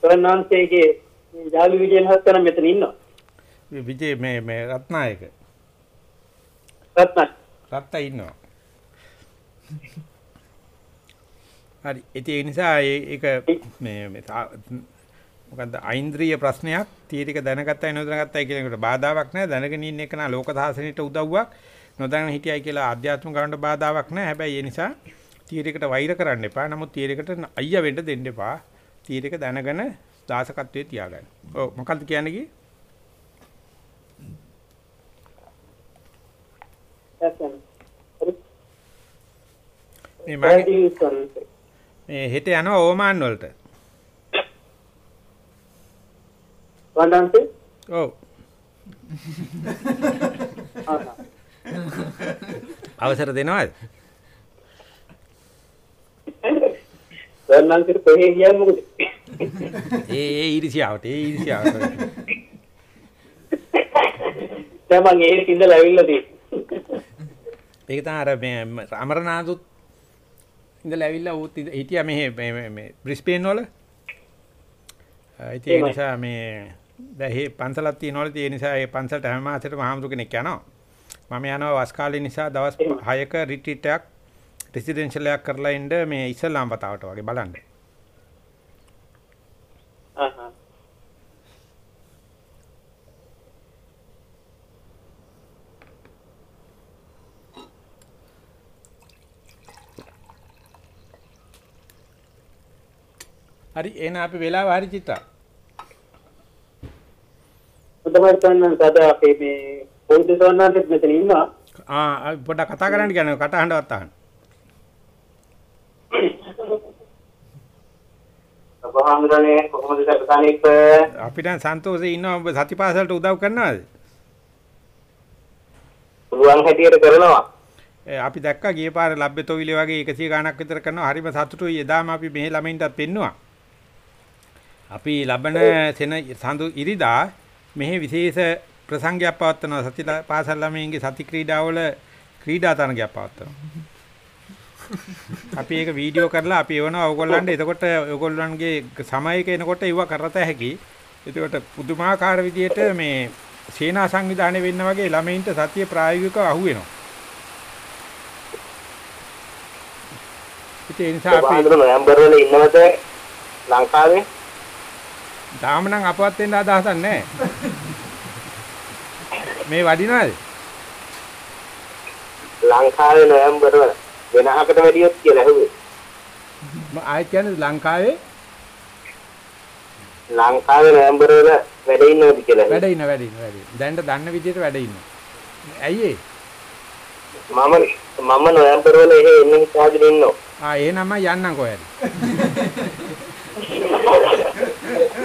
S5: සවන්නාංශයේ යාලු විජේ මහත්මයා නම් මෙතන ඉන්නවා.
S1: විජේ මේ මේ රත්නායක
S5: රත්න.
S1: රත්තා ඉන්නවා. හරි ඉතින් ඒ නිසා ඒ- ඒක මේ මේ තා- මොකද්ද ඓන්ද්‍රීය ප්‍රශ්නයක් තීරික දැනගත්තයි නොදැනගත්තයි කියන එකට බාධාවක් නැහැ. දැනගෙන ඉන්න එක නා ලෝක සාසනයට උදව්වක්. නොදැන හිටියයි කියලා ආධ්‍යාත්මික ගමනට බාධාවක් නැහැ. හැබැයි ඒ නිසා තීරිකට වෛර කරන්න එපා. නමුත් තීරිකට අයියා වෙන්න දෙන්න එපා. තීරික දැනගෙන දාසකත්වයේ තියාගන්න. ඔව් මොකද්ද කියන්නේ? මේ මගේ මේ හෙට යනවා ඕමාන් වලට.
S5: වන්දාංශේ
S1: ඔව්. අවසර දෙනවද?
S5: සවන්නාංශේ කොහේ ගියාද මොකද?
S1: ඒ ඒ ඊර්ෂ්‍යාවට ඒ ඊර්ෂ්‍යාවට.
S5: දැන් මං ඒත් ඉඳලා ඇවිල්ලා තියෙන්නේ.
S1: ඒක තමයි අර මේ අමරනාදුත් ඉඳලා ඇවිල්ලා ඌත් හිටියා මෙහෙ මේ මේ- මේ බ්‍රිස්බේන් වල. ඒ නිසා මේ දැන් හේ පන්සලක් තියෙනවලු. ඒ නිසා ඒ පන්සලට හැම මාසෙටම ආම්දුර කෙනෙක් යනවා. මම යනවා වස් කාලේ නිසා දවස් 6ක රිට්‍රීට් එකක් රෙසිඩෙන්ෂල් එකක් කරලා ඉන්න මේ ඉස්ලාම් වතාවට වගේ බලන්න.
S5: ආ ආ.
S1: හරි එහෙනම් අපි වෙලාව හරි චිත්තා
S5: හොඳයි සවන්නාංශ අද අපේ මේ පොඩි සවන්නාංශෙත් මෙතන ඉන්නවා.
S1: ආ පොඩ්ඩක් කතා කරන්න කියන්නේ කටහඬවත් අහන්න
S5: අපහාමුදුරනේ කොහොමද සකසානික
S1: අපිට සන්තෝෂේ ඉන්නවා ඔබ සතිපාසලට උදව් කරනවද?
S5: පුළුවන් හැටියට කරනවා.
S1: අපි දැක්කා ගිය පාර ලබ්බතොවිලේ වගේ 100 ගණක් විතර කරනවා. හරිම සතුටුයි. එදාම අපි මෙහි ළමයින්ටත් පෙන්නුවා අපි ලබන සෙන සඳු ඉරිදා මෙහි විශේෂ ප්‍රසංගයක් පවත්වනවා. සති ල- පාසල් ළමයින්ගේ සති ක්‍රීඩාවල ක්‍රීඩා තරගයක් පවත්වනවා. අපි ඒක වීඩියෝ කරලා අපි එවනවා. ඕගොල්ලන්ට එතකොට ඕගොල්ලන්ගේ සමයක එනකොට ඒව කරත හැකි. එතකොට පුදුමාකාර විදියට මේ සේනා සංවිධානය වෙන්න වගේ ළමයින්ට සතිය ප්‍රායෝගිකව අහුවෙනවා. ඉතින් ඒ නිසා අපි
S6: අපහාමුදුර නොවැම්බර් වල ඉන්නවද ලංකාවේ?
S1: තාම නම් අපවත් වෙන්න අදහසක් නැහැ. මේ වඩිනවද?
S6: ලංකාවේ නොවැම්බර් වල වෙනහකට වැඩියොත් කියලා ඇහුවේ
S1: මම ආයෙත් කියන්නේ ලංකාවේ
S6: ලංකාවේ නොවැම්බර් වල වැඩ ඉන්නවද කියලා.
S1: වැඩ ඉන්න වැඩ ඉන්න වැඩ. දැන්ට දන්න විදිහට වැඩ ඉන්න. ඇයි ඒ?
S6: මම මම නොවැම්බර් වල එහෙ එන්න හිතාගෙන ඉන්නවා
S1: ආ එහෙනම් යන්නම් කොහෙද?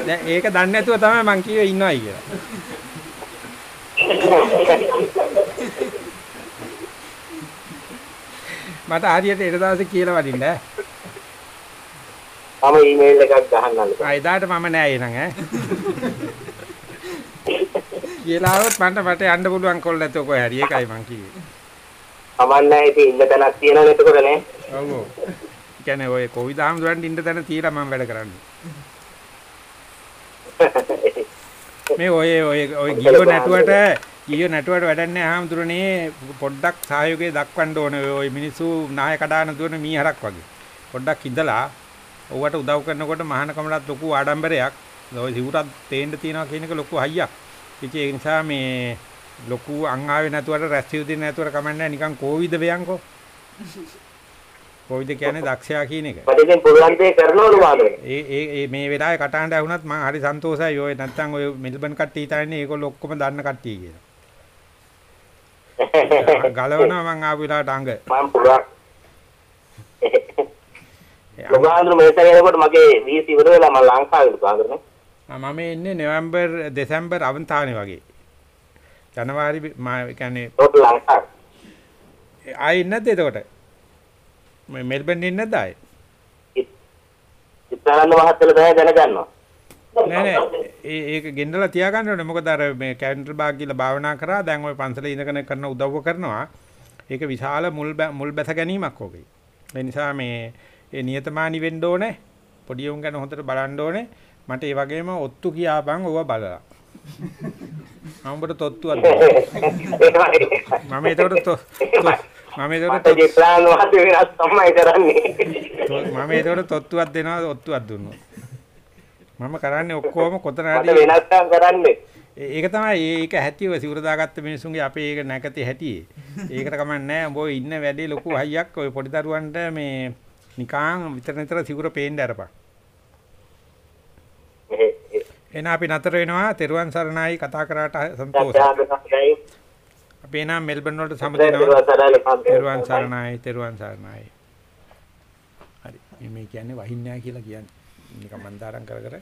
S1: දැන් ඒක දන්නේ නැතුව තමයි මං කිව්වේ ඉන්නවයි කියලා. මට හරියට ඊට දවසේ කියලා වදින්න ඈ.
S6: මම ඊමේල් එකක් ගහන්නලු
S1: ආ එදාට මම නෑ එහෙනම් ඈ. කියලා આવොත් මන්ට මට යන්න පුළුවන් කොල්ල නැතෝ කොහේ හරි ඒකයි මං කිව්වේ.
S6: කමන්නේ ඉතින් ඉන්න තැනක් තියෙනවනේ එතකොට නේ
S1: ඔව් කියන්නේ ඔය කොවිද හාමුදුරන්ට ඉන්න තැන තියලා මම වැඩ කරන්නේ. මේ ඔය ඔය ඔය ගියෝ නැටුවට ගියෝ නැටුවට වැඩක් නැහැ හාමුදුරනේ පොඩ්ඩක් සහයෝගය දක්වන්න ඕනේ ඔය මිනිස්සු නාය කඩාන දුවන මීහරක් වගේ. පොඩ්ඩක් ඉඳලා ඔවට උදව් කරනකොට මහාන කමලත් ලොකු ආඩම්බරයක්. ඔය සිවුරක් තේන්න තියනවා කියන එක ලොකු හයියක්. ඉතින් ඒ නිසා මේ ලොකු අං ආවේ නැතුවට රැස් වෙදින් නැතුවට කමන්නේ නිකන් කෝවිද වෙයන්කෝ. කෝවිද කියන්නේ දක්ෂයා කියන එක.
S6: මට පුළුවන් දේ
S1: ඒ මේ වෙලාවේ කටහඬ ඇහුණත් මම හරි සන්තෝෂයි. ඔය නැත්තම් ඔය මෙල්බන් කට්ටිය හිතන්නේ ඒගොල්ලෝ ඔක්කොම දන්න කට්ටිය කියලා. ගලවනවා මං ආපු වෙලාවට අඟ.
S6: මම පුළුවන් ලොකාන්දර මේසර එනකොට මගේ වීස ඉවර වෙලා මම ලංකාවේ ලොකාන්දරනේ
S1: මම එන්නේ නොවැම්බර් දෙසැම්බර් අවන්තානේ වගේ. ජනවාරි මා කියන්නේ
S6: ලංකාවේ
S1: ආයෙ නැද්ද එතකොට? මේ මෙල්බන් ඉන්නේ නැද්ද ආයෙ?
S6: ඉස්සරහන්න මහත්තයලා තමයි දැනගන්නවා
S1: නෑ නෑ ඒක ගෙන්නලා තියාගන්න ඕනේ මොකද අර මේ කැන්ටර් බාග් කියලා භාවනා කරා දැන් ওই පන්සලේ ඉඳගෙන කරන උදව්ව කරනවා ඒක විශාල මුල් බැ- මුල් බැස ගැනීමක් ඔගේ ඒ නිසා මේ ඒ නියතමානී වෙන්න ඕනේ පොඩි උන් ගැන හොඳට බලන්න ඕනේ. මට ඒ වගේම ඔත්තු කියාපන් ඕවා බලලා. මම උඹට තොත්තුවක් දෙනවා. මම ඒකට මම ඒකට
S6: මට ජිත්‍රාන් වාදේ වෙනස් තමයි කරන්නේ.
S1: මම ඒකට තොත්තුවක් දෙනවා ඔත්තුවක් දුන්නොත්. මම කරන්නේ ඔක්කොම කොතන හරි
S6: වෙනස්කම් කරන්නේ.
S1: ඒක තමයි ඒක හැටිව සිවුර දාගත්ත මිනිසුන්ගේ අපේ ඒක නැකති හැටි. ඒකට කමක් නැහැ. උඹ ඉන්න වැඩේ ලොකු හයියක් ඔය පොඩි දරුවන්ට මේ නිකාන් විතර විතර සිවුර පේන්න අරපන්. එහෙනම් අපි නතර වෙනවා. තෙරුවන් සරණයි කතා කරාට සන්තෝෂයි. එනම් මෙල්බන් වලට සමදිනවා. තෙරුවන් සරණයි. තෙරුවන් සරණයි. හරි. මේ කියන්නේ වහින්නේ කියලා කියන්නේ. නිකන් මන්දාරම් කර කර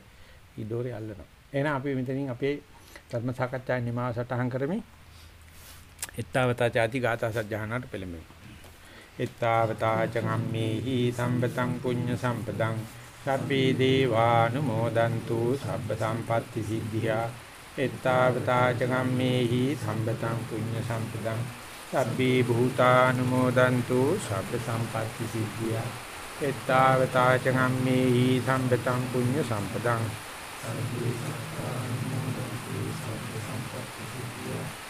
S1: ඉඩෝරේ අල්ලනවා. එහෙනම් අපි මෙතනින් අපේ ධර්ම සාකච්ඡාවේ නිමාව සටහන් කරමින් එත්තාවතා ചാති ගාථා සජ්ජහානට පෙළඹෙමු. එත්තාවතා චගම්මේහි සම්පතං පුඤ්ඤ සම්පතං සබ්බේ දේවානුමෝදන්තු සබ්බ සම්පatti සිද්ධියා. එත්තාවතා චගම්මේහි සම්බතං පුඤ්ඤ සම්පදං සබ්බේ භූතානුමෝදන්තු සබ්බ සම්පatti සිද්ධිය. එත්තාවතා චගම්මේහි සම්බතං පුඤ්ඤ සම්පදං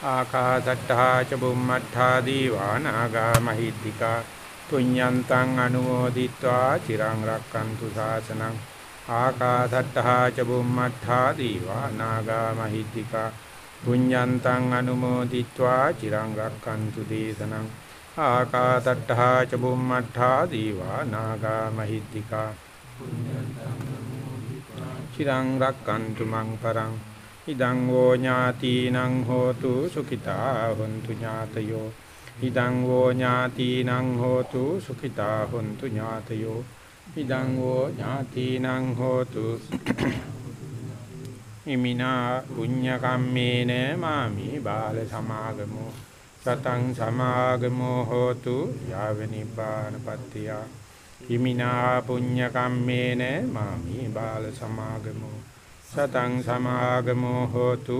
S1: ආකාසට්ඨා ච බුම්මට්ඨා දීවානාගා මහිත්‍තිකා පුඤ්ඤන්තං අනුමෝදිත්වා චිරං රක්칸තු සාසනං ආකාසට්ඨා ච බුම්මට්ඨා දීවා නාගා මහිත්‍තිකා පුඤ්ඤන්තං අනුමෝදිත්වා චිරං රක්칸තු දේශනං ආකාසට්ඨා ච බුම්මට්ඨා දීවා නාගා මහිත්‍තිකා චිරං රක්칸තු මං පරං ඉදං වෝ ඥාතිනං හෝතු සුඛිතා හොන්තු ඥාතයෝ ඉදං වෝ ඥාතිනං හෝතු සුඛිතා හොන්තු ඥාතයෝ ඉදං වෝ ඥාතිනං හෝතු ඉමිනා පුඤ්ඤ කම්මේන මාමි බාල සමාගමෝ සතං සමාගමෝ හෝතු යාව නිපානපත්තිය ඉමිනා පුඤ්ඤ කම්මේන මාමි බාල සමාගමෝ සතං සමාගමෝ හෝතු